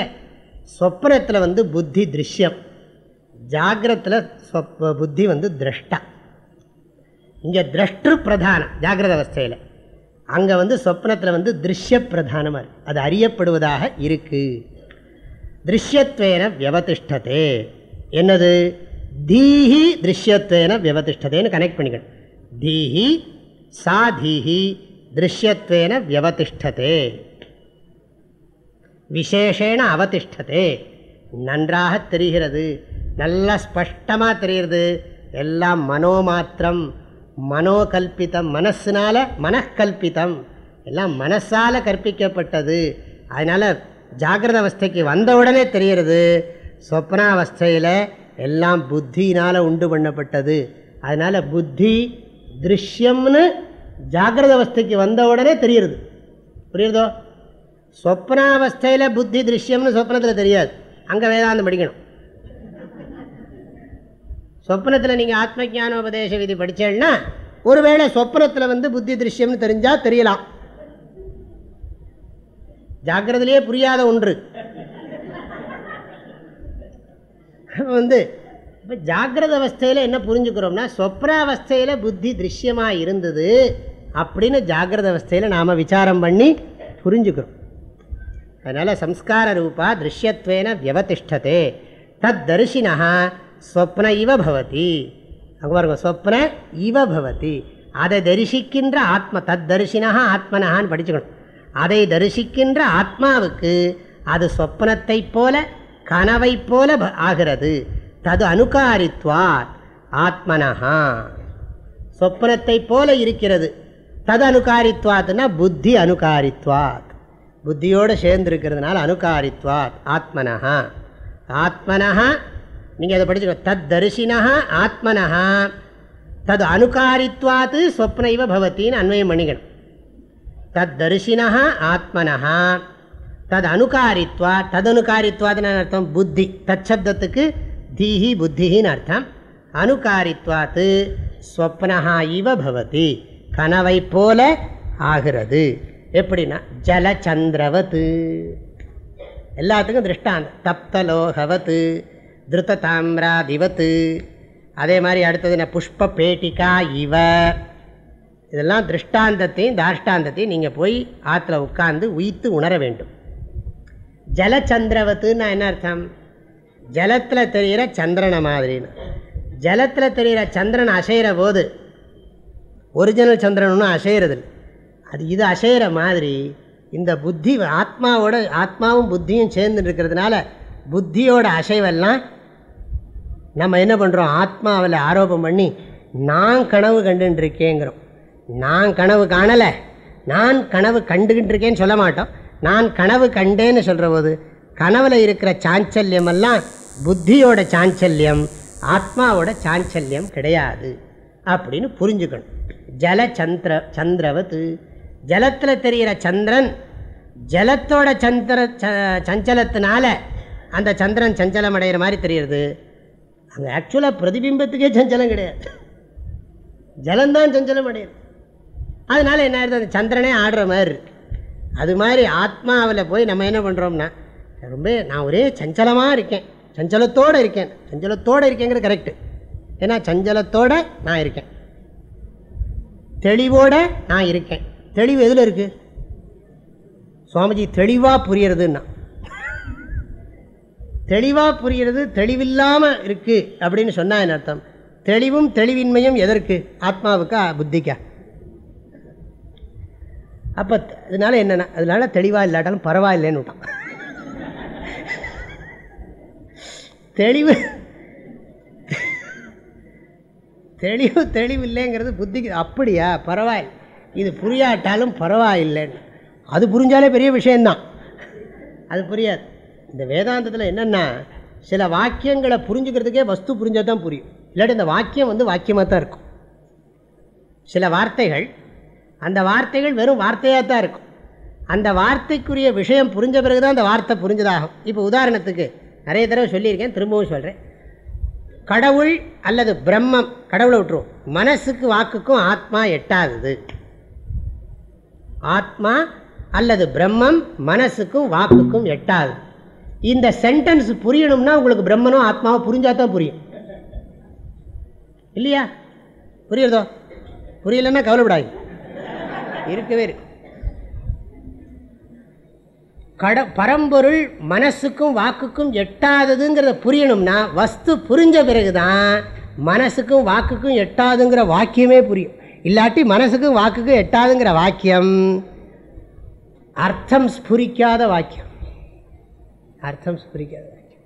சொப்னத்தில் வந்து புத்தி திருஷ்யம். ஜாகிரத்தில் புத்தி வந்து திரஷ்டா. இங்கே திரஷ்டு பிரதானம் ஜாகிரத அவஸ்தையில். அங்கே வந்து சொப்னத்தில் வந்து திருஷ்ய பிரதானமாக இருக்குது அது அறியப்படுவதாக இருக்குது திருஷ்யத்வேன வியவதிஷ்டதே. என்னது? தீஹி திருஷ்யத்வேன வியவதிஷ்டதேன்னு கனெக்ட் பண்ணிக்கணும். தீஹி சா தீஹி திருஷ்யத்வேன வியவதிஷ்டதே. விசேஷேன அவதிஷ்டதே. நன்றாக தெரிகிறது. நல்லா ஸ்பஷ்டமாக தெரிகிறது. எல்லாம் மனோமாத்திரம் மனோகல்பித்தம் மனசினால் மனக்கல்பித்தம் எல்லாம் மனசால் கற்பிக்கப்பட்டது. அதனால் ஜாகிரத அவஸ்தைக்கு வந்த உடனே தெரிகிறது. சொப்னாவஸ்தையில் எல்லாம் புத்தியினால் உண்டு பண்ணப்பட்டது. அதனால் புத்தி திருஷ்யம்னு ஜாகிரத அவஸ்தைக்கு வந்த உடனே தெரியுறது புரியுறதோ? சொப்னாவஸ்தையில் புத்தி திருஷ்யம்னு சொப்னத்தில் தெரியாது. அங்கே வேதாந்தம் படிக்கணும். சொப்னத்தில் நீங்கள் ஆத்ம ஞானோபதேச விதி படித்தேன்னா ஒருவேளை சொப்னத்தில் வந்து புத்தி திருஷ்யம்னு தெரிஞ்சால் தெரியலாம். ஜாக்கிரதிலேயே புரியாத ஒன்று. வந்து இப்போ ஜாகிரத அவஸ்தையில் என்ன புரிஞ்சுக்கிறோம்னா சொப்னாவஸ்தையில் புத்தி திருஷ்யமாக இருந்தது அப்படின்னு ஜாகிரத அவஸ்தையில் நாம் விசாரம் பண்ணி புரிஞ்சுக்கிறோம். அதனால் சம்ஸ்கார ரூபா திருஷ்யத்வேன வியவதிஷ்டதே தத் தரிசினா ஸ்வப்ன இவ பவதி அங்கே பாருங்க ஸ்வப்ன இவ பவதி அதை தரிசிக்கின்ற ஆத்ம தத் தரிசினா ஆத்மனஹான்னு படிச்சுக்கணும் அதை தரிசிக்கின்ற ஆத்மாவுக்கு அது சொப்னத்தை போல கனவை போல ஆகிறது தது அனுகாரித்வார் ஆத்மனஹா சொப்னத்தை போல இருக்கிறது தது அனுகாரித்வாத்னா புத்தி அனுகாரித்வாத் புத்தியோடு சேர்ந்துருக்கிறதுனால அனுகாரித்வாத் ஆத்மனஹா. ஆத்மனஹா நீங்கள் அதை படிச்சுக்கோ. தத் தரிசினா ஆத்மனஹா. தது அனுகாரித்வாத் ஸ்வப்ன இவ பவத்தின்னு அன்வயம் பண்ணிக்கணும். தத் தரிசினா ஆத்மனஹா. தது அனுகாரித்வா ததனுகாரித்வாதுன்னு அர்த்தம்? புத்தி. தச்சப்தத்துக்கு தீஹி புத்தின்னு அர்த்தம். அனுகாரித்வாத்து ஸ்வப்னஹா இவ பவதி. கனவை போல ஆகிறது. எப்படின்னா ஜலச்சந்திரவத்து. எல்லாத்துக்கும் திருஷ்டாந்தம். தப்தலோகவத்து திருத்த தாமிராதிவத் அதே மாதிரி அடுத்தது என்ன? புஷ்ப பேட்டிகா இவ. இதெல்லாம் திருஷ்டாந்தத்தையும் தாஷ்டாந்தத்தையும் நீங்கள் போய் ஆற்றுல உட்கார்ந்து உயித்து உணர வேண்டும். ஜலச்சந்திரவத்துன்னா என்ன அர்த்தம்? ஜலத்தில் தெரிகிற சந்திரனை மாதிரின்னு. ஜலத்தில் தெரிகிற சந்திரன் அசைகிற போது ஒரிஜினல் சந்திரன் ஒன்றும் அசைகிறதில்ல அது இது அசைகிற மாதிரி இந்த புத்தி ஆத்மாவோட ஆத்மாவும் புத்தியும் சேர்ந்து இருக்கிறதுனால புத்தியோட அசைவெல்லாம் நம்ம என்ன பண்ணுறோம் ஆத்மாவில் ஆரோபம் பண்ணி நான் கனவு கண்டுன்னு இருக்கேங்கிறோம் நான் கனவு காணலை. நான் கனவு கண்டுகிட்டு இருக்கேன்னு சொல்ல மாட்டோம். நான் கனவு கண்டேன்னு சொல்கிற போது கனவில் இருக்கிற சாஞ்சல்யம் எல்லாம் புத்தியோட சாஞ்சல்யம் ஆத்மாவோட சாஞ்சல்யம் கிடையாது. அப்படின்னு புரிஞ்சுக்கணும். ஜல சந்திர சந்திரவத்து ஜலத்தில் தெரிகிற சந்திரன் ஜலத்தோட சந்திர ச- சஞ்சலத்தினால அந்த சந்திரன் சஞ்சலம் அடைகிற மாதிரி தெரியுது அங்கே ஆக்சுவலாக பிரதிபிம்பத்துக்கே சஞ்சலம் கிடையாது. ஜலந்தான் சஞ்சலம் அடையுது. அதனால என்ன ஆயிடுது? அந்த சந்திரனே ஆடுற மாதிரி. அது மாதிரி ஆத்மாவில் போய் நம்ம என்ன பண்ணுறோம்னா ரொம்ப நான் ஒரே சஞ்சலமாக இருக்கேன். சஞ்சலத்தோடு இருக்கேன். சஞ்சலத்தோடு இருக்கேங்கிறது கரெக்டு ஏன்னா சஞ்சலத்தோட நான் இருக்கேன். தெளிவோட நான் இருக்கேன். தெளிவு எதில் இருக்குது சுவாமிஜி தெளிவாக புரியறதுன்னா. தெளிவாக புரியறது தெளிவில்லாமல் இருக்குது அப்படின்னு சொன்னால் என்ன அர்த்தம்? தெளிவும் தெளிவின்மையும் எதற்கு? ஆத்மாவுக்கா புத்திக்கா? அப்போ இதனால என்னென்ன அதனால தெளிவாக இல்லாட்டாலும் பரவாயில்லைன்னு விட்டான். தெளிவு தெளிவு தெளிவு இல்லைங்கிறது புத்திக்கு அப்படியா? பரவாயில்ல. இது புரியாட்டாலும் பரவாயில்லைன்னு. அது புரிஞ்சாலே பெரிய விஷயந்தான் அது புரியாது. இந்த வேதாந்தத்தில் என்னென்னா சில வாக்கியங்களை புரிஞ்சுக்கிறதுக்கே வஸ்து புரிஞ்சால் தான் புரியும். இல்லாட்டி இந்த வாக்கியம் வந்து வாக்கியமாக தான் இருக்கும். சில வார்த்தைகள் அந்த வார்த்தைகள் வெறும் வார்த்தையாக தான் இருக்கும். அந்த வார்த்தைக்குரிய விஷயம் புரிஞ்ச பிறகு தான் அந்த வார்த்தை புரிஞ்சதாகும். இப்போ உதாரணத்துக்கு நிறைய தடவை சொல்லியிருக்கேன் திரும்பவும் சொல்கிறேன் கடவுள் அல்லது பிரம்மம் கடவுளை விட்டுருவோம். மனசுக்கு வாக்குக்கும் ஆத்மா எட்டாகுது ஆத்மா அல்லது பிரம்மம் மனசுக்கும் வாக்குக்கும் எட்டாது. இந்த சென்டென்ஸ் புரியணும்னா உங்களுக்கு பிரம்மனும் ஆத்மாவும் புரிஞ்சால் தான் புரியும். இல்லையா? புரியுறதோ? புரியலன்னா கவலைப்படாது இருக்கவே இருக்கு. கட பரம்பொருள் மனசுக்கும் வாக்குக்கும் எட்டாததுங்கிறத புரியணும்னா வஸ்து புரிஞ்ச பிறகுதான் மனசுக்கும் வாக்குக்கும் எட்டாதுங்கிற வாக்கியமே புரியும். இல்லாட்டி மனசுக்கும் வாக்குக்கும் எட்டாதுங்கிற வாக்கியம். அர்த்தம் ஸ்புரிக்காத வாக்கியம். அர்த்தம் ஸ்புரிக்காத வாக்கியம்.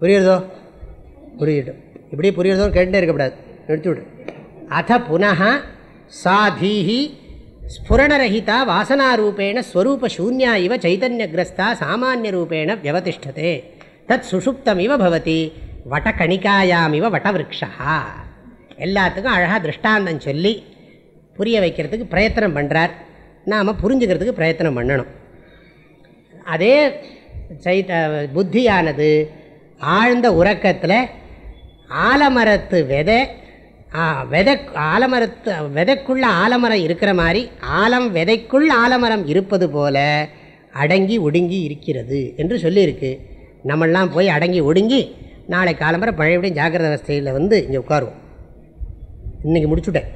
புரியுறதோ? புரியிடும் இப்படி புரியுறதோ கேட்டுட்டே இருக்கக்கூடாது எடுத்து விடு. அத புனः சாதீஹி ஸ்புரணரகிதா வாசனாரூபேண ஸ்வரூபசூன்யா இவ சைதன்யகிரஸ்தா சாமானிய ரூபேண வியவதிஷ்டதே தத் சுஷுப்தம் இவ பவதி வடகணிகாயாமிவ வடவிருக்ஷா எல்லாத்துக்கும் அழகாக திருஷ்டாந்தம் சொல்லி புரிய வைக்கிறதுக்கு பிரயத்தனம் பண்ணுறார் நாம் புரிஞ்சுக்கிறதுக்கு பிரயத்தனம் பண்ணணும். அதே சைத புத்தியானது ஆழ்ந்த உறக்கத்தில் ஆலமரத்து விதை ஆ, விதை ஆலமரத்து விதைக்குள்ள ஆலமரம் இருக்கிற மாதிரி ஆலம் விதைக்குள் ஆலமரம் இருப்பது போல அடங்கி ஒடுங்கி இருக்கிறது என்று சொல்லியிருக்கு. நம்மளாம் போய் அடங்கி ஒடுங்கி நாளை காலம்பரம் பழையபடியும் ஜாகிரத அவஸ்தையில் வந்து இங்கே உட்காருவோம். இன்றைக்கி முடிச்சுட்டேன்.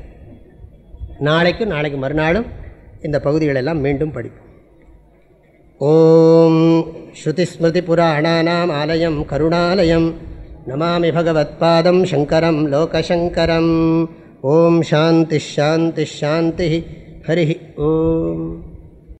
நாளைக்கும் நாளைக்கு மறுநாளும் இந்த பகுதிகளெல்லாம் மீண்டும் படிப்போம். ஓம் ஸ்ருதிஸ்மிருதிபுராணானாம் ஆலயம் கருணாலயம். நமாமி பகவத்பாதம் சங்கரம் லோகசங்கரம். ஓம் சாந்தி ஷாந்தி ஷாந்தி ஹரி ஓம்.